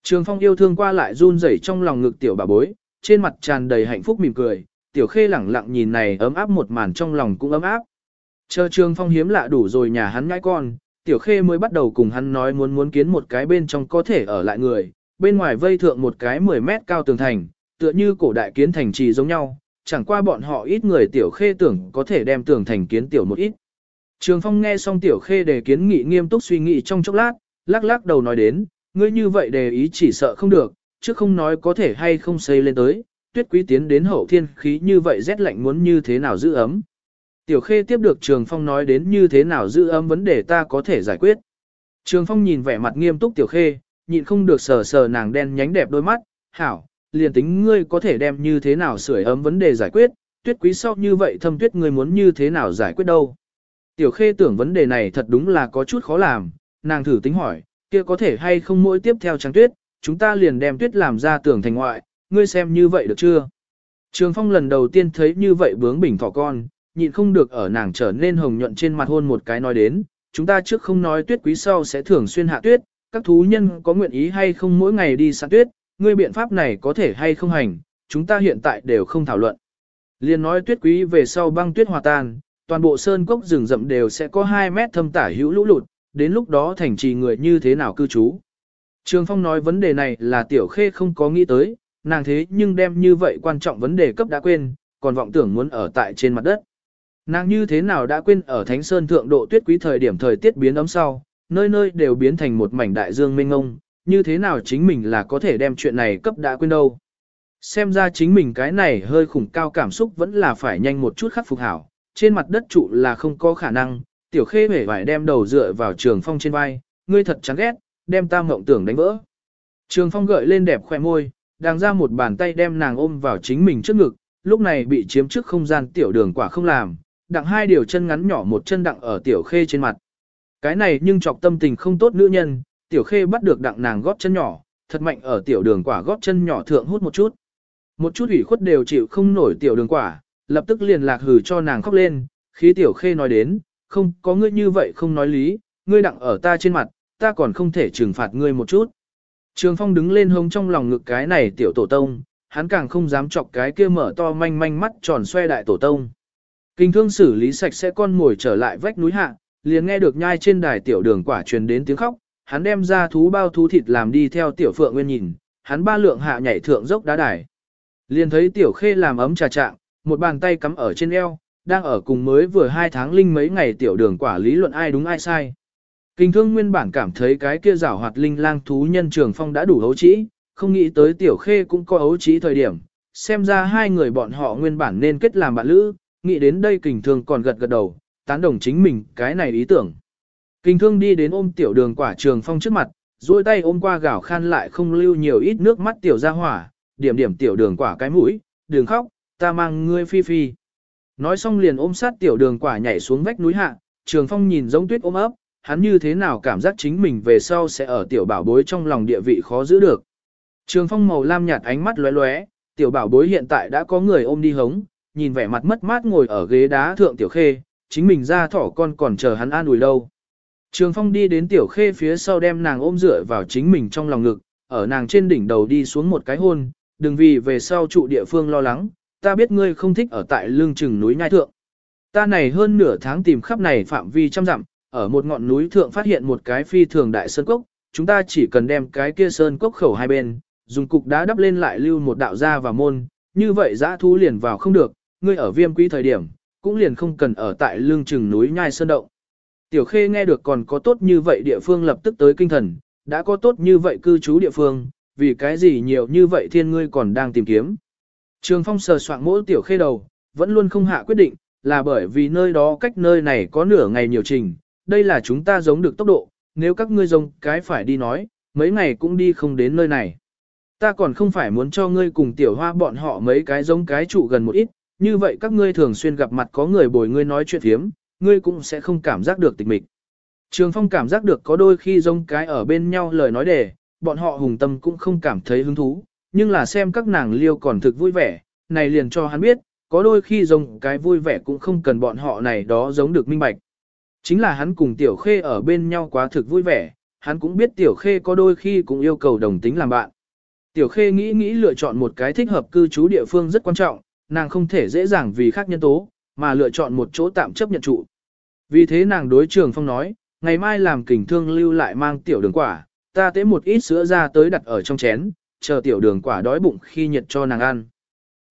Trường phong yêu thương qua lại run rẩy trong lòng ngực tiểu bà bối, trên mặt tràn đầy hạnh phúc mỉm cười, tiểu khê lẳng lặng nhìn này ấm áp một màn trong lòng cũng ấm áp. Chờ trường phong hiếm lạ đủ rồi nhà hắn ngãi con, tiểu khê mới bắt đầu cùng hắn nói muốn muốn kiến một cái bên trong có thể ở lại người, bên ngoài vây thượng một cái 10 mét cao tường thành, tựa như cổ đại kiến thành trì giống nhau, chẳng qua bọn họ ít người tiểu khê tưởng có thể đem tường thành kiến tiểu một ít. Trường Phong nghe xong tiểu khê đề kiến nghị nghiêm túc suy nghĩ trong chốc lát, lắc lắc đầu nói đến, ngươi như vậy đề ý chỉ sợ không được, chứ không nói có thể hay không xây lên tới, tuyết quý tiến đến hậu thiên khí như vậy rét lạnh muốn như thế nào giữ ấm. Tiểu khê tiếp được Trường Phong nói đến như thế nào giữ ấm vấn đề ta có thể giải quyết. Trường Phong nhìn vẻ mặt nghiêm túc tiểu khê, nhịn không được sờ sờ nàng đen nhánh đẹp đôi mắt, hảo, liền tính ngươi có thể đem như thế nào sưởi ấm vấn đề giải quyết, tuyết quý sau như vậy thâm tuyết ngươi muốn như thế nào giải quyết đâu. Tiểu khê tưởng vấn đề này thật đúng là có chút khó làm, nàng thử tính hỏi, kia có thể hay không mỗi tiếp theo trắng tuyết, chúng ta liền đem tuyết làm ra tưởng thành ngoại, ngươi xem như vậy được chưa? Trường phong lần đầu tiên thấy như vậy bướng bỉnh thỏ con, nhịn không được ở nàng trở nên hồng nhuận trên mặt hôn một cái nói đến, chúng ta trước không nói tuyết quý sau sẽ thường xuyên hạ tuyết, các thú nhân có nguyện ý hay không mỗi ngày đi săn tuyết, ngươi biện pháp này có thể hay không hành, chúng ta hiện tại đều không thảo luận. Liên nói tuyết quý về sau băng tuyết hòa tan, toàn bộ sơn cốc rừng rậm đều sẽ có 2 mét thâm tả hữu lũ lụt, đến lúc đó thành trì người như thế nào cư trú. Trường Phong nói vấn đề này là tiểu khê không có nghĩ tới, nàng thế nhưng đem như vậy quan trọng vấn đề cấp đã quên, còn vọng tưởng muốn ở tại trên mặt đất. Nàng như thế nào đã quên ở Thánh Sơn thượng độ tuyết quý thời điểm thời tiết biến ấm sau, nơi nơi đều biến thành một mảnh đại dương mênh ngông, như thế nào chính mình là có thể đem chuyện này cấp đã quên đâu. Xem ra chính mình cái này hơi khủng cao cảm xúc vẫn là phải nhanh một chút khắc phục hảo, trên mặt đất trụ là không có khả năng, tiểu khê hề phải đem đầu dựa vào trường phong trên vai, ngươi thật chán ghét, đem ta mộng tưởng đánh vỡ. Trường phong gợi lên đẹp khoe môi, đang ra một bàn tay đem nàng ôm vào chính mình trước ngực, lúc này bị chiếm trước không gian tiểu đường quả không làm, đặng hai điều chân ngắn nhỏ một chân đặng ở tiểu khê trên mặt. Cái này nhưng chọc tâm tình không tốt nữ nhân, tiểu khê bắt được đặng nàng gót chân nhỏ, thật mạnh ở tiểu đường quả gót chân nhỏ thượng hút một chút. Một chút ủy khuất đều chịu không nổi tiểu đường quả, lập tức liền lạc hử cho nàng khóc lên, khi tiểu khê nói đến, không có ngươi như vậy không nói lý, ngươi đặng ở ta trên mặt, ta còn không thể trừng phạt ngươi một chút. Trường Phong đứng lên hông trong lòng ngực cái này tiểu tổ tông, hắn càng không dám chọc cái kia mở to manh manh mắt tròn xoe đại tổ tông. Kinh thương xử lý sạch sẽ con ngồi trở lại vách núi hạ, liền nghe được nhai trên đài tiểu đường quả truyền đến tiếng khóc, hắn đem ra thú bao thú thịt làm đi theo tiểu phượng nguyên nhìn, hắn ba lượng hạ nhảy thượng dốc đá đài. Liền thấy tiểu khê làm ấm trà trạng, một bàn tay cắm ở trên eo, đang ở cùng mới vừa hai tháng linh mấy ngày tiểu đường quả lý luận ai đúng ai sai. Kinh thương nguyên bản cảm thấy cái kia rảo hoạt linh lang thú nhân trường phong đã đủ hấu trĩ, không nghĩ tới tiểu khê cũng có hấu trĩ thời điểm, xem ra hai người bọn họ nguyên bản nên kết làm bạn lữ, nghĩ đến đây kình thương còn gật gật đầu, tán đồng chính mình cái này ý tưởng. Kinh thương đi đến ôm tiểu đường quả trường phong trước mặt, duỗi tay ôm qua gạo khan lại không lưu nhiều ít nước mắt tiểu ra hỏa, điểm điểm tiểu đường quả cái mũi, đường khóc, ta mang ngươi phi phi. Nói xong liền ôm sát tiểu đường quả nhảy xuống vách núi hạ, trường phong nhìn giống tuyết ôm ấp, hắn như thế nào cảm giác chính mình về sau sẽ ở tiểu bảo bối trong lòng địa vị khó giữ được. Trường phong màu lam nhạt ánh mắt lóe lóe, tiểu bảo bối hiện tại đã có người ôm đi hống, nhìn vẻ mặt mất mát ngồi ở ghế đá thượng tiểu khê, chính mình ra thỏ con còn chờ hắn an ủi đâu. Trường phong đi đến tiểu khê phía sau đem nàng ôm dựa vào chính mình trong lòng ngực, ở nàng trên đỉnh đầu đi xuống một cái hôn, đừng vì về sau trụ địa phương lo lắng, ta biết ngươi không thích ở tại lương chừng núi nhai thượng. Ta này hơn nửa tháng tìm khắp này phạm vi trăm dặm, ở một ngọn núi thượng phát hiện một cái phi thường đại sơn cốc, chúng ta chỉ cần đem cái kia sơn cốc khẩu hai bên, dùng cục đá đắp lên lại lưu một đạo ra và môn, như vậy dã thú liền vào không được, ngươi ở viêm quý thời điểm, cũng liền không cần ở tại lương chừng núi nhai sơn động. Tiểu Khê nghe được còn có tốt như vậy địa phương lập tức tới kinh thần, đã có tốt như vậy cư trú địa phương, vì cái gì nhiều như vậy thiên ngươi còn đang tìm kiếm. Trường Phong sờ soạn mỗi Tiểu Khê đầu, vẫn luôn không hạ quyết định, là bởi vì nơi đó cách nơi này có nửa ngày nhiều trình, đây là chúng ta giống được tốc độ, nếu các ngươi giống cái phải đi nói, mấy ngày cũng đi không đến nơi này. Ta còn không phải muốn cho ngươi cùng tiểu hoa bọn họ mấy cái giống cái trụ gần một ít, như vậy các ngươi thường xuyên gặp mặt có người bồi ngươi nói chuyện phiếm, ngươi cũng sẽ không cảm giác được tịch mịch. Trường Phong cảm giác được có đôi khi giống cái ở bên nhau lời nói đề, bọn họ hùng tâm cũng không cảm thấy hứng thú, nhưng là xem các nàng liêu còn thực vui vẻ, này liền cho hắn biết, có đôi khi giống cái vui vẻ cũng không cần bọn họ này đó giống được minh bạch. Chính là hắn cùng Tiểu Khê ở bên nhau quá thực vui vẻ, hắn cũng biết Tiểu Khê có đôi khi cũng yêu cầu đồng tính làm bạn. Tiểu Khê nghĩ nghĩ lựa chọn một cái thích hợp cư trú địa phương rất quan trọng, nàng không thể dễ dàng vì khác nhân tố, mà lựa chọn một chỗ tạm chấp nhận trụ. Vì thế nàng đối trường phong nói, ngày mai làm kình thương lưu lại mang tiểu đường quả, ta tế một ít sữa ra tới đặt ở trong chén, chờ tiểu đường quả đói bụng khi nhiệt cho nàng ăn.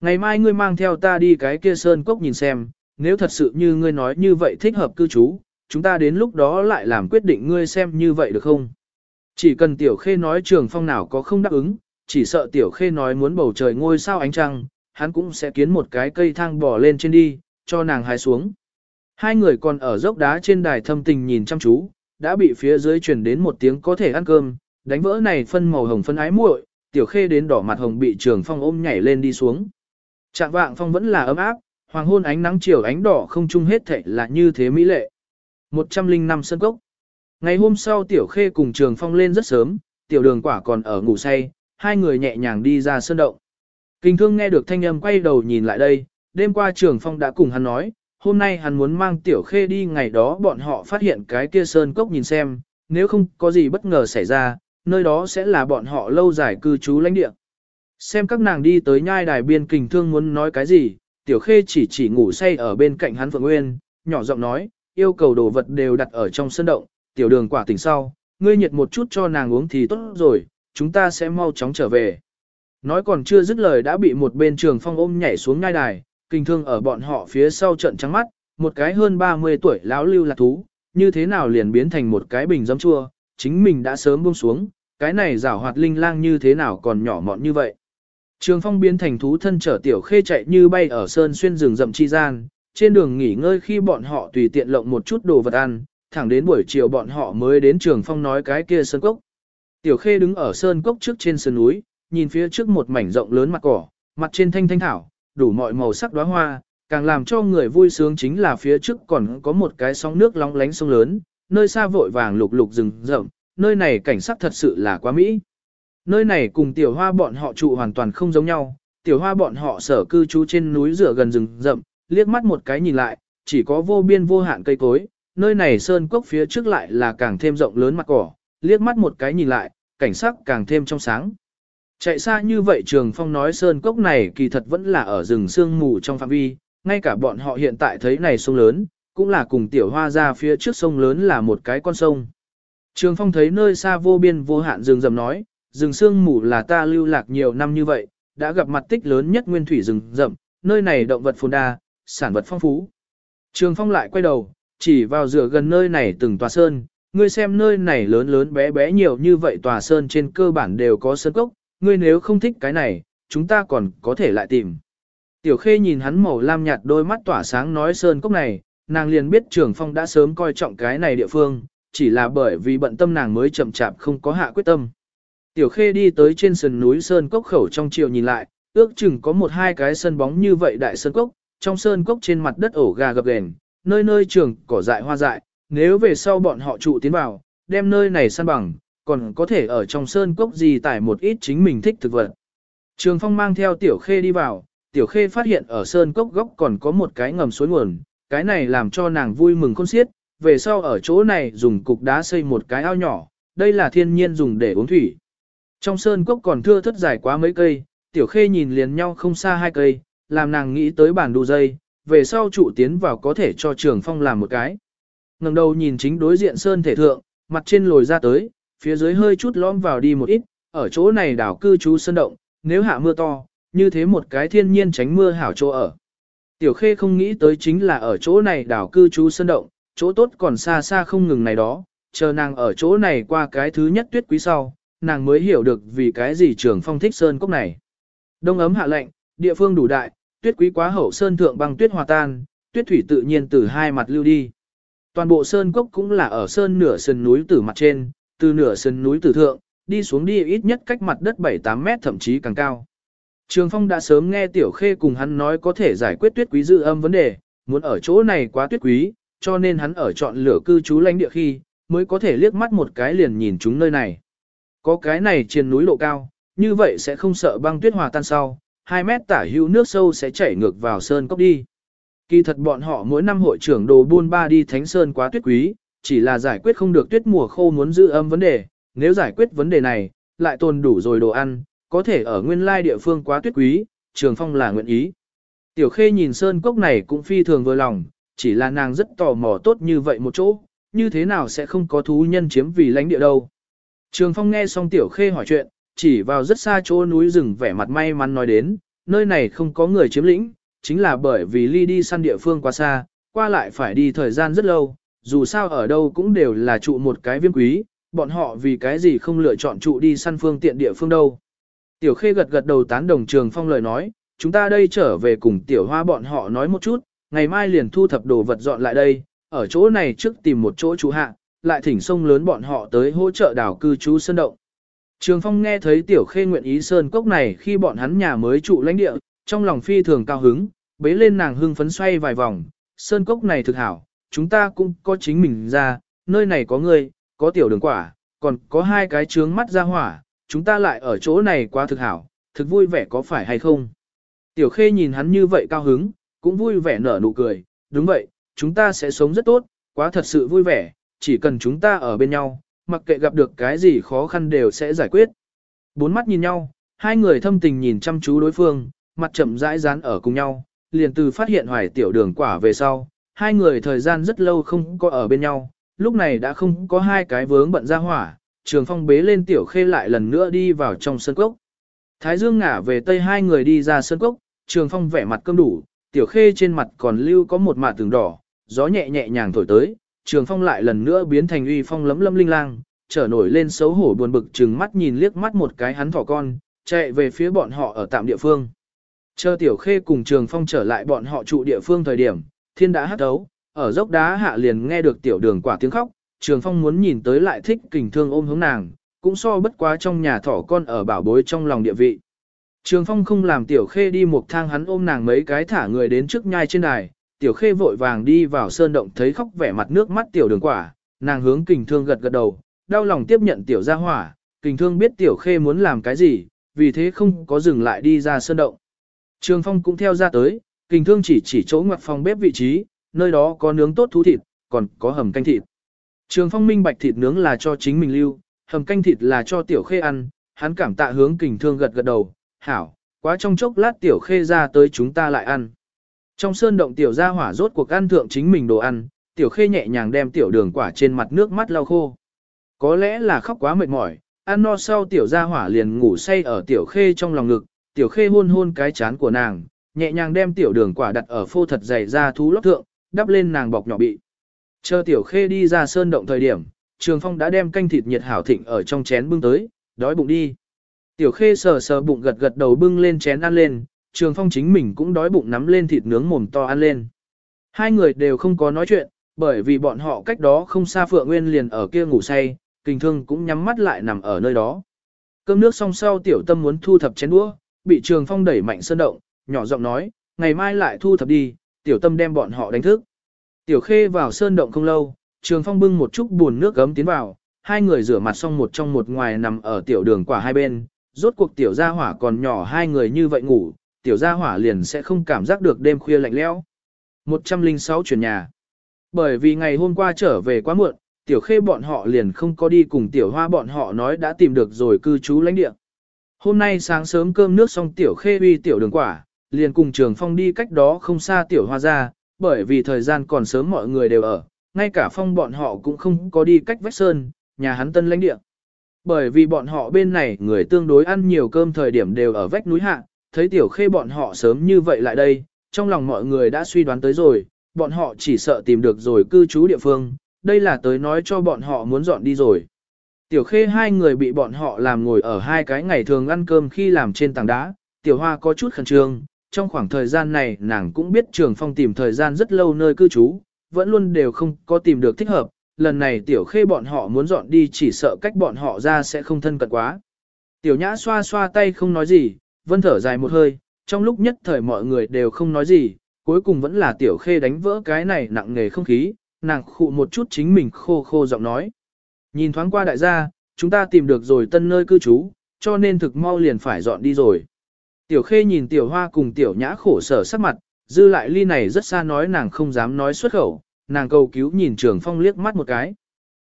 Ngày mai ngươi mang theo ta đi cái kia sơn cốc nhìn xem, nếu thật sự như ngươi nói như vậy thích hợp cư trú, chúng ta đến lúc đó lại làm quyết định ngươi xem như vậy được không? Chỉ cần tiểu khê nói trường phong nào có không đáp ứng, chỉ sợ tiểu khê nói muốn bầu trời ngôi sao ánh trăng, hắn cũng sẽ kiến một cái cây thang bỏ lên trên đi, cho nàng hái xuống. Hai người còn ở dốc đá trên đài thâm tình nhìn chăm chú, đã bị phía dưới truyền đến một tiếng có thể ăn cơm, đánh vỡ này phân màu hồng phân ái muội, tiểu khê đến đỏ mặt hồng bị trường phong ôm nhảy lên đi xuống. Trạng vạng phong vẫn là ấm áp, hoàng hôn ánh nắng chiều ánh đỏ không chung hết thảy là như thế mỹ lệ. 105 sân cốc. Ngày hôm sau tiểu khê cùng trường phong lên rất sớm, tiểu đường quả còn ở ngủ say, hai người nhẹ nhàng đi ra sân động. Kinh thương nghe được thanh âm quay đầu nhìn lại đây, đêm qua trường phong đã cùng hắn nói, hôm nay hắn muốn mang tiểu khê đi ngày đó bọn họ phát hiện cái kia sơn cốc nhìn xem, nếu không có gì bất ngờ xảy ra, nơi đó sẽ là bọn họ lâu dài cư trú lãnh địa. Xem các nàng đi tới nhai đài biên kình thương muốn nói cái gì, tiểu khê chỉ chỉ ngủ say ở bên cạnh hắn Phượng Nguyên, nhỏ giọng nói, yêu cầu đồ vật đều đặt ở trong sân động, tiểu đường quả tỉnh sau, ngươi nhiệt một chút cho nàng uống thì tốt rồi, chúng ta sẽ mau chóng trở về. Nói còn chưa dứt lời đã bị một bên trường phong ôm nhảy xuống ngai đài, kinh thương ở bọn họ phía sau trận trắng mắt, một cái hơn 30 tuổi lão lưu lạc thú, như thế nào liền biến thành một cái bình giấm chua, chính mình đã sớm buông xuống, cái này rảo hoạt linh lang như thế nào còn nhỏ mọn như vậy. Trường phong biến thành thú thân trở tiểu khê chạy như bay ở sơn xuyên rừng rậm chi gian, trên đường nghỉ ngơi khi bọn họ tùy tiện lộng một chút đồ vật ăn, thẳng đến buổi chiều bọn họ mới đến trường phong nói cái kia sơn cốc. Tiểu khê đứng ở sơn cốc trước trên sườn núi, nhìn phía trước một mảnh rộng lớn mặt cỏ, mặt trên thanh thanh thảo, đủ mọi màu sắc đóa hoa, càng làm cho người vui sướng chính là phía trước còn có một cái sóng nước long lánh sông lớn, nơi xa vội vàng lục lục rừng rậm, nơi này cảnh sắc thật sự là quá mỹ. Nơi này cùng tiểu hoa bọn họ trụ hoàn toàn không giống nhau, tiểu hoa bọn họ sở cư trú trên núi rửa gần rừng rậm, liếc mắt một cái nhìn lại, chỉ có vô biên vô hạn cây cối, nơi này sơn cốc phía trước lại là càng thêm rộng lớn mặt cỏ, liếc mắt một cái nhìn lại, cảnh sắc càng thêm trong sáng. Chạy xa như vậy Trường Phong nói sơn cốc này kỳ thật vẫn là ở rừng sương mù trong phạm vi, ngay cả bọn họ hiện tại thấy này sông lớn, cũng là cùng tiểu hoa ra phía trước sông lớn là một cái con sông. Trường Phong thấy nơi xa vô biên vô hạn rừng rậm nói, rừng sương mù là ta lưu lạc nhiều năm như vậy, đã gặp mặt tích lớn nhất nguyên thủy rừng rậm, nơi này động vật phồn đa, sản vật phong phú. Trường Phong lại quay đầu, chỉ vào rửa gần nơi này từng tòa sơn, ngươi xem nơi này lớn lớn bé bé nhiều như vậy tòa sơn trên cơ bản đều có sơn cốc, ngươi nếu không thích cái này, chúng ta còn có thể lại tìm. Tiểu Khê nhìn hắn màu lam nhạt đôi mắt tỏa sáng nói sơn cốc này, nàng liền biết Trường Phong đã sớm coi trọng cái này địa phương, chỉ là bởi vì bận tâm nàng mới chậm chạp không có hạ quyết tâm. Tiểu Khê đi tới trên sườn núi sơn cốc khẩu trong chiều nhìn lại, ước chừng có một hai cái sân bóng như vậy đại sơn cốc, trong sơn cốc trên mặt đất ổ gà gập ghềnh, nơi nơi trường cỏ dại hoa dại, nếu về sau bọn họ trụ tiến vào, đem nơi này săn bằng, còn có thể ở trong sơn cốc gì tải một ít chính mình thích thực vật. Trường Phong mang theo Tiểu Khê đi vào, Tiểu Khê phát hiện ở sơn cốc góc còn có một cái ngầm suối nguồn, cái này làm cho nàng vui mừng khôn xiết, về sau ở chỗ này dùng cục đá xây một cái ao nhỏ, đây là thiên nhiên dùng để uống thủy. Trong sơn cốc còn thưa thất dài quá mấy cây, Tiểu Khê nhìn liền nhau không xa hai cây, làm nàng nghĩ tới bản đu dây, về sau trụ tiến vào có thể cho Trường Phong làm một cái. ngẩng đầu nhìn chính đối diện sơn thể thượng, mặt trên lồi ra tới, phía dưới hơi chút lõm vào đi một ít, ở chỗ này đảo cư trú sơn động, nếu hạ mưa to, như thế một cái thiên nhiên tránh mưa hảo chỗ ở. Tiểu Khê không nghĩ tới chính là ở chỗ này đảo cư trú sơn động, chỗ tốt còn xa xa không ngừng này đó, chờ nàng ở chỗ này qua cái thứ nhất tuyết quý sau, nàng mới hiểu được vì cái gì trường phong thích sơn cốc này. Đông ấm hạ lạnh, địa phương đủ đại, tuyết quý quá hậu sơn thượng băng tuyết hòa tan, tuyết thủy tự nhiên từ hai mặt lưu đi. Toàn bộ sơn cốc cũng là ở sơn nửa sườn núi từ mặt trên, từ nửa sườn núi từ thượng, đi xuống đi ít nhất cách mặt đất 7-8 mét thậm chí càng cao. Trường Phong đã sớm nghe Tiểu Khê cùng hắn nói có thể giải quyết tuyết quý dư âm vấn đề, muốn ở chỗ này quá tuyết quý, cho nên hắn ở chọn lửa cư trú lãnh địa khi, mới có thể liếc mắt một cái liền nhìn chúng nơi này. Có cái này trên núi lộ cao, như vậy sẽ không sợ băng tuyết hòa tan sau, 2 mét tả hữu nước sâu sẽ chảy ngược vào sơn cốc đi. Kỳ thật bọn họ mỗi năm hội trưởng đồ buôn ba đi Thánh Sơn quá tuyết quý, chỉ là giải quyết không được tuyết mùa khô muốn giữ ấm vấn đề, nếu giải quyết vấn đề này, lại tồn đủ rồi đồ ăn, có thể ở nguyên lai địa phương quá tuyết quý, trường phong là nguyện ý. Tiểu khê nhìn sơn cốc này cũng phi thường vừa lòng, chỉ là nàng rất tò mò tốt như vậy một chỗ, như thế nào sẽ không có thú nhân chiếm vì lãnh địa đâu. Trường phong nghe xong tiểu khê hỏi chuyện, chỉ vào rất xa chỗ núi rừng vẻ mặt may mắn nói đến, nơi này không có người chiếm lĩnh, chính là bởi vì ly đi săn địa phương quá xa, qua lại phải đi thời gian rất lâu, dù sao ở đâu cũng đều là trụ một cái viêm quý, bọn họ vì cái gì không lựa chọn trụ đi săn phương tiện địa phương đâu. Tiểu Khê gật gật đầu tán đồng Trường Phong lời nói, chúng ta đây trở về cùng Tiểu Hoa bọn họ nói một chút, ngày mai liền thu thập đồ vật dọn lại đây, ở chỗ này trước tìm một chỗ trú hạ, lại thỉnh sông lớn bọn họ tới hỗ trợ đảo cư trú sơn động. Trường Phong nghe thấy Tiểu Khê nguyện ý sơn cốc này khi bọn hắn nhà mới trụ lãnh địa, trong lòng phi thường cao hứng, bế lên nàng hưng phấn xoay vài vòng, sơn cốc này thực hảo, chúng ta cũng có chính mình ra, nơi này có ngươi có tiểu đường quả, còn có hai cái trướng mắt ra hỏa, chúng ta lại ở chỗ này quá thực hảo, thực vui vẻ có phải hay không? Tiểu Khê nhìn hắn như vậy cao hứng, cũng vui vẻ nở nụ cười, đúng vậy, chúng ta sẽ sống rất tốt, quá thật sự vui vẻ, chỉ cần chúng ta ở bên nhau, mặc kệ gặp được cái gì khó khăn đều sẽ giải quyết. Bốn mắt nhìn nhau, hai người thâm tình nhìn chăm chú đối phương, mặt chậm rãi dán ở cùng nhau, liền từ phát hiện hoài tiểu đường quả về sau, hai người thời gian rất lâu không có ở bên nhau, lúc này đã không có hai cái vướng bận ra hỏa, trường phong bế lên tiểu khê lại lần nữa đi vào trong sân cốc. Thái dương ngả về tây hai người đi ra sân cốc, trường phong vẻ mặt cơm đủ, tiểu khê trên mặt còn lưu có một mạ tường đỏ, gió nhẹ nhẹ nhàng thổi tới, trường phong lại lần nữa biến thành uy phong lấm lâm linh lang, trở nổi lên xấu hổ buồn bực trừng mắt nhìn liếc mắt một cái hắn thỏ con, chạy về phía bọn họ ở tạm địa phương. Chờ tiểu khê cùng trường phong trở lại bọn họ trụ địa phương thời điểm, thiên đã hát đấu, ở dốc đá hạ liền nghe được tiểu đường quả tiếng khóc, trường phong muốn nhìn tới lại thích kình thương ôm hướng nàng, cũng so bất quá trong nhà thỏ con ở bảo bối trong lòng địa vị. Trường phong không làm tiểu khê đi một thang hắn ôm nàng mấy cái thả người đến trước nhai trên đài, tiểu khê vội vàng đi vào sơn động thấy khóc vẻ mặt nước mắt tiểu đường quả, nàng hướng kình thương gật gật đầu, đau lòng tiếp nhận tiểu gia hỏa, kình thương biết tiểu khê muốn làm cái gì, vì thế không có dừng lại đi ra sơn động. Trường phong cũng theo ra tới, kình thương chỉ chỉ chỗ ngoặt phòng bếp vị trí, nơi đó có nướng tốt thú thịt, còn có hầm canh thịt. Trường phong minh bạch thịt nướng là cho chính mình lưu, hầm canh thịt là cho tiểu khê ăn, hắn cảm tạ hướng kình thương gật gật đầu, hảo, quá trong chốc lát tiểu khê ra tới chúng ta lại ăn. Trong sơn động tiểu ra hỏa rốt cuộc ăn thượng chính mình đồ ăn, tiểu khê nhẹ nhàng đem tiểu đường quả trên mặt nước mắt lau khô. Có lẽ là khóc quá mệt mỏi, ăn no sau tiểu ra hỏa liền ngủ say ở tiểu khê trong lòng ngực, tiểu khê hôn hôn cái chán của nàng, nhẹ nhàng đem tiểu đường quả đặt ở phô thật dày ra thú lót thượng, đắp lên nàng bọc nhỏ bị. Chờ tiểu khê đi ra sơn động thời điểm, trường phong đã đem canh thịt nhiệt hảo thịnh ở trong chén bưng tới, đói bụng đi. Tiểu khê sờ sờ bụng gật gật đầu bưng lên chén ăn lên, trường phong chính mình cũng đói bụng nắm lên thịt nướng mồm to ăn lên. Hai người đều không có nói chuyện, bởi vì bọn họ cách đó không xa Phượng Nguyên liền ở kia ngủ say, kinh thương cũng nhắm mắt lại nằm ở nơi đó. Cơm nước xong sau tiểu tâm muốn thu thập chén đũa, bị trường phong đẩy mạnh sơn động, nhỏ giọng nói, ngày mai lại thu thập đi, tiểu tâm đem bọn họ đánh thức. Tiểu khê vào sơn động không lâu, trường phong bưng một chút buồn nước gấm tiến vào, hai người rửa mặt xong một trong một ngoài nằm ở tiểu đường quả hai bên, rốt cuộc tiểu gia hỏa còn nhỏ hai người như vậy ngủ, tiểu gia hỏa liền sẽ không cảm giác được đêm khuya lạnh lẽo. 106 chuyển nhà. Bởi vì ngày hôm qua trở về quá muộn, tiểu khê bọn họ liền không có đi cùng tiểu hoa bọn họ nói đã tìm được rồi cư trú lãnh địa. Hôm nay sáng sớm cơm nước xong tiểu khê uy tiểu đường quả, liền cùng trường phong đi cách đó không xa tiểu hoa ra, bởi vì thời gian còn sớm mọi người đều ở, ngay cả phong bọn họ cũng không có đi cách vách sơn, nhà hắn tân lãnh địa. Bởi vì bọn họ bên này người tương đối ăn nhiều cơm thời điểm đều ở vách núi hạ, thấy tiểu khê bọn họ sớm như vậy lại đây, trong lòng mọi người đã suy đoán tới rồi, bọn họ chỉ sợ tìm được rồi cư trú địa phương, đây là tới nói cho bọn họ muốn dọn đi rồi. Tiểu khê hai người bị bọn họ làm ngồi ở hai cái ngày thường ăn cơm khi làm trên tảng đá, tiểu hoa có chút khẩn trương, trong khoảng thời gian này nàng cũng biết trường phong tìm thời gian rất lâu nơi cư trú, vẫn luôn đều không có tìm được thích hợp, lần này tiểu khê bọn họ muốn dọn đi chỉ sợ cách bọn họ ra sẽ không thân cận quá. Tiểu nhã xoa xoa tay không nói gì, vân thở dài một hơi, trong lúc nhất thời mọi người đều không nói gì, cuối cùng vẫn là tiểu khê đánh vỡ cái này nặng nề không khí, nàng khụ một chút chính mình khô khô giọng nói. Nhìn thoáng qua đại gia, chúng ta tìm được rồi tân nơi cư trú, cho nên thực mau liền phải dọn đi rồi. Tiểu khê nhìn tiểu hoa cùng tiểu nhã khổ sở sắc mặt, dư lại ly này rất xa nói nàng không dám nói xuất khẩu, nàng cầu cứu nhìn trường phong liếc mắt một cái.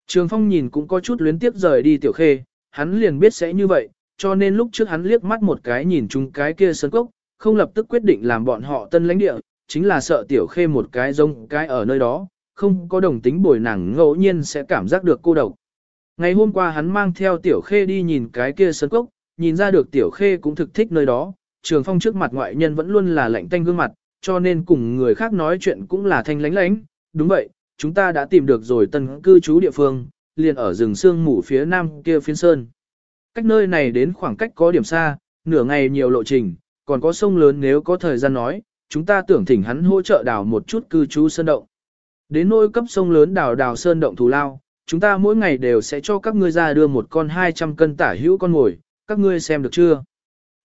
Trường phong nhìn cũng có chút luyến tiếp rời đi tiểu khê, hắn liền biết sẽ như vậy, cho nên lúc trước hắn liếc mắt một cái nhìn chung cái kia sân cốc, không lập tức quyết định làm bọn họ tân lãnh địa, chính là sợ tiểu khê một cái rông cái ở nơi đó, không có đồng tính bồi nàng ngẫu nhiên sẽ cảm giác được cô độc. Ngày hôm qua hắn mang theo tiểu khê đi nhìn cái kia sân cốc, nhìn ra được tiểu khê cũng thực thích nơi đó, trường phong trước mặt ngoại nhân vẫn luôn là lạnh tanh gương mặt, cho nên cùng người khác nói chuyện cũng là thanh lánh lánh. Đúng vậy, chúng ta đã tìm được rồi tân cư trú địa phương, liền ở rừng sương mù phía nam kia phiên sơn. Cách nơi này đến khoảng cách có điểm xa, nửa ngày nhiều lộ trình, còn có sông lớn nếu có thời gian nói, chúng ta tưởng thỉnh hắn hỗ trợ đào một chút cư trú sơn động. Đến nôi cấp sông lớn đào đào sơn động thù lao, chúng ta mỗi ngày đều sẽ cho các ngươi ra đưa một con 200 cân tả hữu con ngồi, các ngươi xem được chưa?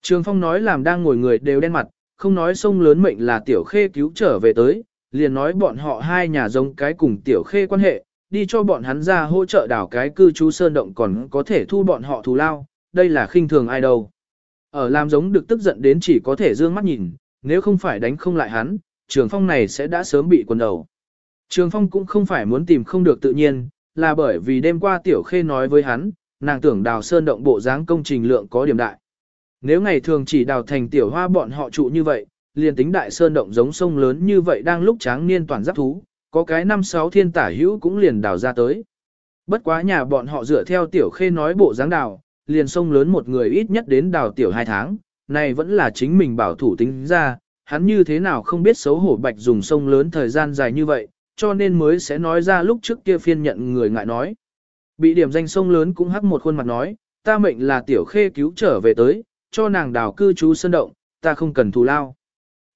Trường Phong nói làm đang ngồi người đều đen mặt, không nói sông lớn mệnh là tiểu khê cứu trở về tới, liền nói bọn họ hai nhà giống cái cùng tiểu khê quan hệ, đi cho bọn hắn ra hỗ trợ đảo cái cư trú sơn động còn có thể thu bọn họ thù lao, đây là khinh thường ai đâu. Ở làm giống được tức giận đến chỉ có thể dương mắt nhìn, nếu không phải đánh không lại hắn, trường phong này sẽ đã sớm bị quần đầu. Trường phong cũng không phải muốn tìm không được tự nhiên, là bởi vì đêm qua tiểu khê nói với hắn, nàng tưởng đào sơn động bộ dáng công trình lượng có điểm đại. Nếu ngày thường chỉ đào thành tiểu hoa bọn họ trụ như vậy, liền tính đại sơn động giống sông lớn như vậy đang lúc tráng niên toàn giáp thú, có cái năm sáu thiên tả hữu cũng liền đào ra tới. Bất quá nhà bọn họ dựa theo tiểu khê nói bộ dáng đào, liền sông lớn một người ít nhất đến đào tiểu hai tháng, này vẫn là chính mình bảo thủ tính ra, hắn như thế nào không biết xấu hổ bạch dùng sông lớn thời gian dài như vậy, cho nên mới sẽ nói ra lúc trước kia phiên nhận người ngại nói. Bị điểm danh sông lớn cũng hắc một khuôn mặt nói, ta mệnh là tiểu khê cứu trở về tới, cho nàng đào cư trú sơn động, ta không cần thù lao.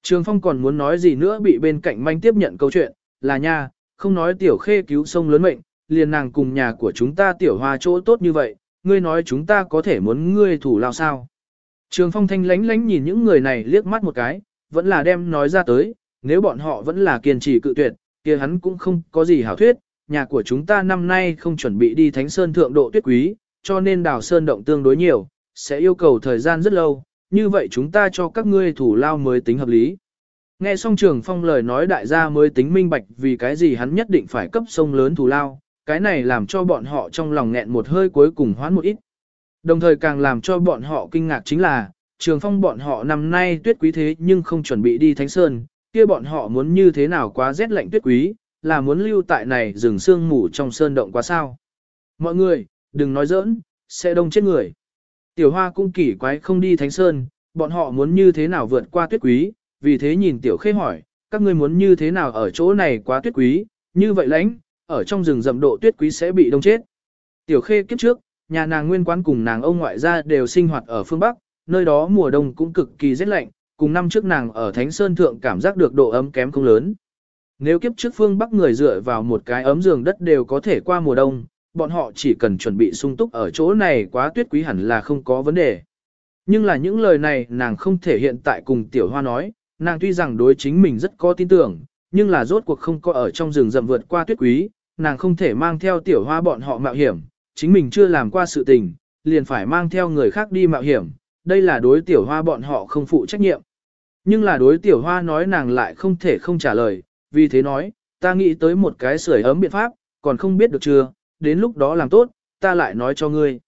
Trường Phong còn muốn nói gì nữa bị bên cạnh manh tiếp nhận câu chuyện, là nha, không nói tiểu khê cứu sông lớn mệnh, liền nàng cùng nhà của chúng ta tiểu hoa chỗ tốt như vậy, ngươi nói chúng ta có thể muốn ngươi thủ lao sao. Trường Phong thanh lánh lánh nhìn những người này liếc mắt một cái, vẫn là đem nói ra tới, nếu bọn họ vẫn là kiên trì cự tuyệt, kia hắn cũng không có gì hảo thuyết, nhà của chúng ta năm nay không chuẩn bị đi Thánh Sơn thượng độ tuyết quý, cho nên đào sơn động tương đối nhiều, sẽ yêu cầu thời gian rất lâu, như vậy chúng ta cho các ngươi thủ lao mới tính hợp lý. Nghe xong trường phong lời nói đại gia mới tính minh bạch vì cái gì hắn nhất định phải cấp sông lớn thủ lao, cái này làm cho bọn họ trong lòng nghẹn một hơi cuối cùng hoán một ít. Đồng thời càng làm cho bọn họ kinh ngạc chính là, trường phong bọn họ năm nay tuyết quý thế nhưng không chuẩn bị đi Thánh Sơn, kia bọn họ muốn như thế nào quá rét lạnh tuyết quý, là muốn lưu tại này rừng sương mù trong sơn động quá sao. Mọi người, đừng nói giỡn, sẽ đông chết người. Tiểu hoa cũng kỳ quái không đi Thánh Sơn, bọn họ muốn như thế nào vượt qua tuyết quý, vì thế nhìn tiểu khê hỏi, các ngươi muốn như thế nào ở chỗ này quá tuyết quý, như vậy lãnh, ở trong rừng rậm độ tuyết quý sẽ bị đông chết. Tiểu khê kiếp trước, nhà nàng nguyên quán cùng nàng ông ngoại gia đều sinh hoạt ở phương Bắc, nơi đó mùa đông cũng cực kỳ rét lạnh, cùng năm trước nàng ở Thánh Sơn Thượng cảm giác được độ ấm kém không lớn. Nếu kiếp trước phương Bắc người dựa vào một cái ấm giường đất đều có thể qua mùa đông, bọn họ chỉ cần chuẩn bị sung túc ở chỗ này quá tuyết quý hẳn là không có vấn đề. Nhưng là những lời này nàng không thể hiện tại cùng tiểu hoa nói, nàng tuy rằng đối chính mình rất có tin tưởng, nhưng là rốt cuộc không có ở trong rừng rậm vượt qua tuyết quý, nàng không thể mang theo tiểu hoa bọn họ mạo hiểm, chính mình chưa làm qua sự tình, liền phải mang theo người khác đi mạo hiểm, đây là đối tiểu hoa bọn họ không phụ trách nhiệm. Nhưng là đối tiểu hoa nói nàng lại không thể không trả lời, vì thế nói, ta nghĩ tới một cái sưởi ấm biện pháp, còn không biết được chưa, đến lúc đó làm tốt, ta lại nói cho ngươi.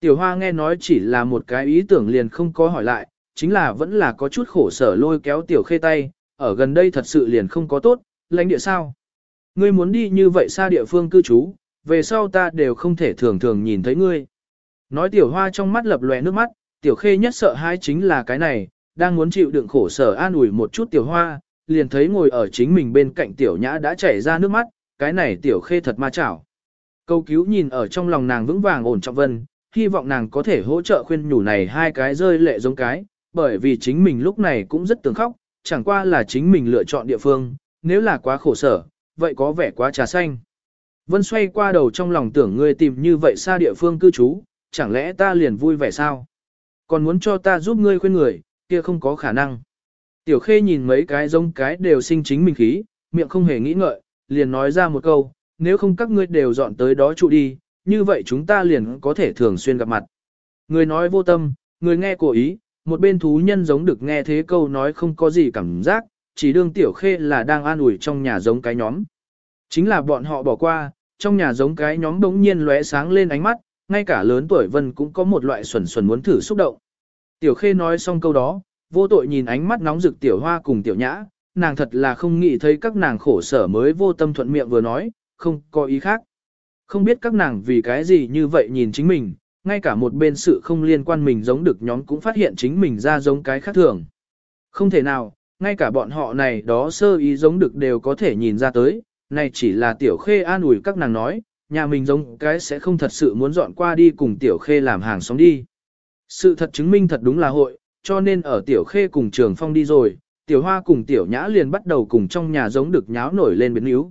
Tiểu hoa nghe nói chỉ là một cái ý tưởng liền không có hỏi lại, chính là vẫn là có chút khổ sở lôi kéo tiểu khê tay, ở gần đây thật sự liền không có tốt, lãnh địa sao. Ngươi muốn đi như vậy xa địa phương cư trú, về sau ta đều không thể thường thường nhìn thấy ngươi. Nói tiểu hoa trong mắt lập lòe nước mắt, tiểu khê nhất sợ hai chính là cái này, đang muốn chịu đựng khổ sở an ủi một chút tiểu hoa, liền thấy ngồi ở chính mình bên cạnh tiểu nhã đã chảy ra nước mắt, cái này tiểu khê thật ma chảo. Câu cứu nhìn ở trong lòng nàng vững vàng ổn trọng vân, hy vọng nàng có thể hỗ trợ khuyên nhủ này hai cái rơi lệ giống cái, bởi vì chính mình lúc này cũng rất tưởng khóc, chẳng qua là chính mình lựa chọn địa phương, nếu là quá khổ sở, vậy có vẻ quá trà xanh. Vân xoay qua đầu trong lòng tưởng ngươi tìm như vậy xa địa phương cư trú, chẳng lẽ ta liền vui vẻ sao? Còn muốn cho ta giúp ngươi khuyên người, kia không có khả năng. Tiểu khê nhìn mấy cái giống cái đều sinh chính mình khí, miệng không hề nghĩ ngợi, liền nói ra một câu, nếu không các ngươi đều dọn tới đó trụ đi, như vậy chúng ta liền có thể thường xuyên gặp mặt. Người nói vô tâm, người nghe cố ý, một bên thú nhân giống được nghe thế câu nói không có gì cảm giác, chỉ đương tiểu khê là đang an ủi trong nhà giống cái nhóm. Chính là bọn họ bỏ qua, trong nhà giống cái nhóm đống nhiên lóe sáng lên ánh mắt, ngay cả lớn tuổi vân cũng có một loại xuẩn xuẩn muốn thử xúc động. Tiểu khê nói xong câu đó, vô tội nhìn ánh mắt nóng rực tiểu hoa cùng tiểu nhã, nàng thật là không nghĩ thấy các nàng khổ sở mới vô tâm thuận miệng vừa nói, không có ý khác. Không biết các nàng vì cái gì như vậy nhìn chính mình, ngay cả một bên sự không liên quan mình giống được nhóm cũng phát hiện chính mình ra giống cái khác thường. Không thể nào, ngay cả bọn họ này đó sơ ý giống được đều có thể nhìn ra tới, này chỉ là tiểu khê an ủi các nàng nói, nhà mình giống cái sẽ không thật sự muốn dọn qua đi cùng tiểu khê làm hàng xóm đi. Sự thật chứng minh thật đúng là hội, cho nên ở tiểu khê cùng trường phong đi rồi, tiểu hoa cùng tiểu nhã liền bắt đầu cùng trong nhà giống được nháo nổi lên biến yếu.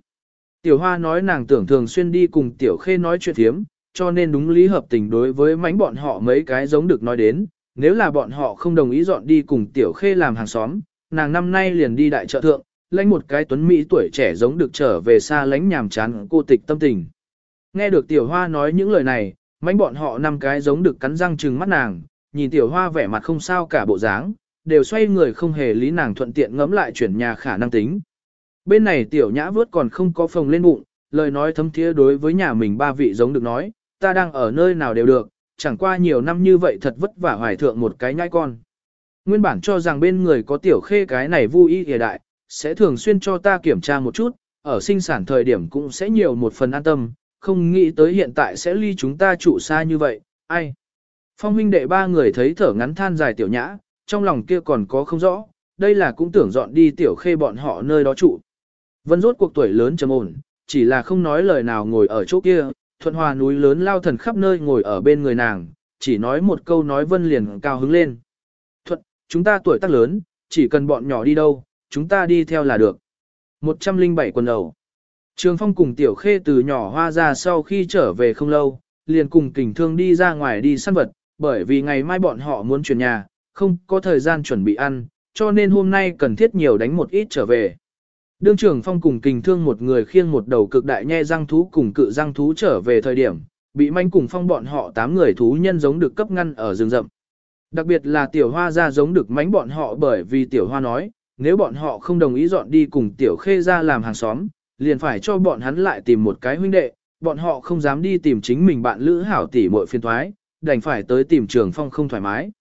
Tiểu hoa nói nàng tưởng thường xuyên đi cùng tiểu khê nói chuyện thiếm, cho nên đúng lý hợp tình đối với mánh bọn họ mấy cái giống được nói đến, nếu là bọn họ không đồng ý dọn đi cùng tiểu khê làm hàng xóm, nàng năm nay liền đi đại trợ thượng, lãnh một cái tuấn Mỹ tuổi trẻ giống được trở về xa lánh nhàm chán cô tịch tâm tình. Nghe được tiểu hoa nói những lời này, mánh bọn họ năm cái giống được cắn răng trừng mắt nàng, nhìn tiểu hoa vẻ mặt không sao cả bộ dáng, đều xoay người không hề lý nàng thuận tiện ngẫm lại chuyển nhà khả năng tính. Bên này tiểu nhã vớt còn không có phồng lên bụng, lời nói thấm thiế đối với nhà mình ba vị giống được nói, ta đang ở nơi nào đều được, chẳng qua nhiều năm như vậy thật vất vả hoài thượng một cái nhãi con. Nguyên bản cho rằng bên người có tiểu khê cái này vui y hề đại, sẽ thường xuyên cho ta kiểm tra một chút, ở sinh sản thời điểm cũng sẽ nhiều một phần an tâm, không nghĩ tới hiện tại sẽ ly chúng ta trụ xa như vậy, ai. Phong huynh đệ ba người thấy thở ngắn than dài tiểu nhã, trong lòng kia còn có không rõ, đây là cũng tưởng dọn đi tiểu khê bọn họ nơi đó trụ. Vân rốt cuộc tuổi lớn trầm ổn, chỉ là không nói lời nào ngồi ở chỗ kia, thuận hòa núi lớn lao thần khắp nơi ngồi ở bên người nàng, chỉ nói một câu nói vân liền cao hứng lên. Thuận, chúng ta tuổi tác lớn, chỉ cần bọn nhỏ đi đâu, chúng ta đi theo là được. 107 quần đầu. Trường Phong cùng Tiểu Khê từ nhỏ hoa ra sau khi trở về không lâu, liền cùng kình thương đi ra ngoài đi săn vật, bởi vì ngày mai bọn họ muốn chuyển nhà, không có thời gian chuẩn bị ăn, cho nên hôm nay cần thiết nhiều đánh một ít trở về. Đương trưởng phong cùng kình thương một người khiêng một đầu cực đại nhe răng thú cùng cự răng thú trở về thời điểm, bị manh cùng phong bọn họ tám người thú nhân giống được cấp ngăn ở rừng rậm. Đặc biệt là tiểu hoa ra giống được mánh bọn họ bởi vì tiểu hoa nói, nếu bọn họ không đồng ý dọn đi cùng tiểu khê ra làm hàng xóm, liền phải cho bọn hắn lại tìm một cái huynh đệ, bọn họ không dám đi tìm chính mình bạn lữ hảo tỷ muội phiên thoái, đành phải tới tìm trường phong không thoải mái.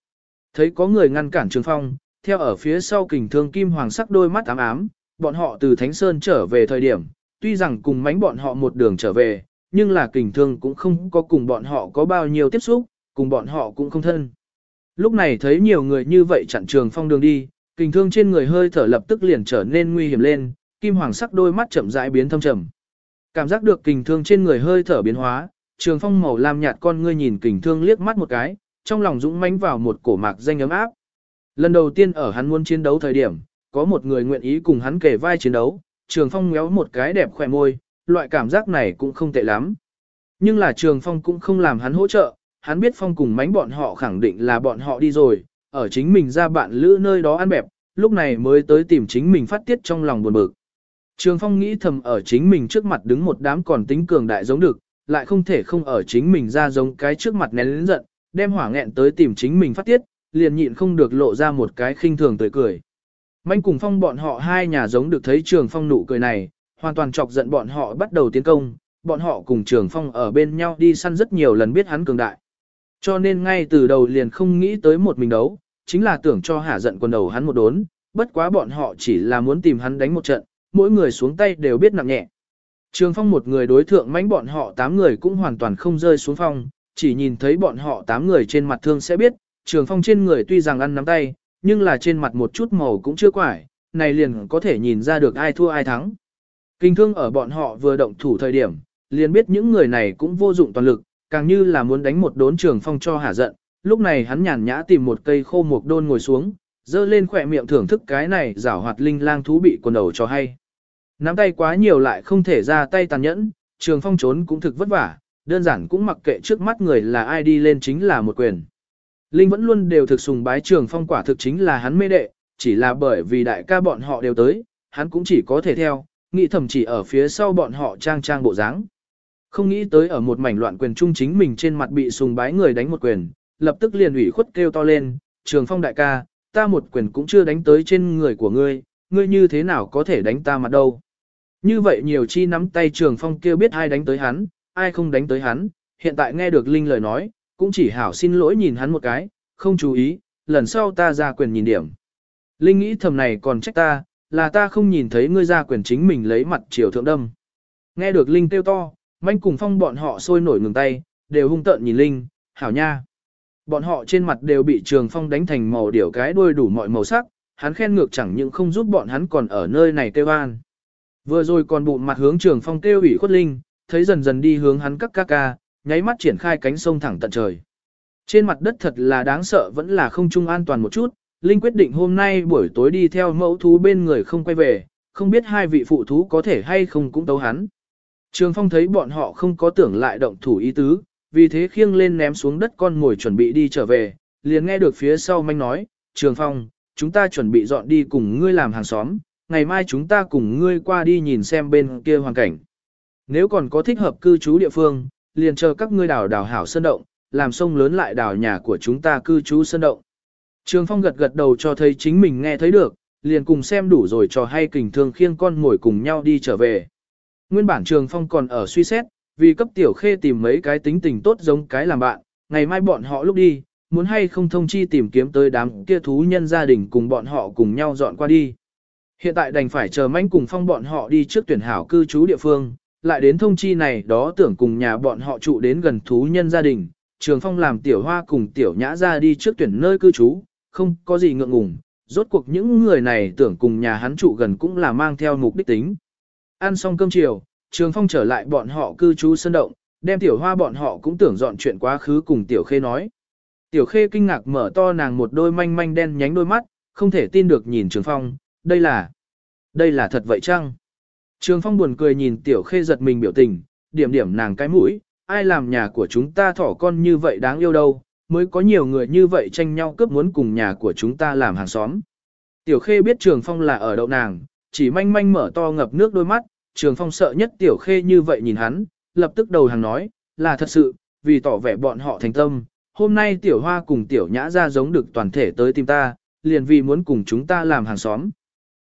Thấy có người ngăn cản trường phong, theo ở phía sau kình thương kim hoàng sắc đôi mắt ám ám, bọn họ từ Thánh Sơn trở về thời điểm, tuy rằng cùng mánh bọn họ một đường trở về, nhưng là kình thương cũng không có cùng bọn họ có bao nhiêu tiếp xúc, cùng bọn họ cũng không thân. Lúc này thấy nhiều người như vậy chặn trường phong đường đi, kình thương trên người hơi thở lập tức liền trở nên nguy hiểm lên, kim hoàng sắc đôi mắt chậm rãi biến thâm trầm. Cảm giác được kình thương trên người hơi thở biến hóa, trường phong màu lam nhạt con ngươi nhìn kình thương liếc mắt một cái, trong lòng dũng mãnh vào một cổ mạc danh ấm áp. Lần đầu tiên ở hắn muốn chiến đấu thời điểm, có một người nguyện ý cùng hắn kể vai chiến đấu, trường phong méo một cái đẹp khỏe môi, loại cảm giác này cũng không tệ lắm. Nhưng là trường phong cũng không làm hắn hỗ trợ, hắn biết phong cùng mánh bọn họ khẳng định là bọn họ đi rồi, ở chính mình ra bạn lữ nơi đó ăn bẹp, lúc này mới tới tìm chính mình phát tiết trong lòng buồn bực. Trường phong nghĩ thầm ở chính mình trước mặt đứng một đám còn tính cường đại giống được, lại không thể không ở chính mình ra giống cái trước mặt nén lĩnh giận, đem hỏa nghẹn tới tìm chính mình phát tiết, liền nhịn không được lộ ra một cái khinh thường tươi cười. Manh cùng phong bọn họ hai nhà giống được thấy trường phong nụ cười này, hoàn toàn chọc giận bọn họ bắt đầu tiến công, bọn họ cùng trường phong ở bên nhau đi săn rất nhiều lần biết hắn cường đại. Cho nên ngay từ đầu liền không nghĩ tới một mình đấu, chính là tưởng cho hả giận quần đầu hắn một đốn, bất quá bọn họ chỉ là muốn tìm hắn đánh một trận, mỗi người xuống tay đều biết nặng nhẹ. Trường phong một người đối thượng mánh bọn họ tám người cũng hoàn toàn không rơi xuống phong, chỉ nhìn thấy bọn họ tám người trên mặt thương sẽ biết, trường phong trên người tuy rằng ăn nắm tay, nhưng là trên mặt một chút màu cũng chưa quải, này liền có thể nhìn ra được ai thua ai thắng. Kinh thương ở bọn họ vừa động thủ thời điểm, liền biết những người này cũng vô dụng toàn lực, càng như là muốn đánh một đốn trường phong cho hả giận. Lúc này hắn nhàn nhã tìm một cây khô mục đôn ngồi xuống, dơ lên khỏe miệng thưởng thức cái này giảo hoạt linh lang thú bị quần đầu cho hay. Nắm tay quá nhiều lại không thể ra tay tàn nhẫn, trường phong trốn cũng thực vất vả, đơn giản cũng mặc kệ trước mắt người là ai đi lên chính là một quyền. Linh vẫn luôn đều thực sùng bái trường phong quả thực chính là hắn mê đệ, chỉ là bởi vì đại ca bọn họ đều tới, hắn cũng chỉ có thể theo, nghĩ thầm chỉ ở phía sau bọn họ trang trang bộ dáng. Không nghĩ tới ở một mảnh loạn quyền trung chính mình trên mặt bị sùng bái người đánh một quyền, lập tức liền ủy khuất kêu to lên, trường phong đại ca, ta một quyền cũng chưa đánh tới trên người của ngươi, ngươi như thế nào có thể đánh ta mặt đâu. Như vậy nhiều chi nắm tay trường phong kêu biết ai đánh tới hắn, ai không đánh tới hắn, hiện tại nghe được Linh lời nói, cũng chỉ hảo xin lỗi nhìn hắn một cái, không chú ý, lần sau ta ra quyền nhìn điểm. Linh nghĩ thầm này còn trách ta, là ta không nhìn thấy ngươi ra quyền chính mình lấy mặt chiều thượng đâm. Nghe được Linh kêu to, manh cùng phong bọn họ sôi nổi ngừng tay, đều hung tợn nhìn Linh, hảo nha. Bọn họ trên mặt đều bị trường phong đánh thành màu điểu cái đuôi đủ mọi màu sắc, hắn khen ngược chẳng những không giúp bọn hắn còn ở nơi này kêu an. Vừa rồi còn bụng mặt hướng trường phong kêu ủy khuất Linh, thấy dần dần đi hướng hắn các ca ca, nháy mắt triển khai cánh sông thẳng tận trời. Trên mặt đất thật là đáng sợ vẫn là không trung an toàn một chút, Linh quyết định hôm nay buổi tối đi theo mẫu thú bên người không quay về, không biết hai vị phụ thú có thể hay không cũng tấu hắn. Trường Phong thấy bọn họ không có tưởng lại động thủ ý tứ, vì thế khiêng lên ném xuống đất con ngồi chuẩn bị đi trở về, liền nghe được phía sau manh nói, Trường Phong, chúng ta chuẩn bị dọn đi cùng ngươi làm hàng xóm, ngày mai chúng ta cùng ngươi qua đi nhìn xem bên kia hoàn cảnh. Nếu còn có thích hợp cư trú địa phương, liền chờ các ngươi đào đào hảo sơn động, làm sông lớn lại đào nhà của chúng ta cư trú sơn động. Trường Phong gật gật đầu cho thấy chính mình nghe thấy được, liền cùng xem đủ rồi cho hay kình thương khiêng con ngồi cùng nhau đi trở về. Nguyên bản Trường Phong còn ở suy xét, vì cấp tiểu khê tìm mấy cái tính tình tốt giống cái làm bạn, ngày mai bọn họ lúc đi, muốn hay không thông chi tìm kiếm tới đám kia thú nhân gia đình cùng bọn họ cùng nhau dọn qua đi. Hiện tại đành phải chờ manh cùng phong bọn họ đi trước tuyển hảo cư trú địa phương, lại đến thông chi này đó tưởng cùng nhà bọn họ trụ đến gần thú nhân gia đình, trường phong làm tiểu hoa cùng tiểu nhã ra đi trước tuyển nơi cư trú, không có gì ngượng ngùng, rốt cuộc những người này tưởng cùng nhà hắn trụ gần cũng là mang theo mục đích tính. Ăn xong cơm chiều, trường phong trở lại bọn họ cư trú sân động, đem tiểu hoa bọn họ cũng tưởng dọn chuyện quá khứ cùng tiểu khê nói. Tiểu khê kinh ngạc mở to nàng một đôi manh manh đen nhánh đôi mắt, không thể tin được nhìn trường phong, đây là, đây là thật vậy chăng? Trường phong buồn cười nhìn tiểu khê giật mình biểu tình, điểm điểm nàng cái mũi, ai làm nhà của chúng ta thỏ con như vậy đáng yêu đâu, mới có nhiều người như vậy tranh nhau cướp muốn cùng nhà của chúng ta làm hàng xóm. Tiểu khê biết trường phong là ở đậu nàng, chỉ manh manh mở to ngập nước đôi mắt, trường phong sợ nhất tiểu khê như vậy nhìn hắn, lập tức đầu hàng nói, là thật sự, vì tỏ vẻ bọn họ thành tâm, hôm nay tiểu hoa cùng tiểu nhã ra giống được toàn thể tới tìm ta, liền vì muốn cùng chúng ta làm hàng xóm.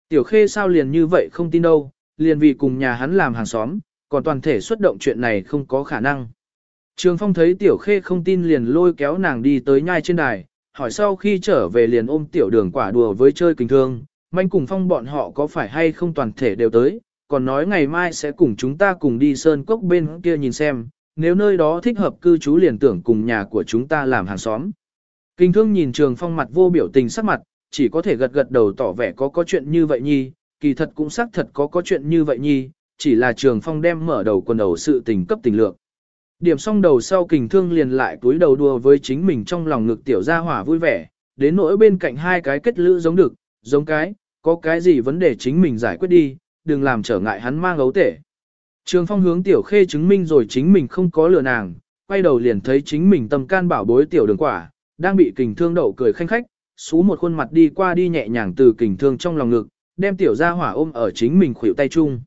Tiểu khê sao liền như vậy không tin đâu, liền vì cùng nhà hắn làm hàng xóm, còn toàn thể xuất động chuyện này không có khả năng. Trường Phong thấy Tiểu Khê không tin liền lôi kéo nàng đi tới nhai trên đài, hỏi sau khi trở về liền ôm Tiểu Đường quả đùa với chơi kinh thương, manh cùng Phong bọn họ có phải hay không toàn thể đều tới, còn nói ngày mai sẽ cùng chúng ta cùng đi sơn cốc bên kia nhìn xem, nếu nơi đó thích hợp cư trú liền tưởng cùng nhà của chúng ta làm hàng xóm. Kinh thương nhìn Trường Phong mặt vô biểu tình sắc mặt, chỉ có thể gật gật đầu tỏ vẻ có có chuyện như vậy nhi, kỳ thật cũng xác thật có có chuyện như vậy nhi, chỉ là Trường Phong đem mở đầu quần đầu sự tình cấp tình lượng. Điểm xong đầu sau kình thương liền lại túi đầu đùa với chính mình trong lòng ngực tiểu gia hỏa vui vẻ, đến nỗi bên cạnh hai cái kết lữ giống được, giống cái, có cái gì vấn đề chính mình giải quyết đi, đừng làm trở ngại hắn mang ấu tể. Trường phong hướng tiểu khê chứng minh rồi chính mình không có lừa nàng, quay đầu liền thấy chính mình tâm can bảo bối tiểu đường quả, đang bị kình thương đậu cười khanh khách, xú một khuôn mặt đi qua đi nhẹ nhàng từ kình thương trong lòng ngực, đem tiểu gia hỏa ôm ở chính mình khuỷu tay chung.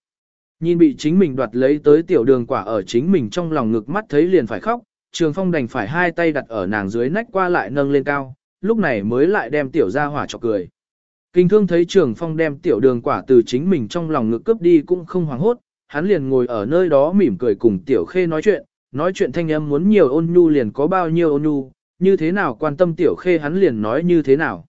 Nhìn bị chính mình đoạt lấy tới tiểu đường quả ở chính mình trong lòng ngực mắt thấy liền phải khóc, Trường Phong đành phải hai tay đặt ở nàng dưới nách qua lại nâng lên cao, lúc này mới lại đem tiểu gia hỏa cho cười. Kinh thương thấy Trường Phong đem tiểu đường quả từ chính mình trong lòng ngực cướp đi cũng không hoảng hốt, hắn liền ngồi ở nơi đó mỉm cười cùng tiểu khê nói chuyện, nói chuyện thanh âm muốn nhiều ôn nhu liền có bao nhiêu ôn nhu, như thế nào quan tâm tiểu khê hắn liền nói như thế nào.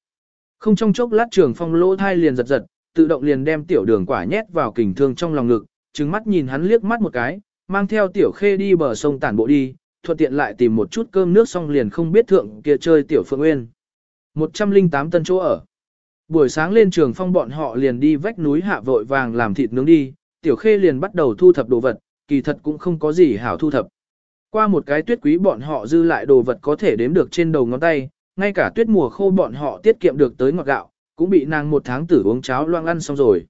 Không trong chốc lát Trường Phong lỗ thai liền giật giật, tự động liền đem tiểu đường quả nhét vào kình thương trong lòng ngực, trừng mắt nhìn hắn liếc mắt một cái, mang theo tiểu khê đi bờ sông tản bộ đi, thuận tiện lại tìm một chút cơm nước xong liền không biết thượng kia chơi tiểu phượng nguyên. 108 tân chỗ ở. Buổi sáng lên trường phong bọn họ liền đi vách núi hạ vội vàng làm thịt nướng đi, tiểu khê liền bắt đầu thu thập đồ vật, kỳ thật cũng không có gì hảo thu thập. Qua một cái tuyết quý bọn họ dư lại đồ vật có thể đếm được trên đầu ngón tay, ngay cả tuyết mùa khô bọn họ tiết kiệm được tới ngọt gạo, cũng bị nàng một tháng tử uống cháo loang ăn xong rồi.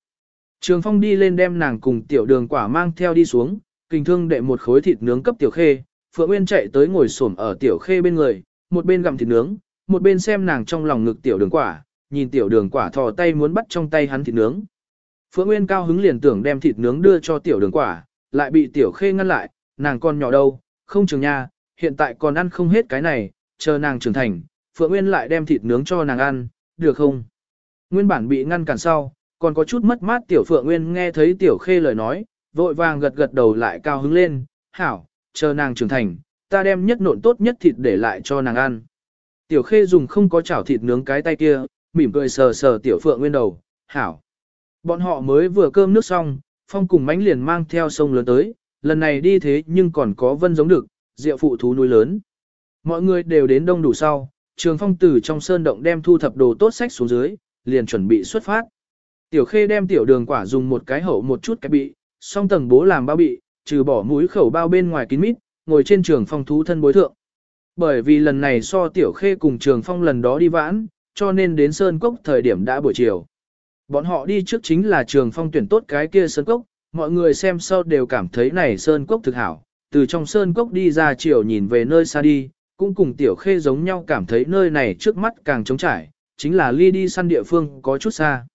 Trường Phong đi lên đem nàng cùng tiểu đường quả mang theo đi xuống, kình thương đệ một khối thịt nướng cấp tiểu khê, Phượng Nguyên chạy tới ngồi xổm ở tiểu khê bên người, một bên gặm thịt nướng, một bên xem nàng trong lòng ngực tiểu đường quả, nhìn tiểu đường quả thò tay muốn bắt trong tay hắn thịt nướng. Phượng Nguyên cao hứng liền tưởng đem thịt nướng đưa cho tiểu đường quả, lại bị tiểu khê ngăn lại, nàng con nhỏ đâu, không trường nha, hiện tại còn ăn không hết cái này, chờ nàng trưởng thành, Phượng Nguyên lại đem thịt nướng cho nàng ăn, được không? Nguyên bản bị ngăn cản sau, còn có chút mất mát tiểu phượng nguyên nghe thấy tiểu khê lời nói, vội vàng gật gật đầu lại cao hứng lên, hảo, chờ nàng trưởng thành, ta đem nhất nộn tốt nhất thịt để lại cho nàng ăn. Tiểu khê dùng không có chảo thịt nướng cái tay kia, mỉm cười sờ sờ tiểu phượng nguyên đầu, hảo. Bọn họ mới vừa cơm nước xong, phong cùng mánh liền mang theo sông lớn tới, lần này đi thế nhưng còn có vân giống được, rượu phụ thú núi lớn. Mọi người đều đến đông đủ sau, trường phong tử trong sơn động đem thu thập đồ tốt sách xuống dưới, liền chuẩn bị xuất phát. Tiểu khê đem tiểu đường quả dùng một cái hậu một chút cái bị, song tầng bố làm bao bị, trừ bỏ mũi khẩu bao bên ngoài kín mít, ngồi trên trường phong thú thân bối thượng. Bởi vì lần này so tiểu khê cùng trường phong lần đó đi vãn, cho nên đến Sơn Cốc thời điểm đã buổi chiều. Bọn họ đi trước chính là trường phong tuyển tốt cái kia Sơn Cốc, mọi người xem sau đều cảm thấy này Sơn Cốc thực hảo, từ trong Sơn Cốc đi ra chiều nhìn về nơi xa đi, cũng cùng tiểu khê giống nhau cảm thấy nơi này trước mắt càng trống trải, chính là ly đi săn địa phương có chút xa.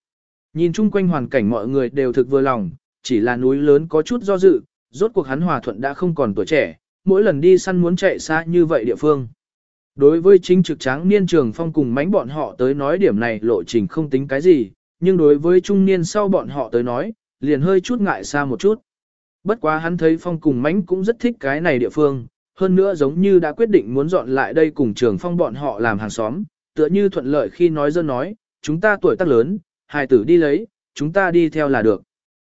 Nhìn chung quanh hoàn cảnh mọi người đều thực vừa lòng, chỉ là núi lớn có chút do dự, rốt cuộc hắn hòa thuận đã không còn tuổi trẻ, mỗi lần đi săn muốn chạy xa như vậy địa phương. Đối với chính trực tráng niên trường phong cùng mánh bọn họ tới nói điểm này lộ trình không tính cái gì, nhưng đối với trung niên sau bọn họ tới nói, liền hơi chút ngại xa một chút. Bất quá hắn thấy phong cùng mánh cũng rất thích cái này địa phương, hơn nữa giống như đã quyết định muốn dọn lại đây cùng trường phong bọn họ làm hàng xóm, tựa như thuận lợi khi nói dân nói, chúng ta tuổi tác lớn, hài tử đi lấy, chúng ta đi theo là được.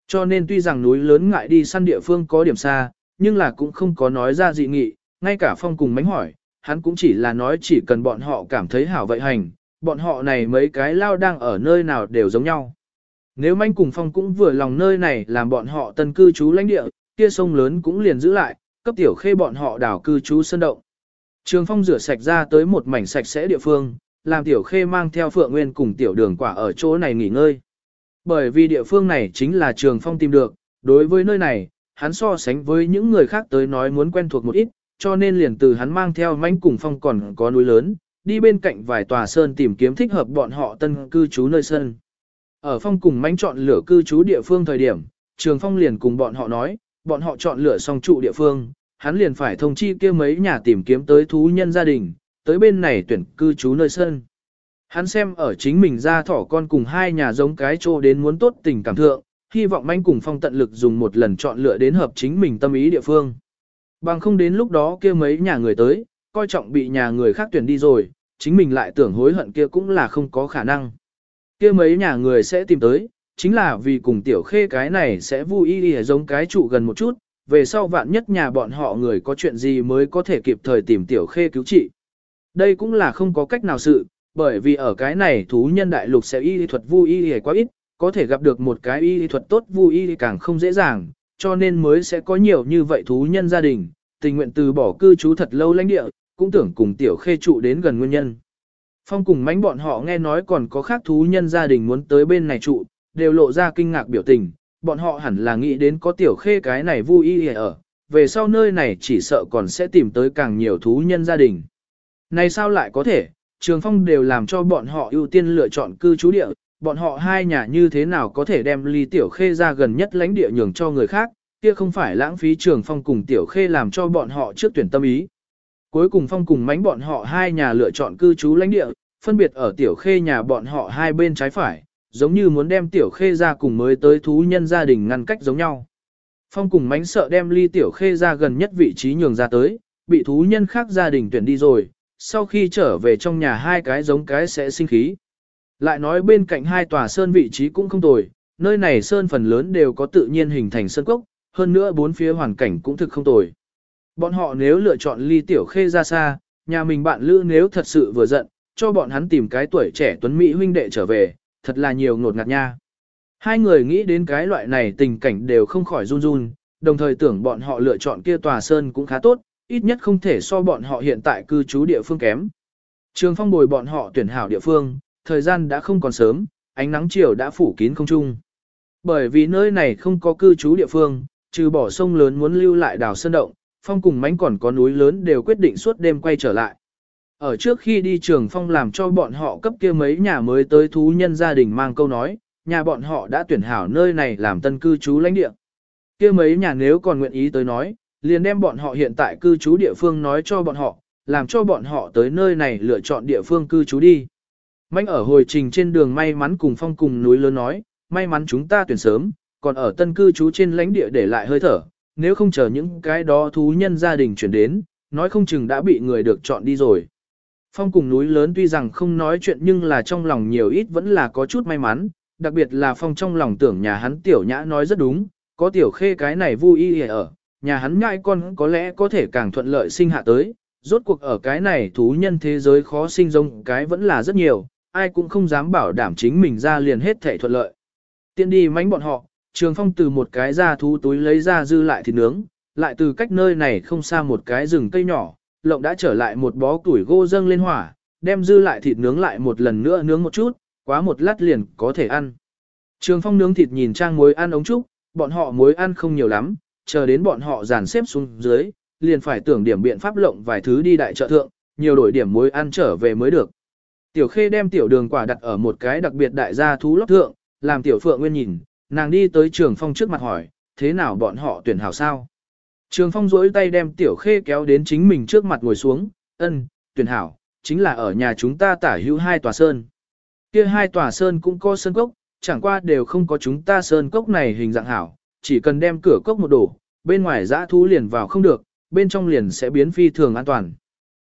Cho nên tuy rằng núi lớn ngại đi săn địa phương có điểm xa, nhưng là cũng không có nói ra dị nghị, ngay cả phong cùng mánh hỏi, hắn cũng chỉ là nói chỉ cần bọn họ cảm thấy hảo vậy hành, bọn họ này mấy cái lao đang ở nơi nào đều giống nhau. Nếu manh cùng phong cũng vừa lòng nơi này làm bọn họ tân cư trú lãnh địa, kia sông lớn cũng liền giữ lại, cấp tiểu khê bọn họ đảo cư trú sân động. Trường phong rửa sạch ra tới một mảnh sạch sẽ địa phương, làm tiểu khê mang theo phượng nguyên cùng tiểu đường quả ở chỗ này nghỉ ngơi. Bởi vì địa phương này chính là trường phong tìm được, đối với nơi này, hắn so sánh với những người khác tới nói muốn quen thuộc một ít, cho nên liền từ hắn mang theo manh cùng phong còn có núi lớn, đi bên cạnh vài tòa sơn tìm kiếm thích hợp bọn họ tân cư trú nơi sơn. Ở phong cùng manh chọn lựa cư trú địa phương thời điểm, trường phong liền cùng bọn họ nói, bọn họ chọn lựa xong trụ địa phương, hắn liền phải thông chi kia mấy nhà tìm kiếm tới thú nhân gia đình, tới bên này tuyển cư trú nơi sơn. Hắn xem ở chính mình ra thỏ con cùng hai nhà giống cái trô đến muốn tốt tình cảm thượng, hy vọng manh cùng phong tận lực dùng một lần chọn lựa đến hợp chính mình tâm ý địa phương. Bằng không đến lúc đó kia mấy nhà người tới, coi trọng bị nhà người khác tuyển đi rồi, chính mình lại tưởng hối hận kia cũng là không có khả năng. Kia mấy nhà người sẽ tìm tới, chính là vì cùng tiểu khê cái này sẽ vui y giống cái trụ gần một chút, về sau vạn nhất nhà bọn họ người có chuyện gì mới có thể kịp thời tìm tiểu khê cứu trị. Đây cũng là không có cách nào sự, bởi vì ở cái này thú nhân đại lục sẽ y thuật vu y quá ít, có thể gặp được một cái y thuật tốt vu y càng không dễ dàng, cho nên mới sẽ có nhiều như vậy thú nhân gia đình, tình nguyện từ bỏ cư trú thật lâu lãnh địa, cũng tưởng cùng tiểu khê trụ đến gần nguyên nhân. Phong cùng mánh bọn họ nghe nói còn có khác thú nhân gia đình muốn tới bên này trụ, đều lộ ra kinh ngạc biểu tình, bọn họ hẳn là nghĩ đến có tiểu khê cái này vui y ở, về sau nơi này chỉ sợ còn sẽ tìm tới càng nhiều thú nhân gia đình. Này sao lại có thể, trường phong đều làm cho bọn họ ưu tiên lựa chọn cư trú địa, bọn họ hai nhà như thế nào có thể đem ly tiểu khê ra gần nhất lãnh địa nhường cho người khác, kia không phải lãng phí trường phong cùng tiểu khê làm cho bọn họ trước tuyển tâm ý. Cuối cùng phong cùng mánh bọn họ hai nhà lựa chọn cư trú lãnh địa, phân biệt ở tiểu khê nhà bọn họ hai bên trái phải, giống như muốn đem tiểu khê ra cùng mới tới thú nhân gia đình ngăn cách giống nhau. Phong cùng mánh sợ đem ly tiểu khê ra gần nhất vị trí nhường ra tới, bị thú nhân khác gia đình tuyển đi rồi, sau khi trở về trong nhà hai cái giống cái sẽ sinh khí. Lại nói bên cạnh hai tòa sơn vị trí cũng không tồi, nơi này sơn phần lớn đều có tự nhiên hình thành sơn cốc, hơn nữa bốn phía hoàn cảnh cũng thực không tồi. Bọn họ nếu lựa chọn ly tiểu khê ra xa, nhà mình bạn lữ nếu thật sự vừa giận, cho bọn hắn tìm cái tuổi trẻ tuấn Mỹ huynh đệ trở về, thật là nhiều ngột ngạt nha. Hai người nghĩ đến cái loại này tình cảnh đều không khỏi run run, đồng thời tưởng bọn họ lựa chọn kia tòa sơn cũng khá tốt, ít nhất không thể so bọn họ hiện tại cư trú địa phương kém. Trường phong bồi bọn họ tuyển hảo địa phương, thời gian đã không còn sớm, ánh nắng chiều đã phủ kín không trung. Bởi vì nơi này không có cư trú địa phương, trừ bỏ sông lớn muốn lưu lại đảo sơn động, phong cùng mánh còn có núi lớn đều quyết định suốt đêm quay trở lại. Ở trước khi đi trường phong làm cho bọn họ cấp kia mấy nhà mới tới thú nhân gia đình mang câu nói, nhà bọn họ đã tuyển hảo nơi này làm tân cư trú lãnh địa. Kia mấy nhà nếu còn nguyện ý tới nói, liền đem bọn họ hiện tại cư trú địa phương nói cho bọn họ, làm cho bọn họ tới nơi này lựa chọn địa phương cư trú đi. Mạnh ở hồi trình trên đường may mắn cùng phong cùng núi lớn nói, may mắn chúng ta tuyển sớm, còn ở tân cư trú trên lãnh địa để lại hơi thở, nếu không chờ những cái đó thú nhân gia đình chuyển đến, nói không chừng đã bị người được chọn đi rồi. Phong cùng núi lớn tuy rằng không nói chuyện nhưng là trong lòng nhiều ít vẫn là có chút may mắn, đặc biệt là Phong trong lòng tưởng nhà hắn tiểu nhã nói rất đúng, có tiểu khê cái này vui y ở, nhà hắn ngại con có lẽ có thể càng thuận lợi sinh hạ tới, rốt cuộc ở cái này thú nhân thế giới khó sinh giống cái vẫn là rất nhiều, ai cũng không dám bảo đảm chính mình ra liền hết thể thuận lợi. Tiện đi mánh bọn họ, Trường Phong từ một cái da thú túi lấy ra dư lại thịt nướng, lại từ cách nơi này không xa một cái rừng cây nhỏ, lộng đã trở lại một bó củi gỗ dâng lên hỏa, đem dư lại thịt nướng lại một lần nữa nướng một chút, quá một lát liền có thể ăn. Trường Phong nướng thịt nhìn trang muối ăn ống trúc, bọn họ muối ăn không nhiều lắm, chờ đến bọn họ dàn xếp xuống dưới, liền phải tưởng điểm biện pháp lộng vài thứ đi đại chợ thượng, nhiều đổi điểm muối ăn trở về mới được. Tiểu Khê đem tiểu đường quả đặt ở một cái đặc biệt đại gia thú lót thượng, làm tiểu Phượng Nguyên nhìn, nàng đi tới Trường Phong trước mặt hỏi, thế nào bọn họ tuyển hảo sao? Trường Phong duỗi tay đem tiểu Khê kéo đến chính mình trước mặt ngồi xuống, ân, tuyển hảo, chính là ở nhà chúng ta tả hữu hai tòa sơn. Kia hai tòa sơn cũng có sơn cốc, chẳng qua đều không có chúng ta sơn cốc này hình dạng hảo, chỉ cần đem cửa cốc một đổ, bên ngoài dã thú liền vào không được, bên trong liền sẽ biến phi thường an toàn.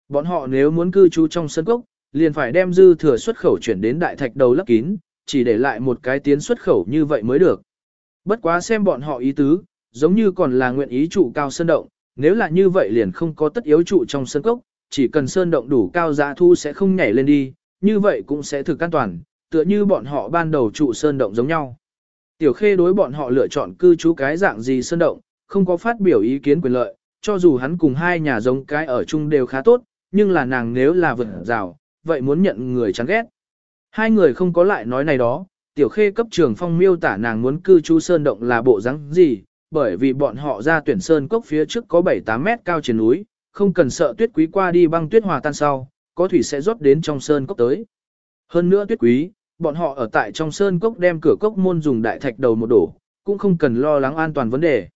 Bọn họ nếu muốn cư trú trong sân cốc, liền phải đem dư thừa xuất khẩu chuyển đến đại thạch đầu lấp kín, chỉ để lại một cái tiến xuất khẩu như vậy mới được. Bất quá xem bọn họ ý tứ, giống như còn là nguyện ý trụ cao sơn động, nếu là như vậy liền không có tất yếu trụ trong sân cốc, chỉ cần sơn động đủ cao giá thu sẽ không nhảy lên đi, như vậy cũng sẽ thực an toàn, tựa như bọn họ ban đầu trụ sơn động giống nhau. Tiểu khê đối bọn họ lựa chọn cư trú cái dạng gì sơn động, không có phát biểu ý kiến quyền lợi, cho dù hắn cùng hai nhà giống cái ở chung đều khá tốt, nhưng là nàng nếu là vượt rào, vậy muốn nhận người chán ghét. Hai người không có lại nói này đó, tiểu khê cấp trường phong miêu tả nàng muốn cư trú sơn động là bộ rắn gì, bởi vì bọn họ ra tuyển sơn cốc phía trước có 7-8 mét cao trên núi, không cần sợ tuyết quý qua đi băng tuyết hòa tan sau, có thủy sẽ rót đến trong sơn cốc tới. Hơn nữa tuyết quý, bọn họ ở tại trong sơn cốc đem cửa cốc môn dùng đại thạch đầu một đổ, cũng không cần lo lắng an toàn vấn đề.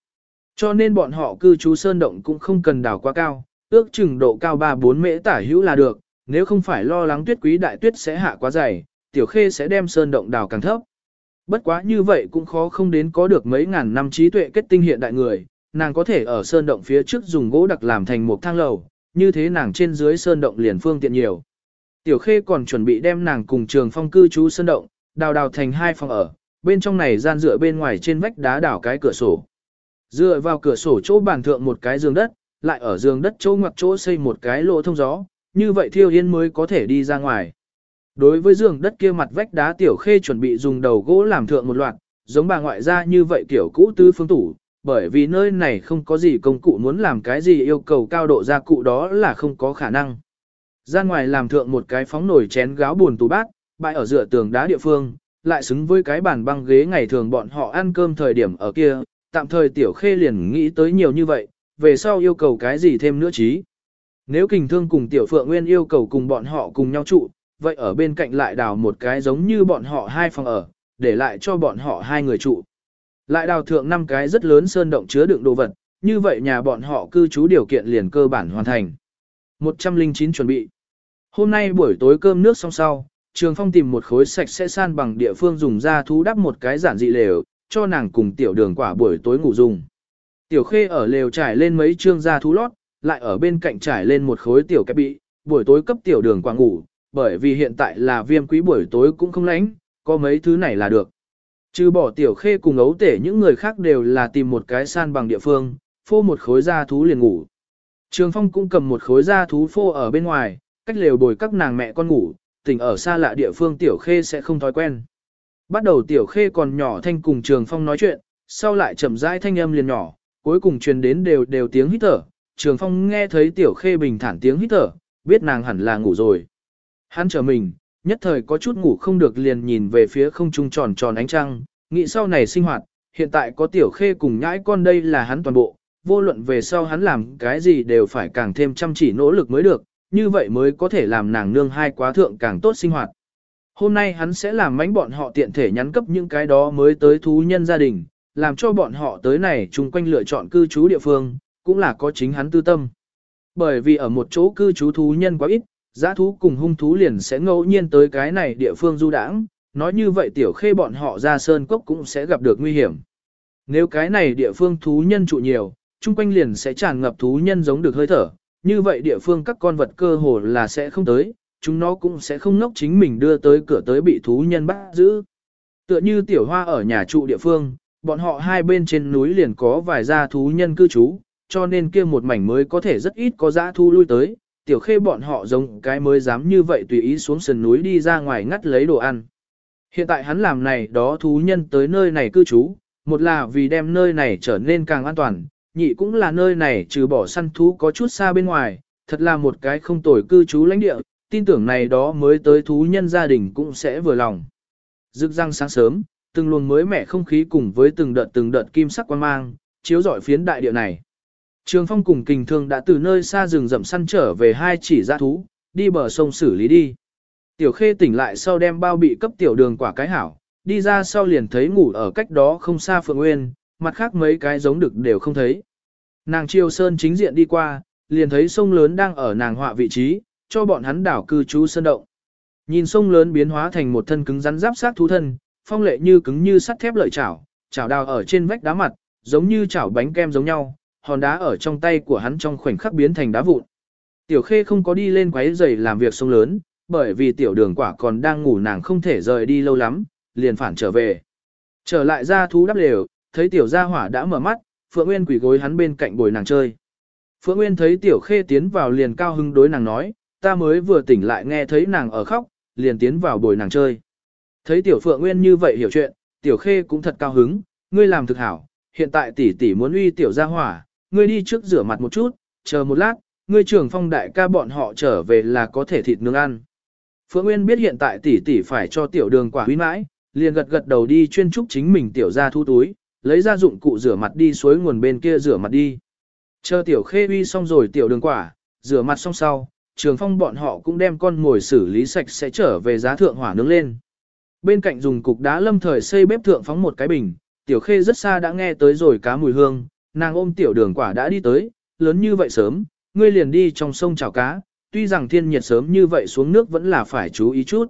Cho nên bọn họ cư trú sơn động cũng không cần đào quá cao, ước chừng độ cao 3-4 mễ tả hữu là được, nếu không phải lo lắng tuyết quý đại tuyết sẽ hạ quá dày, tiểu khê sẽ đem sơn động đào càng thấp. Bất quá như vậy cũng khó không đến có được mấy ngàn năm trí tuệ kết tinh hiện đại người, nàng có thể ở sơn động phía trước dùng gỗ đặc làm thành một thang lầu, như thế nàng trên dưới sơn động liền phương tiện nhiều. Tiểu khê còn chuẩn bị đem nàng cùng trường phong cư trú sơn động, đào đào thành hai phòng ở, bên trong này gian dựa bên ngoài trên vách đá đảo cái cửa sổ. Dựa vào cửa sổ chỗ bàn thượng một cái giường đất, lại ở giường đất chỗ ngoặc chỗ xây một cái lỗ thông gió, như vậy thiêu yên mới có thể đi ra ngoài. Đối với giường đất kia mặt vách đá tiểu khê chuẩn bị dùng đầu gỗ làm thượng một loạt, giống bà ngoại gia như vậy kiểu cũ tứ phương tủ, bởi vì nơi này không có gì công cụ muốn làm cái gì yêu cầu cao độ gia cụ đó là không có khả năng. Ra ngoài làm thượng một cái phóng nổi chén gáo buồn tủ bát, bãi ở dựa tường đá địa phương, lại xứng với cái bàn băng ghế ngày thường bọn họ ăn cơm thời điểm ở kia, tạm thời tiểu khê liền nghĩ tới nhiều như vậy, về sau yêu cầu cái gì thêm nữa chí. Nếu kình thương cùng tiểu phượng nguyên yêu cầu cùng bọn họ cùng nhau trụ, vậy ở bên cạnh lại đào một cái giống như bọn họ hai phòng ở, để lại cho bọn họ hai người trụ. Lại đào thượng năm cái rất lớn sơn động chứa đựng đồ vật, như vậy nhà bọn họ cư trú điều kiện liền cơ bản hoàn thành. 109 chuẩn bị. Hôm nay buổi tối cơm nước xong sau, Trường Phong tìm một khối sạch sẽ san bằng địa phương dùng ra thú đắp một cái giản dị lều, cho nàng cùng tiểu đường quả buổi tối ngủ dùng. Tiểu khê ở lều trải lên mấy trương da thú lót, lại ở bên cạnh trải lên một khối tiểu kẹp bị, buổi tối cấp tiểu đường quả ngủ, bởi vì hiện tại là viêm quý buổi tối cũng không lánh, có mấy thứ này là được. Trừ bỏ tiểu khê cùng ấu tể những người khác đều là tìm một cái san bằng địa phương, phô một khối da thú liền ngủ. Trường Phong cũng cầm một khối da thú phô ở bên ngoài, cách lều bồi các nàng mẹ con ngủ, tỉnh ở xa lạ địa phương tiểu khê sẽ không thói quen. Bắt đầu tiểu khê còn nhỏ thanh cùng Trường Phong nói chuyện, sau lại chậm rãi thanh âm liền nhỏ, cuối cùng truyền đến đều đều tiếng hít thở. Trường Phong nghe thấy tiểu khê bình thản tiếng hít thở, biết nàng hẳn là ngủ rồi. Hắn chờ mình, nhất thời có chút ngủ không được liền nhìn về phía không trung tròn tròn ánh trăng, nghĩ sau này sinh hoạt, hiện tại có tiểu khê cùng nhãi con đây là hắn toàn bộ, vô luận về sau hắn làm cái gì đều phải càng thêm chăm chỉ nỗ lực mới được, như vậy mới có thể làm nàng nương hai quá thượng càng tốt sinh hoạt. Hôm nay hắn sẽ làm mánh bọn họ tiện thể nhắn cấp những cái đó mới tới thú nhân gia đình, làm cho bọn họ tới này chung quanh lựa chọn cư trú địa phương, cũng là có chính hắn tư tâm. Bởi vì ở một chỗ cư trú thú nhân quá ít, Giá thú cùng hung thú liền sẽ ngẫu nhiên tới cái này địa phương du đãng, nói như vậy tiểu khê bọn họ ra sơn cốc cũng sẽ gặp được nguy hiểm. Nếu cái này địa phương thú nhân trụ nhiều, chung quanh liền sẽ tràn ngập thú nhân giống được hơi thở, như vậy địa phương các con vật cơ hồ là sẽ không tới, chúng nó cũng sẽ không nốc chính mình đưa tới cửa tới bị thú nhân bắt giữ. Tựa như tiểu hoa ở nhà trụ địa phương, bọn họ hai bên trên núi liền có vài gia thú nhân cư trú, cho nên kia một mảnh mới có thể rất ít có dã thu lui tới, tiểu khê bọn họ giống cái mới dám như vậy tùy ý xuống sườn núi đi ra ngoài ngắt lấy đồ ăn. Hiện tại hắn làm này đó thú nhân tới nơi này cư trú, một là vì đem nơi này trở nên càng an toàn, nhị cũng là nơi này trừ bỏ săn thú có chút xa bên ngoài, thật là một cái không tồi cư trú lãnh địa, tin tưởng này đó mới tới thú nhân gia đình cũng sẽ vừa lòng. Rực răng sáng sớm, từng luồng mới mẻ không khí cùng với từng đợt từng đợt kim sắc quan mang, chiếu rọi phiến đại địa này. Trường phong cùng kình thương đã từ nơi xa rừng rậm săn trở về hai chỉ ra thú, đi bờ sông xử lý đi. Tiểu khê tỉnh lại sau đem bao bị cấp tiểu đường quả cái hảo, đi ra sau liền thấy ngủ ở cách đó không xa Phượng Nguyên, mặt khác mấy cái giống đực đều không thấy. Nàng chiêu sơn chính diện đi qua, liền thấy sông lớn đang ở nàng họa vị trí, cho bọn hắn đảo cư trú sơn động. Nhìn sông lớn biến hóa thành một thân cứng rắn giáp sát thú thân, phong lệ như cứng như sắt thép lợi chảo, chảo đào ở trên vách đá mặt, giống như chảo bánh kem giống nhau, hòn đá ở trong tay của hắn trong khoảnh khắc biến thành đá vụn. Tiểu khê không có đi lên quấy giày làm việc sông lớn, bởi vì tiểu đường quả còn đang ngủ nàng không thể rời đi lâu lắm, liền phản trở về. Trở lại ra thú đắp lều, thấy tiểu gia hỏa đã mở mắt, Phượng Nguyên quỷ gối hắn bên cạnh bồi nàng chơi. Phượng Nguyên thấy tiểu khê tiến vào liền cao hứng đối nàng nói, ta mới vừa tỉnh lại nghe thấy nàng ở khóc, liền tiến vào bồi nàng chơi. Thấy tiểu Phượng Nguyên như vậy hiểu chuyện, tiểu khê cũng thật cao hứng, ngươi làm thực hảo, hiện tại tỷ tỷ muốn uy tiểu gia hỏa, ngươi đi trước rửa mặt một chút, chờ một lát, ngươi trưởng phong đại ca bọn họ trở về là có thể thịt nướng ăn. Phượng Nguyên biết hiện tại tỷ tỷ phải cho tiểu đường quả huy mãi, liền gật gật đầu đi chuyên trúc chính mình tiểu ra thu túi, lấy ra dụng cụ rửa mặt đi suối nguồn bên kia rửa mặt đi. Chờ tiểu khê uy xong rồi tiểu đường quả, rửa mặt xong sau, trường phong bọn họ cũng đem con ngồi xử lý sạch sẽ trở về giá thượng hỏa nướng lên. Bên cạnh dùng cục đá lâm thời xây bếp thượng phóng một cái bình, tiểu khê rất xa đã nghe tới rồi cá mùi hương, nàng ôm tiểu đường quả đã đi tới, lớn như vậy sớm, ngươi liền đi trong sông chảo cá, tuy rằng thiên nhiệt sớm như vậy xuống nước vẫn là phải chú ý chút.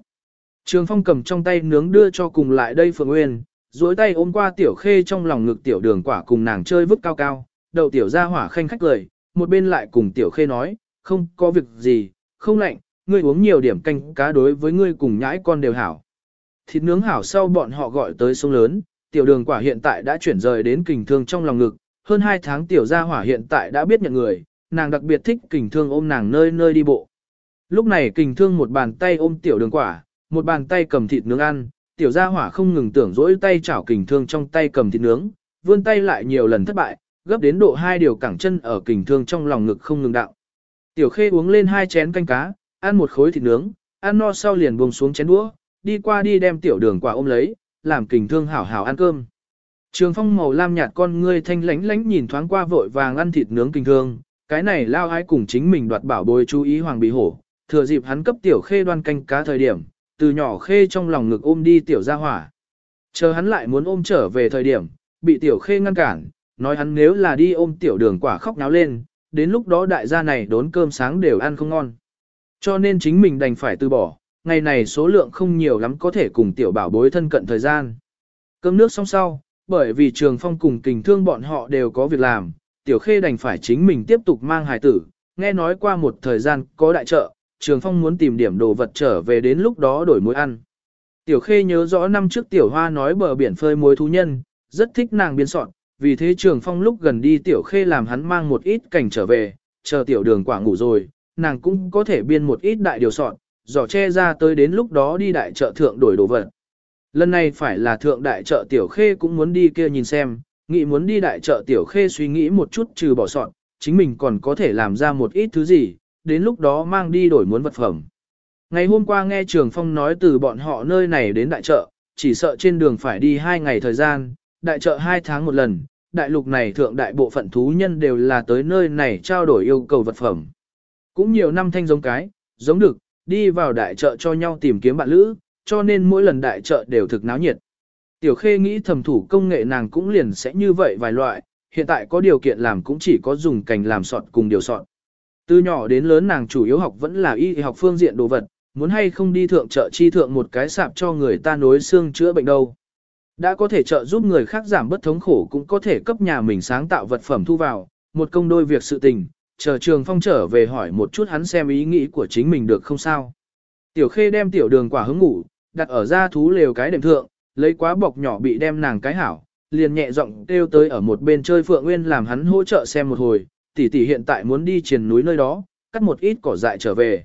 Trường phong cầm trong tay nướng đưa cho cùng lại đây Phượng Nguyên, duỗi tay ôm qua tiểu khê trong lòng ngực tiểu đường quả cùng nàng chơi vứt cao cao, đầu tiểu ra hỏa khanh khách cười, một bên lại cùng tiểu khê nói, không có việc gì, không lạnh, ngươi uống nhiều điểm canh cá đối với ngươi cùng nhãi con đều hảo. Thịt nướng hảo sau bọn họ gọi tới sông lớn, tiểu đường quả hiện tại đã chuyển rời đến kình thương trong lòng ngực, hơn 2 tháng tiểu gia hỏa hiện tại đã biết nhận người, nàng đặc biệt thích kình thương ôm nàng nơi nơi đi bộ. Lúc này kình thương một bàn tay ôm tiểu đường quả, một bàn tay cầm thịt nướng ăn, tiểu gia hỏa không ngừng tưởng dỗi tay chảo kình thương trong tay cầm thịt nướng, vươn tay lại nhiều lần thất bại, gấp đến độ hai điều cẳng chân ở kình thương trong lòng ngực không ngừng đạo. Tiểu khê uống lên hai chén canh cá, ăn một khối thịt nướng, ăn no sau liền buông xuống chén đũa, đi qua đi đem tiểu đường quả ôm lấy, làm kình thương hảo hảo ăn cơm. Trường phong màu lam nhạt con ngươi thanh lánh lánh nhìn thoáng qua vội vàng ăn thịt nướng kình thương, cái này lao ai cùng chính mình đoạt bảo bối chú ý hoàng bị hổ, thừa dịp hắn cấp tiểu khê đoan canh cá thời điểm, từ nhỏ khê trong lòng ngực ôm đi tiểu gia hỏa. Chờ hắn lại muốn ôm trở về thời điểm, bị tiểu khê ngăn cản, nói hắn nếu là đi ôm tiểu đường quả khóc náo lên, đến lúc đó đại gia này đốn cơm sáng đều ăn không ngon. Cho nên chính mình đành phải từ bỏ, ngày này số lượng không nhiều lắm có thể cùng tiểu bảo bối thân cận thời gian. Cơm nước xong sau, bởi vì trường phong cùng kình thương bọn họ đều có việc làm, tiểu khê đành phải chính mình tiếp tục mang hài tử, nghe nói qua một thời gian có đại trợ, trường phong muốn tìm điểm đồ vật trở về đến lúc đó đổi muối ăn. Tiểu khê nhớ rõ năm trước tiểu hoa nói bờ biển phơi muối thú nhân, rất thích nàng biên soạn, vì thế trường phong lúc gần đi tiểu khê làm hắn mang một ít cảnh trở về, chờ tiểu đường quả ngủ rồi, nàng cũng có thể biên một ít đại điều soạn, giỏ che ra tới đến lúc đó đi đại chợ thượng đổi đồ vật. Lần này phải là thượng đại chợ tiểu khê cũng muốn đi kia nhìn xem, nghĩ muốn đi đại chợ tiểu khê suy nghĩ một chút trừ bỏ soạn, chính mình còn có thể làm ra một ít thứ gì, đến lúc đó mang đi đổi muốn vật phẩm. Ngày hôm qua nghe Trường Phong nói từ bọn họ nơi này đến đại chợ, chỉ sợ trên đường phải đi hai ngày thời gian, đại chợ hai tháng một lần, đại lục này thượng đại bộ phận thú nhân đều là tới nơi này trao đổi yêu cầu vật phẩm. Cũng nhiều năm thanh giống cái, giống được, đi vào đại chợ cho nhau tìm kiếm bạn lữ, cho nên mỗi lần đại chợ đều thực náo nhiệt. Tiểu Khê nghĩ thầm thủ công nghệ nàng cũng liền sẽ như vậy vài loại, hiện tại có điều kiện làm cũng chỉ có dùng cành làm sọt cùng điều sọt. Từ nhỏ đến lớn nàng chủ yếu học vẫn là y học phương diện đồ vật, muốn hay không đi thượng chợ chi thượng một cái sạp cho người ta nối xương chữa bệnh đâu. Đã có thể trợ giúp người khác giảm bất thống khổ cũng có thể cấp nhà mình sáng tạo vật phẩm thu vào, một công đôi việc sự tình, chờ trường phong trở về hỏi một chút hắn xem ý nghĩ của chính mình được không sao. Tiểu khê đem tiểu đường quả hứng ngủ, đặt ở ra thú lều cái đệm thượng, lấy quá bọc nhỏ bị đem nàng cái hảo, liền nhẹ giọng kêu tới ở một bên chơi Phượng Nguyên làm hắn hỗ trợ xem một hồi, tỷ tỷ hiện tại muốn đi triền núi nơi đó, cắt một ít cỏ dại trở về.